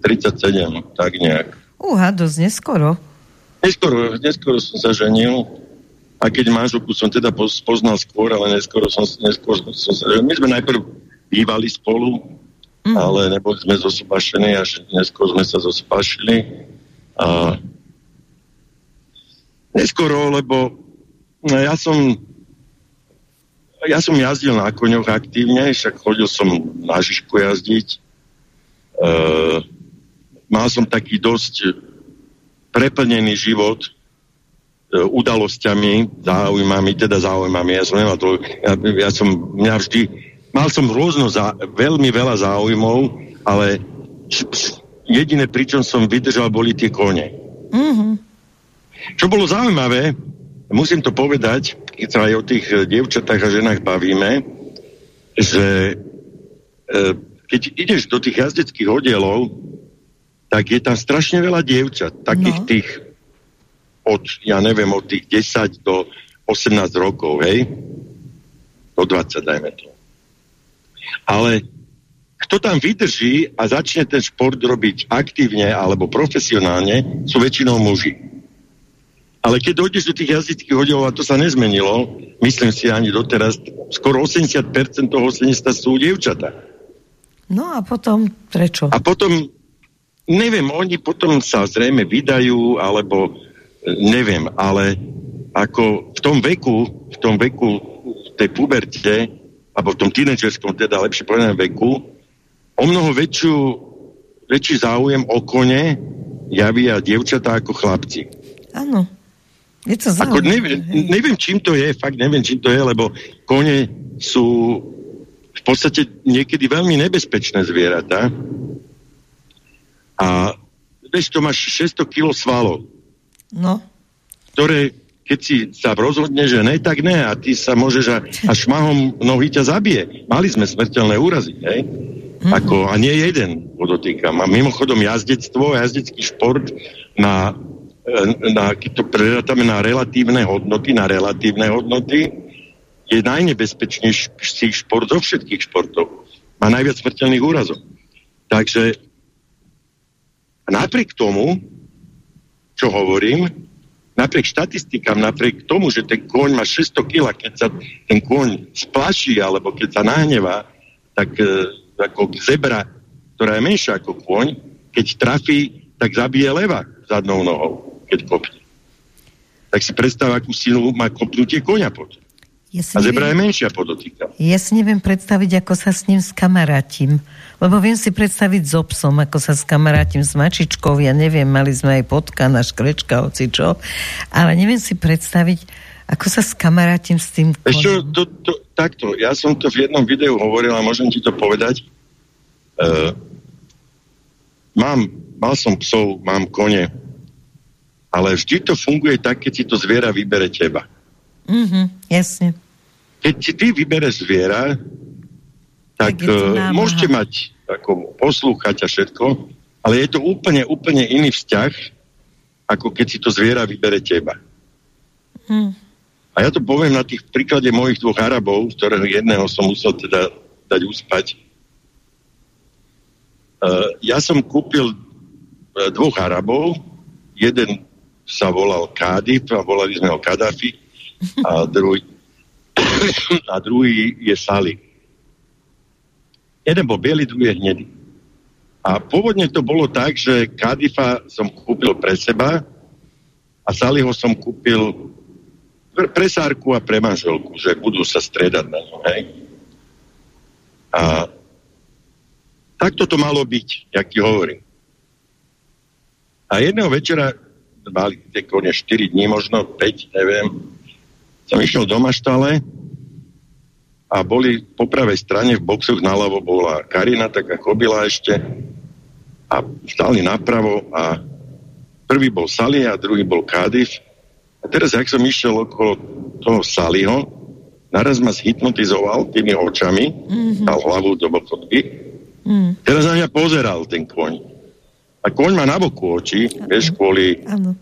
37, tak nejak. Uha, dosť neskoro. Neskoro, neskoro som sa ženil a keď manželku som teda poznal skôr, ale neskôr som, neskôr som sa... My sme najprv bývali spolu, mm. ale neboli sme zosobašení, až neskôr sme sa zosobašili. A neskoro, lebo no, ja som ja som jazdil na koňoch aktívne, však chodil som na Žižku jazdiť. E, mal som taký dosť preplnený život, udalosťami, záujmami, teda záujmami. Ja som nemal to, ja, ja som, mňa vždy, mal som rôzno, zá, veľmi veľa záujmov, ale jediné, pričom som vydržal, boli tie kone. Mm-hmm. Čo bolo zaujímavé, musím to povedať, keď sa aj o tých e, dievčatách a ženách bavíme, že e, keď ideš do tých jazdeckých oddielov, tak je tam strašne veľa dievčat, takých no. tých od, ja neviem, od tých 10 do 18 rokov, hej? Do 20, dajme to. Ale kto tam vydrží a začne ten šport robiť aktívne alebo profesionálne, sú väčšinou muži. Ale keď dojdeš do tých jazyckých hodilov, a to sa nezmenilo, myslím si ani doteraz, skoro 80% toho 80 sú dievčata. No a potom prečo? A potom, neviem, oni potom sa zrejme vydajú, alebo neviem, ale ako v tom veku, v tom veku, v tej puberte, alebo v tom tínedžerskom, teda lepšie povedané veku, o mnoho väčšiu, väčší záujem o kone javia dievčatá ako chlapci. Áno. Je to Ako neviem, neviem, čím to je, fakt neviem, čím to je, lebo kone sú v podstate niekedy veľmi nebezpečné zvieratá. A vieš, to máš 600 kg svalov. No. Ktoré, keď si sa rozhodne, že ne, tak ne. A ty sa môžeš a, a šmahom nohy ťa zabije. Mali sme smrteľné úrazy, hej? Mm. Ako, a nie jeden, podotýkam. A mimochodom jazdectvo, jazdecký šport na, na, keď to prerátame na relatívne hodnoty, na relatívne hodnoty, je najnebezpečnejší šport zo všetkých športov. Má najviac smrteľných úrazov. Takže napriek tomu čo hovorím, napriek štatistikám, napriek tomu, že ten kôň má 600 kg, keď sa ten kôň splaší, alebo keď sa nahnevá, tak e, ako zebra, ktorá je menšia ako kôň, keď trafí, tak zabije leva zadnou nohou, keď kopne. Tak si predstav, akú silu má kopnutie koňa potom. Ja a neviem, je menšia, podotýka. Ja si neviem predstaviť, ako sa s ním skamarátim. Lebo viem si predstaviť s obsom, ako sa skamarátim s mačičkou. Ja neviem, mali sme aj potka na škrečka, hoci čo. Ale neviem si predstaviť, ako sa skamarátim s tým Ešte, to, to, takto, ja som to v jednom videu hovoril a môžem ti to povedať. Uh, mám, mal som psov, mám kone, ale vždy to funguje tak, keď si to zviera vybere teba. Mhm, jasne keď si ty vybereš zviera, tak, Tak námaha. môžete mať ako poslúchať a všetko, ale je to úplne, úplne iný vzťah, ako keď si to zviera vybere teba. Hm. A ja to poviem na tých príklade mojich dvoch Arabov, z ktorého jedného som musel teda dať uspať. Uh, ja som kúpil uh, dvoch Arabov, jeden sa volal Kádif a volali sme ho Kadafi a druhý, a druhý je Sali. Jeden bol biely, druhý je hnedý. A pôvodne to bolo tak, že Kadifa som kúpil pre seba a Saliho som kúpil pre, Sárku a pre manželku, že budú sa stredať na ňu, hej. A takto to malo byť, jak ti hovorím. A jedného večera, mali tie kone 4 dní, možno 5, neviem, som išiel do maštale a boli po pravej strane v boxoch naľavo bola Karina, taká kobila ešte a stali napravo a prvý bol Sali a druhý bol Kádif a teraz, jak som išiel okolo toho Saliho, naraz ma zhypnotizoval tými očami, mm-hmm. dal hlavu do bokodby. Mm. Teraz na mňa pozeral ten koň. A koň má na boku oči, vieš, kvôli, Áno.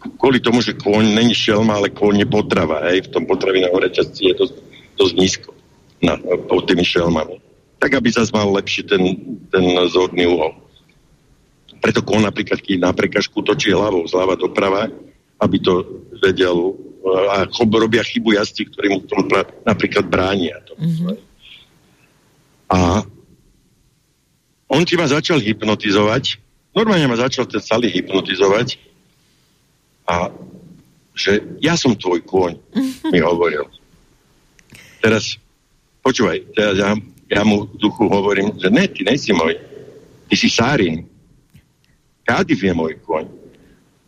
Kvôli tomu, že kôň není šelma, ale kôň je potrava. Hej? V tom potravinovom reťazci je dosť, dosť nízko na, pod tými šelmami. Tak, aby zase mal lepší ten, ten zorný uhol. Preto kôň napríklad, keď na prekažku točí hlavou zľava doprava, aby to vedel eh, a chob robia chybu jazdci, ktorí mu v tom pra, napríklad bránia. To, mm-hmm. A on ti ma začal hypnotizovať, normálne ma začal ten Sali hypnotizovať a že ja som tvoj kôň, mi hovoril. Teraz, počúvaj, teraz ja, ja mu v duchu hovorím, že ne, ty nejsi môj, ty si Sárin. Kádif je môj kôň.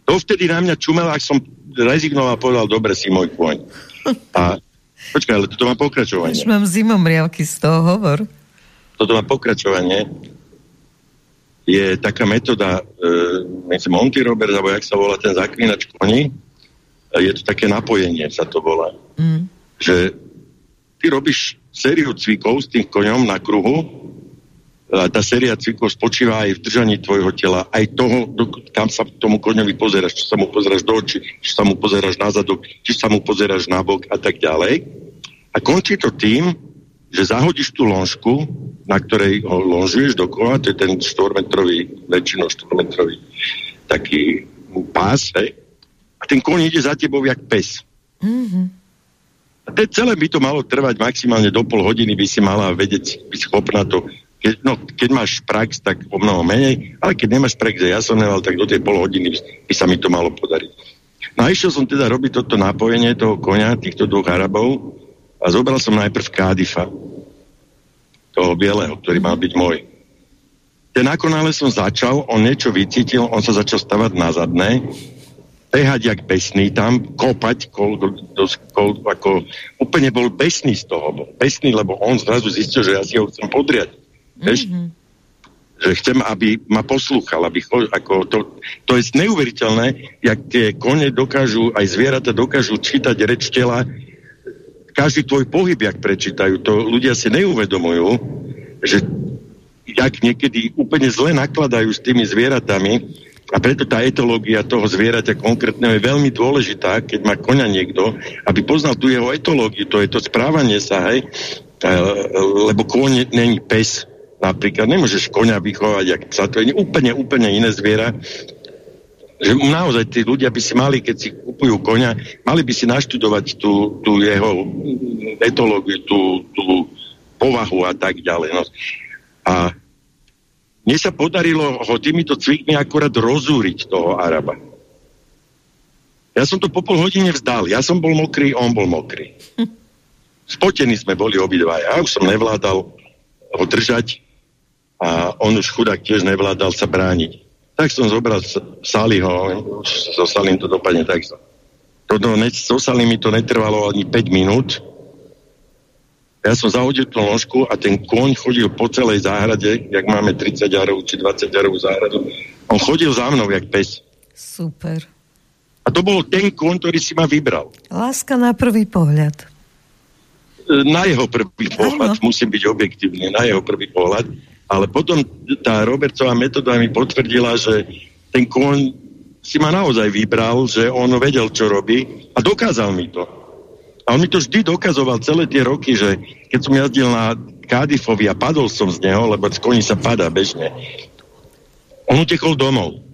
To vtedy na mňa čumel, ak som rezignoval a povedal, dobre, si môj kôň. A počkaj, ale toto má pokračovanie Už mám zimomriavky z toho hovor. toto má pokračovanie, je taká metóda, e, myslím, Monty Robert, alebo jak sa volá ten zaklínač koní, e, je to také napojenie, sa to volá. Mm. Že ty robíš sériu cvikov s tým koňom na kruhu, a tá séria cvikov spočíva aj v držaní tvojho tela, aj toho, do, kam sa tomu koňovi pozeráš, či sa mu pozeráš do očí, či sa mu pozeráš na zadok, či sa mu pozeráš na bok a tak ďalej. A končí to tým, že zahodíš tú lonžku, na ktorej ho lonžuješ dokola, to je ten 4-metrový, väčšinou 4-metrový taký pás, hej, a ten kôň ide za tebou jak pes. Mm-hmm. A te, celé by to malo trvať maximálne do pol hodiny, by si mala vedieť, by schopná to, keď, no, keď máš prax, tak o mnoho menej, ale keď nemáš prax, ja som nemal, tak do tej pol hodiny by sa mi to malo podariť. No a išiel som teda robiť toto napojenie toho konia, týchto dvoch Arabov a zobral som najprv Kádifa, toho bieleho, ktorý mal byť môj. Ten nakonále som začal, on niečo vycítil, on sa začal stavať na zadné, behať jak besný tam, kopať, kol, do, kol, ako, úplne bol besný z toho, bol besný, lebo on zrazu zistil, že ja si ho chcem podriať. Vieš? Mm-hmm. Že chcem, aby ma poslúchal, aby cho, ako to, to je neuveriteľné, jak tie kone dokážu, aj zvieratá dokážu čítať reč tela, každý tvoj pohyb, jak prečítajú, to ľudia si neuvedomujú, že jak niekedy úplne zle nakladajú s tými zvieratami. A preto tá etológia toho zvieraťa konkrétneho je veľmi dôležitá, keď má koňa niekto, aby poznal tú jeho etológiu, to je to správanie sa, hej, e, lebo kôň není pes, napríklad, nemôžeš koňa vychovať, jak sa to je úplne, úplne iné zviera, že naozaj tí ľudia by si mali, keď si kupujú konia, mali by si naštudovať tú, tú jeho etológiu, tú, tú povahu a tak ďalej. No. A mne sa podarilo ho týmito cvikmi akurát rozúriť toho Araba. Ja som to po pol hodine vzdal. Ja som bol mokrý, on bol mokrý. Spotení sme boli obidva. Ja už som nevládal ho držať a on už chudák tiež nevládal sa brániť. Tak som zobral Saliho, so Salim to dopadne tak. Toto, so Salim mi to netrvalo ani 5 minút. Ja som zahodil tú ložku a ten kôň chodil po celej záhrade, jak máme 30 jarov či 20 jarov záhradu. On chodil za mnou, jak pes. Super. A to bol ten kôň, ktorý si ma vybral. Láska na prvý pohľad. na jeho prvý pohľad, ano. musím byť objektívny, na jeho prvý pohľad, ale potom tá Robertsová metóda mi potvrdila, že ten kôň si ma naozaj vybral, že on vedel, čo robí a dokázal mi to. A on mi to vždy dokazoval celé tie roky, že keď som jazdil na Kádiffovi a padol som z neho, lebo z koní sa padá bežne, on utekol domov.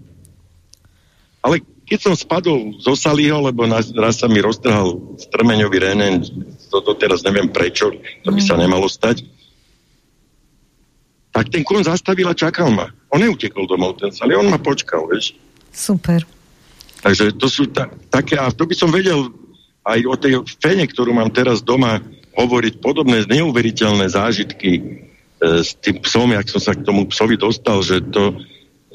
Ale keď som spadol zo Saliho, lebo raz, raz sa mi roztrhal strmeňový renen, to, to teraz neviem prečo, to by sa mm. nemalo stať, tak ten kon zastavil a čakal ma. On neutekol domov, ten Sali, on ma počkal, vieš. Super. Takže to sú ta, také, a to by som vedel aj o tej fene, ktorú mám teraz doma, hovoriť podobné neuveriteľné zážitky e, s tým psom, jak som sa k tomu psovi dostal, že to,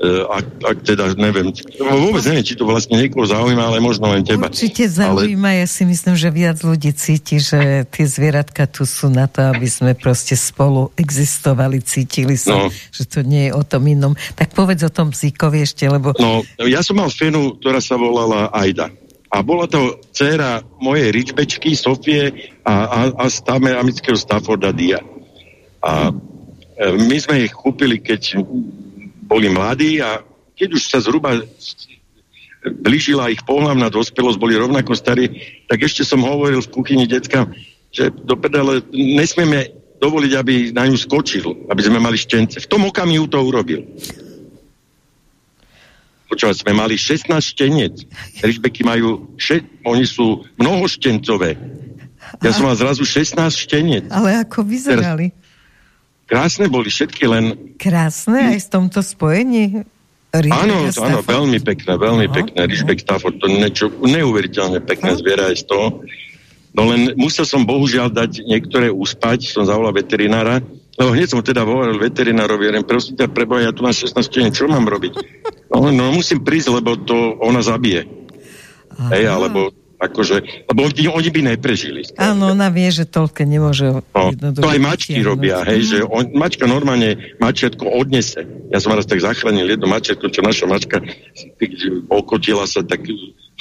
ak, ak teda neviem, vôbec neviem, či to vlastne niekoho zaujíma, ale možno len teba. Určite zaujíma, ale... ja si myslím, že viac ľudí cíti, že tie zvieratka tu sú na to, aby sme proste spolu existovali, cítili sa, no. že to nie je o tom inom. Tak povedz o tom psíkovi ešte, lebo... No, ja som mal fenu, ktorá sa volala Aida. A bola to dcéra mojej ričbečky, Sofie a, a, a stáme amického Stafforda Dia. A e, my sme ich kúpili, keď boli mladí a keď už sa zhruba blížila ich pohľavná dospelosť, boli rovnako starí, tak ešte som hovoril v kuchyni deckám, že do predale nesmieme dovoliť, aby na ňu skočil, aby sme mali štence. V tom okamihu to urobil. Počúvať, sme mali 16 šteniec. Rižbeky majú, še- oni sú mnohoštencové. Ja som mal zrazu 16 šteniec. Ale ako vyzerali? Teraz, Krásne boli všetky, len... Krásne aj v tomto spojení? áno, áno, veľmi pekné, veľmi no, pekné. Rišbek Stafford, to niečo neuveriteľne pekné no. zviera je z toho. No len musel som bohužiaľ dať niektoré uspať, som zavolal veterinára, lebo hneď som teda hovoril veterinárovi, hovorím, prosím ťa, preboja, ja tu mám 16 deň, čo mám robiť? No, no musím prísť, lebo to ona zabije. Hej, alebo Akože, lebo oni, oni by neprežili. Áno, ona vie, že toľko nemôže no, To aj mačky robia, hej, že on, mačka normálne mačiatko odnese. Ja som raz tak zachránil jedno mačiatko, čo naša mačka okotila sa, tak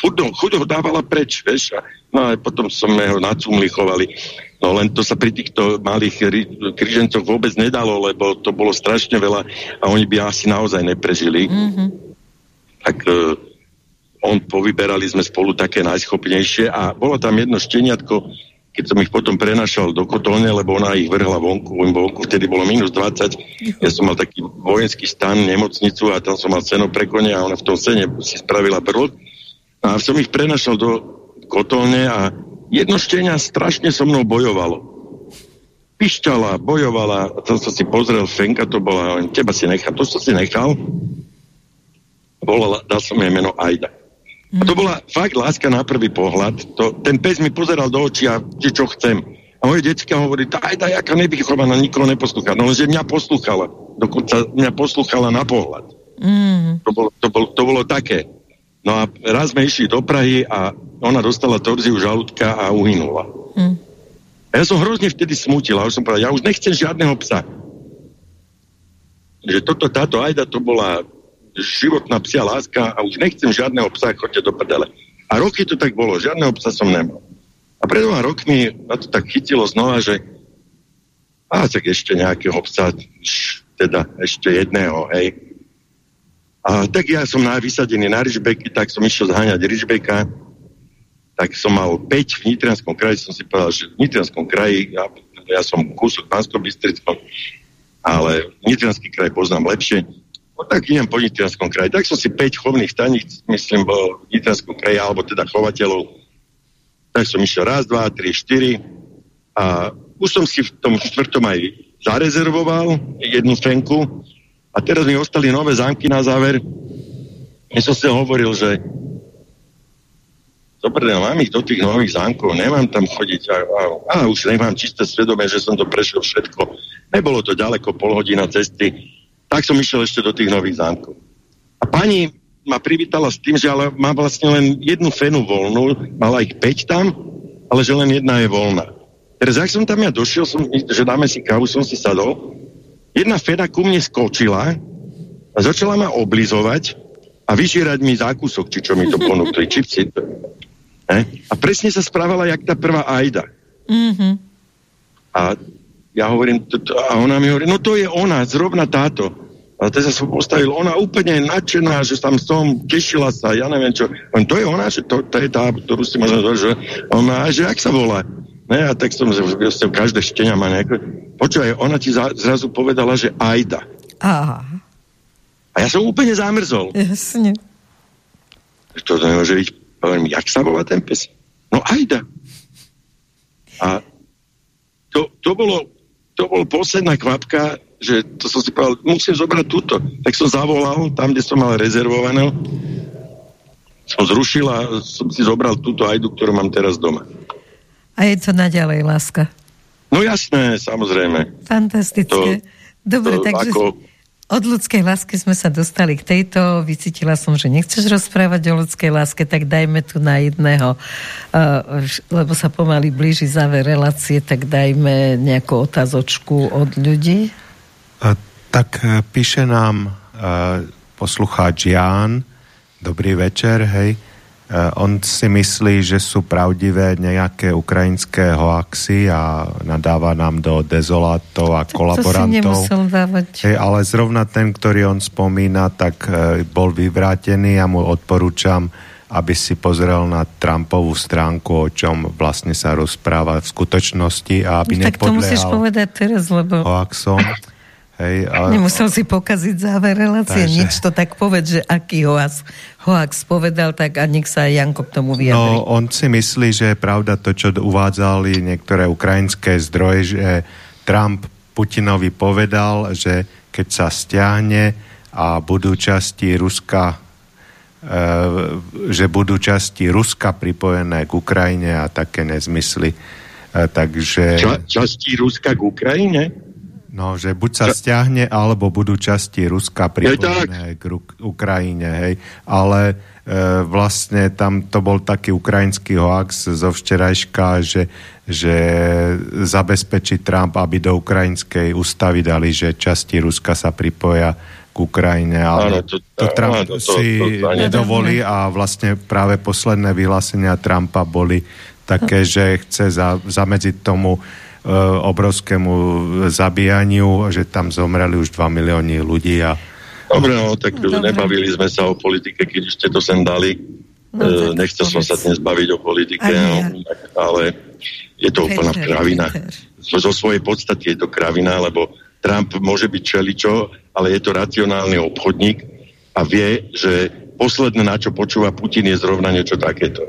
chudo, chudo ho dávala preč, vieš, a, no a potom sme ho nacumlichovali. No len to sa pri týchto malých križencoch vôbec nedalo, lebo to bolo strašne veľa a oni by asi naozaj neprežili. Mm-hmm. Tak uh, on povyberali sme spolu také najschopnejšie a bolo tam jedno šteniatko, keď som ich potom prenašal do kotolne, lebo ona ich vrhla vonku, vonku vtedy bolo minus 20, ja som mal taký vojenský stan, nemocnicu a tam som mal seno pre kone a ona v tom sene si spravila brod a som ich prenašal do kotolne a jedno štenia strašne so mnou bojovalo. Pišťala, bojovala, a tam som si pozrel, Fenka to bola, teba si nechal, to som si nechal, volala, dal som jej meno Aida. A to bola fakt láska na prvý pohľad. To, ten pes mi pozeral do očí a čo chcem. A moje detská hovorí, daj, daj, aká nevychovaná, nikoho neposlúcha. No lenže mňa poslúchala. Dokonca mňa poslúchala na pohľad. Mm. To, bolo, to, bolo, to bolo také. No a raz sme išli do Prahy a ona dostala torziu žalúdka a uhynula. Mm. A ja som hrozne vtedy smutil a už som povedal, ja už nechcem žiadneho psa. Že toto, táto Ajda to bola životná psia láska a už nechcem žiadneho psa, chodte do prdele. A roky to tak bolo, žiadneho psa som nemal. A pred dvoma rokmi ma to tak chytilo znova, že a tak ešte nejakého psa, teda ešte jedného, hej. A tak ja som na, vysadený na Rižbeky, tak som išiel zháňať Rižbeka, tak som mal 5 v Nitrianskom kraji, som si povedal, že v Nitrianskom kraji, ja, ja som kúsok v Panskom ale Nitrianský kraj poznám lepšie, tak idem po Nitrianskom kraji. Tak som si 5 chovných staníc, myslím, bol v Nitrianskom kraji, alebo teda chovateľov. Tak som išiel raz, dva, tri, štyri. A už som si v tom štvrtom aj zarezervoval jednu fenku. A teraz mi ostali nové zámky na záver. Ja som si hovoril, že dobre, mám ich do tých nových zámkov, nemám tam chodiť a, a, a už nemám čisté svedomie, že som to prešiel všetko. Nebolo to ďaleko, pol hodina cesty tak som išiel ešte do tých nových zámkov. A pani ma privítala s tým, že ale má vlastne len jednu fenu voľnú, mala ich 5 tam, ale že len jedna je voľná. Teraz, ak som tam ja došiel, som, že dáme si kávu, som si sadol, jedna fena ku mne skočila a začala ma oblizovať a vyžierať mi zákusok, či čo mi to ponúkli, čipsi. Ne? A presne sa správala, jak tá prvá Aida. Mm-hmm. A ja hovorím, a ona mi hovorí, no to je ona, zrovna táto. A teraz sa postavil, ona úplne nadšená, že tam s tom tešila sa, ja neviem čo. On, to je ona, že to, to je tá, ktorú si možno že ona, že jak sa volá. Ne, a tak som, že že každé štenia má nejaké... Počúvaj, ona ti za, zrazu povedala, že Ajda. Aha, A ja som úplne zamrzol. jasne. To nemôže byť, poviem, jak sa volá ten pes? No Ajda. A to, to bolo, to bolo posledná kvapka, že to som si povedal, musím zobrať túto. Tak som zavolal tam, kde som mal rezervované. Som zrušil a som si zobral túto ajdu, ktorú mám teraz doma. A je to naďalej láska. No jasné, samozrejme. Fantastické. To- Dobre, to takže ako- od ľudskej lásky sme sa dostali k tejto. Vycítila som, že nechceš rozprávať o ľudskej láske, tak dajme tu na jedného, š- lebo sa pomaly blíži záver relácie, tak dajme nejakú otázočku od ľudí. A, tak e, píše nám e, poslucháč Ján, dobrý večer, hej. E, on si myslí, že sú pravdivé nejaké ukrajinské hoaxy a nadáva nám do dezolátov a To si kolaborantov. nemusel dávať. Hej, ale zrovna ten, ktorý on spomína, tak e, bol vyvrátený a mu odporúčam, aby si pozrel na Trumpovú stránku, o čom vlastne sa rozpráva v skutočnosti a aby tak to musíš povedať teraz, lebo hoaxom. Hej, a, nemusel si pokaziť záver relácie. Takže- Nič to tak povedz, že aký hoax, hoax povedal, tak a nech sa aj Janko k tomu vyjadri. No, on si myslí, že je pravda to, čo uvádzali niektoré ukrajinské zdroje, že Trump Putinovi povedal, že keď sa stiahne a budú časti Ruska e, že budú časti Ruska pripojené k Ukrajine a také nezmysly. E, takže... Ča, časti Ruska k Ukrajine? No, že buď sa stiahne, alebo budú časti Ruska Je pripojené k Ru- Ukrajine, hej. Ale e, vlastne tam to bol taký ukrajinský hoax zo včerajška, že, že zabezpečí Trump, aby do ukrajinskej ústavy dali, že časti Ruska sa pripoja k Ukrajine, ale Áno, to- to Trump áno, to- si to- to nedovolí. a vlastne práve posledné vyhlásenia Trumpa boli také, že chce za, zamedziť tomu obrovskému zabíjaniu, že tam zomreli už 2 milióny ľudí a Dobre, no, tak dobre. nebavili sme sa o politike, keď už ste to sem dali. No, tak Nechcel som sa dnes baviť o politike, Ani no, ale je to úplná Peter, kravina. Peter. Zo, zo svojej podstaty je to kravina, lebo Trump môže byť čeličo, ale je to racionálny obchodník a vie, že posledné, na čo počúva Putin, je zrovna niečo takéto.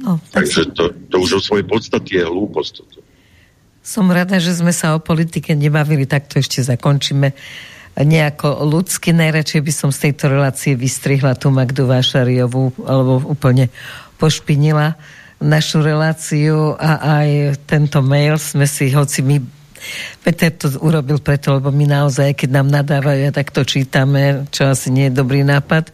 No, tak Takže to, to už o svojej podstaty je hlúposť. Toto. Som rada, že sme sa o politike nebavili, tak to ešte zakončíme nejako ľudsky. Najradšej by som z tejto relácie vystrihla tú Magdu Vášariovú, alebo úplne pošpinila našu reláciu a aj tento mail sme si, hoci my Peter to urobil preto, lebo my naozaj, keď nám nadávajú, a tak to čítame, čo asi nie je dobrý nápad,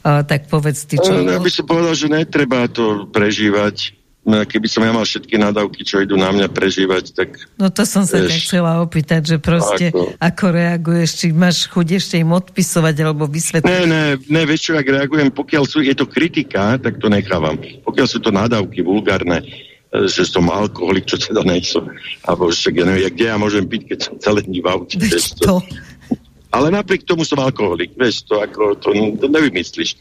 a, tak povedz ty, čo... No, ja by som povedal, že netreba to prežívať. No, Keby som ja mal všetky nadávky, čo idú na mňa prežívať, tak No to som sa Vieš. chcela opýtať, že proste ako, Ako? ako reaguješ, či máš chuť ešte im odpisovať alebo vysvetliť. Ne, ne, ne, vieš čo, ak reagujem, pokiaľ sú, je to kritika, tak to nechávam. Pokiaľ sú to nadávky vulgárne, e, že som alkoholik, čo teda nejsem, alebo však ja neviem, kde ja môžem piť, keď som celé dní v aute. Vieš, to, Ale napriek tomu som alkoholik, vieš, to ako, to, to nevymyslíš.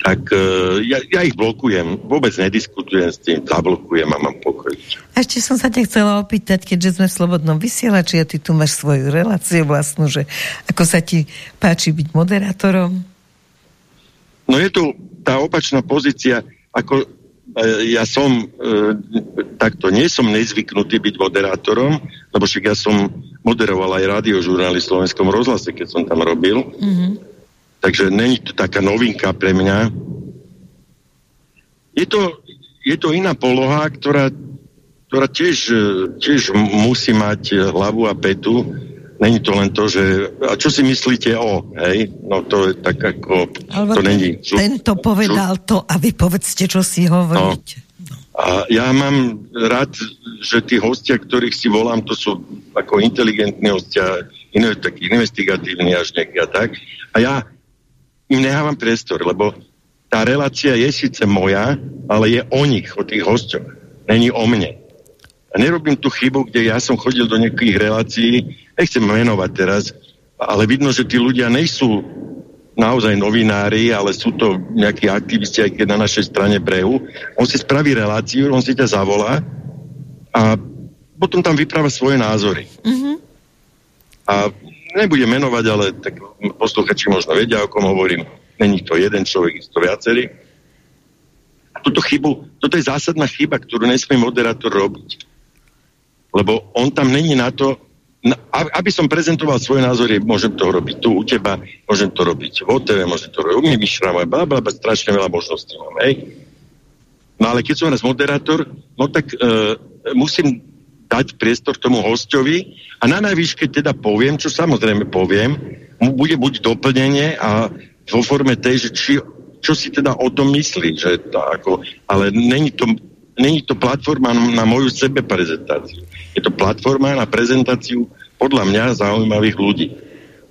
Tak uh, ja, ja ich blokujem, vôbec nediskutujem s tým, zablokujem a mám pokoj. ešte som sa ťa chcela opýtať, keďže sme v Slobodnom vysielači a ty tu máš svoju reláciu vlastnú, že ako sa ti páči byť moderátorom? No je tu tá opačná pozícia, ako e, ja som e, takto, nie som nezvyknutý byť moderátorom, lebo však ja som moderoval aj radiožurnály v Slovenskom rozhlase, keď som tam robil. Mm-hmm. Takže není to taká novinka pre mňa. Je to, je to iná poloha, ktorá, ktorá tiež, e, tiež musí mať e, hlavu a petu. Není to len to, že... A čo si myslíte o, hej? No to je tak ako... Alebo to ten, není... tento povedal to a vy povedzte, čo si hovoríte. No. A ja mám rád, že tí hostia, ktorých si volám, to sú ako inteligentní hostia, iné, takí investigatívni až nejaký a tak. A ja im nehávam priestor, lebo tá relácia je síce moja, ale je o nich, o tých hostoch. Není o mne. A nerobím tú chybu, kde ja som chodil do nejakých relácií, nechcem menovať teraz, ale vidno, že tí ľudia nejsú naozaj novinári, ale sú to nejakí aktivisti, aj keď na našej strane brehu. On si spraví reláciu, on si ťa zavolá a potom tam vypráva svoje názory. Mm-hmm. A nebudem menovať, ale tak posluchači možno vedia, o kom hovorím. Není to jeden človek, je to viacerý. A túto chybu, toto je zásadná chyba, ktorú nesmie moderátor robiť. Lebo on tam není na to, aby som prezentoval svoje názory, môžem to robiť tu u teba, môžem to robiť v OTV, môžem to robiť u mňa myšľa, bla, bla, strašne veľa možností mám, hej. No ale keď som raz moderátor, no tak e, musím dať priestor tomu hostovi a na najvýške teda poviem, čo samozrejme poviem, bude buď doplnenie a vo forme tej, že či, čo si teda o tom myslí, že to ako, ale není to, není to platforma na moju sebe prezentáciu. Je to platforma na prezentáciu podľa mňa zaujímavých ľudí.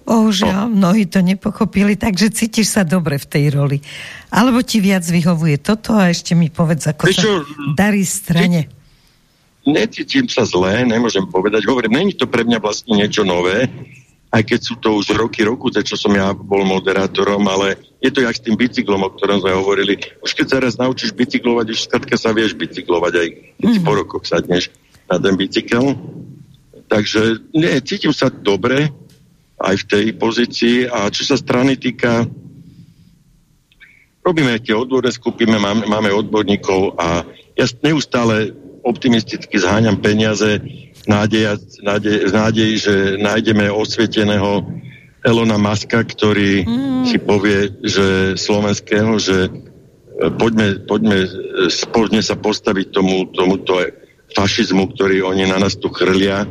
Bohužiaľ, no. mnohí to nepochopili, takže cítiš sa dobre v tej roli. Alebo ti viac vyhovuje toto a ešte mi povedz, ako Prečo, sa darí strane. Necítim sa zlé, nemôžem povedať. Hovorím, není to pre mňa vlastne niečo nové, aj keď sú to už roky, roku, čo som ja bol moderátorom, ale je to jak s tým bicyklom, o ktorom sme hovorili. Už keď sa raz naučíš bicyklovať, už skladka sa vieš bicyklovať, aj keď mm. po rokoch sadneš na ten bicykel. Takže nie, cítim sa dobre aj v tej pozícii a čo sa strany týka, robíme tie odborné skupiny, máme, máme odborníkov a ja neustále optimisticky zháňam peniaze nádej, nádej, nádej že nájdeme osvieteného Elona Maska, ktorý mm. si povie, že slovenského, že e, poďme, poďme, e, poďme sa postaviť tomu, tomuto fašizmu, ktorý oni na nás tu chrlia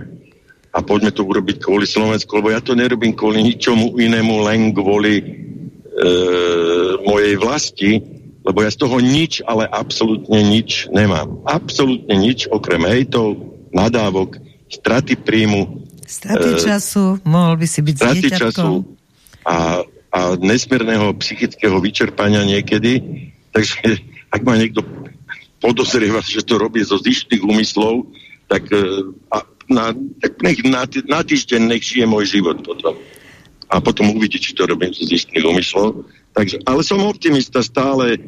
a poďme to urobiť kvôli Slovensku, lebo ja to nerobím kvôli ničomu inému, len kvôli e, mojej vlasti, lebo ja z toho nič, ale absolútne nič nemám. Absolútne nič, okrem hejtov, nadávok, straty príjmu. Straty e, času, mohol by si byť Straty času a, a nesmierneho psychického vyčerpania niekedy. Takže ak ma niekto podozrieva, že to robí zo zištných úmyslov, tak, e, a, na, tak nech, na, na týždeň nech žije môj život potom. A potom uvidí, či to robím zo zištných úmyslov. Takže, ale som optimista stále,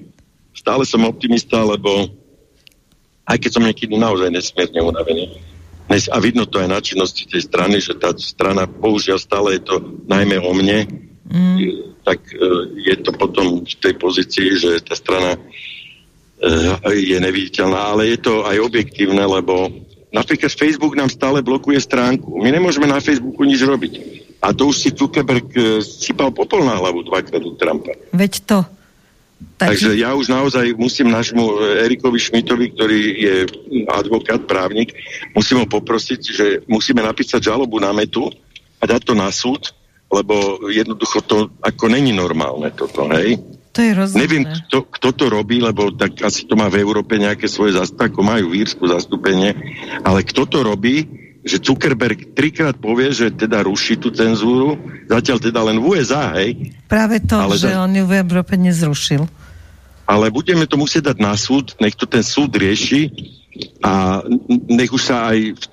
stále som optimista, lebo aj keď som niekedy naozaj nesmierne unavený, a vidno to aj na činnosti tej strany, že tá strana, bohužiaľ stále je to najmä o mne, mm. tak e, je to potom v tej pozícii, že tá strana Eh, je neviditeľná, ale je to aj objektívne, lebo napríklad Facebook nám stále blokuje stránku. My nemôžeme na Facebooku nič robiť. A to už si Zuckerberg eh, sypal popol na hlavu dvakrát u Trumpa. Veď to. Takže ja už naozaj musím našmu eh, Erikovi Šmitovi, ktorý je advokát, právnik, musím ho poprosiť, že musíme napísať žalobu na metu a dať to na súd, lebo jednoducho to ako není normálne toto, hej? To je rozumné. Neviem, kto, kto to robí, lebo tak asi to má v Európe nejaké svoje zastupenie, majú v Írsku zastúpenie, ale kto to robí, že Zuckerberg trikrát povie, že teda ruší tú cenzúru, zatiaľ teda len v USA, hej? Práve to, ale že za... on ju v Európe nezrušil. Ale budeme to musieť dať na súd, nech to ten súd rieši a nech už sa aj v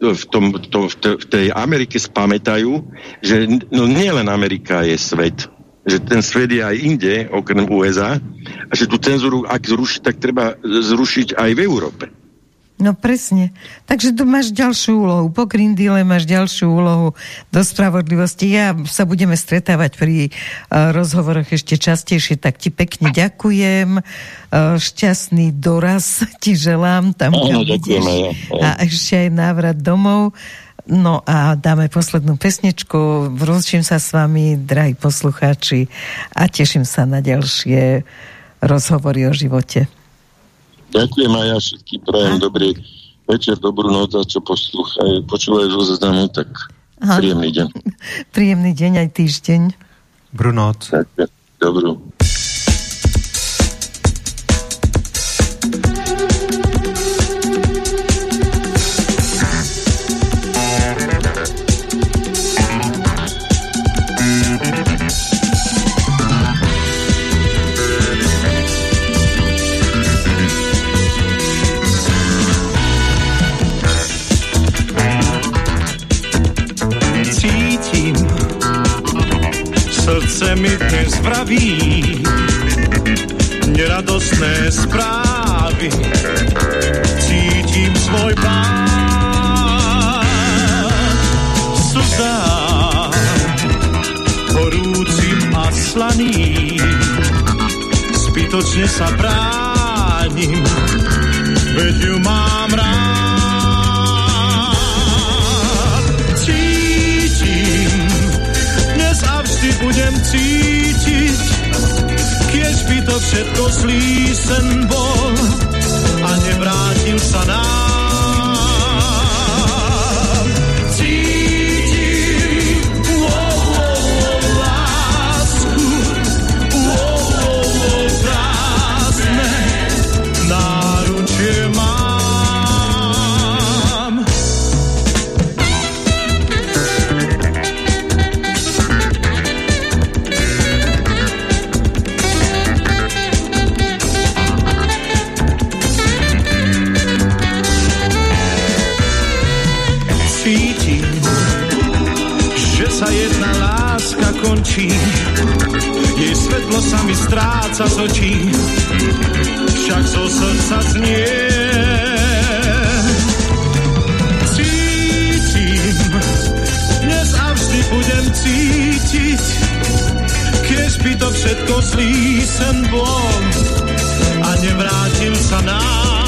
v, tom, to, v tej Amerike spamätajú, že no nie len Amerika je svet, že ten svet je aj inde, okrem USA, a že tú cenzúru, ak zrušiť, tak treba zrušiť aj v Európe. No presne. Takže tu máš ďalšiu úlohu. Po Green Deal máš ďalšiu úlohu do spravodlivosti. Ja sa budeme stretávať pri uh, rozhovoroch ešte častejšie, tak ti pekne ďakujem. Uh, šťastný doraz ti želám tam, kam ideš. A ešte aj návrat domov. No a dáme poslednú pesničku. Rozčím sa s vami, drahí poslucháči, a teším sa na ďalšie rozhovory o živote. Ďakujem aj ja všetkým prajem a? dobrý večer, dobrú noc a čo poslúchajú, počúvajú zo zaznamu, tak Aha. príjemný deň. príjemný deň aj týždeň. Brunoc. Dobrú. Mi dnes vraví neradostné správy. Cítim svoj pád slzám horúcim a slaným. Zbytočne sa bránim veď ju mám rád budem cítiť keď by to všetko zlý sen bol a nevrátil sa nám. Svetlo sa mi stráca z očí, však zo srdca znie. Cítim, dnes a vždy budem cítiť, keď by to všetko zlý sen bol a nevrátil sa nám.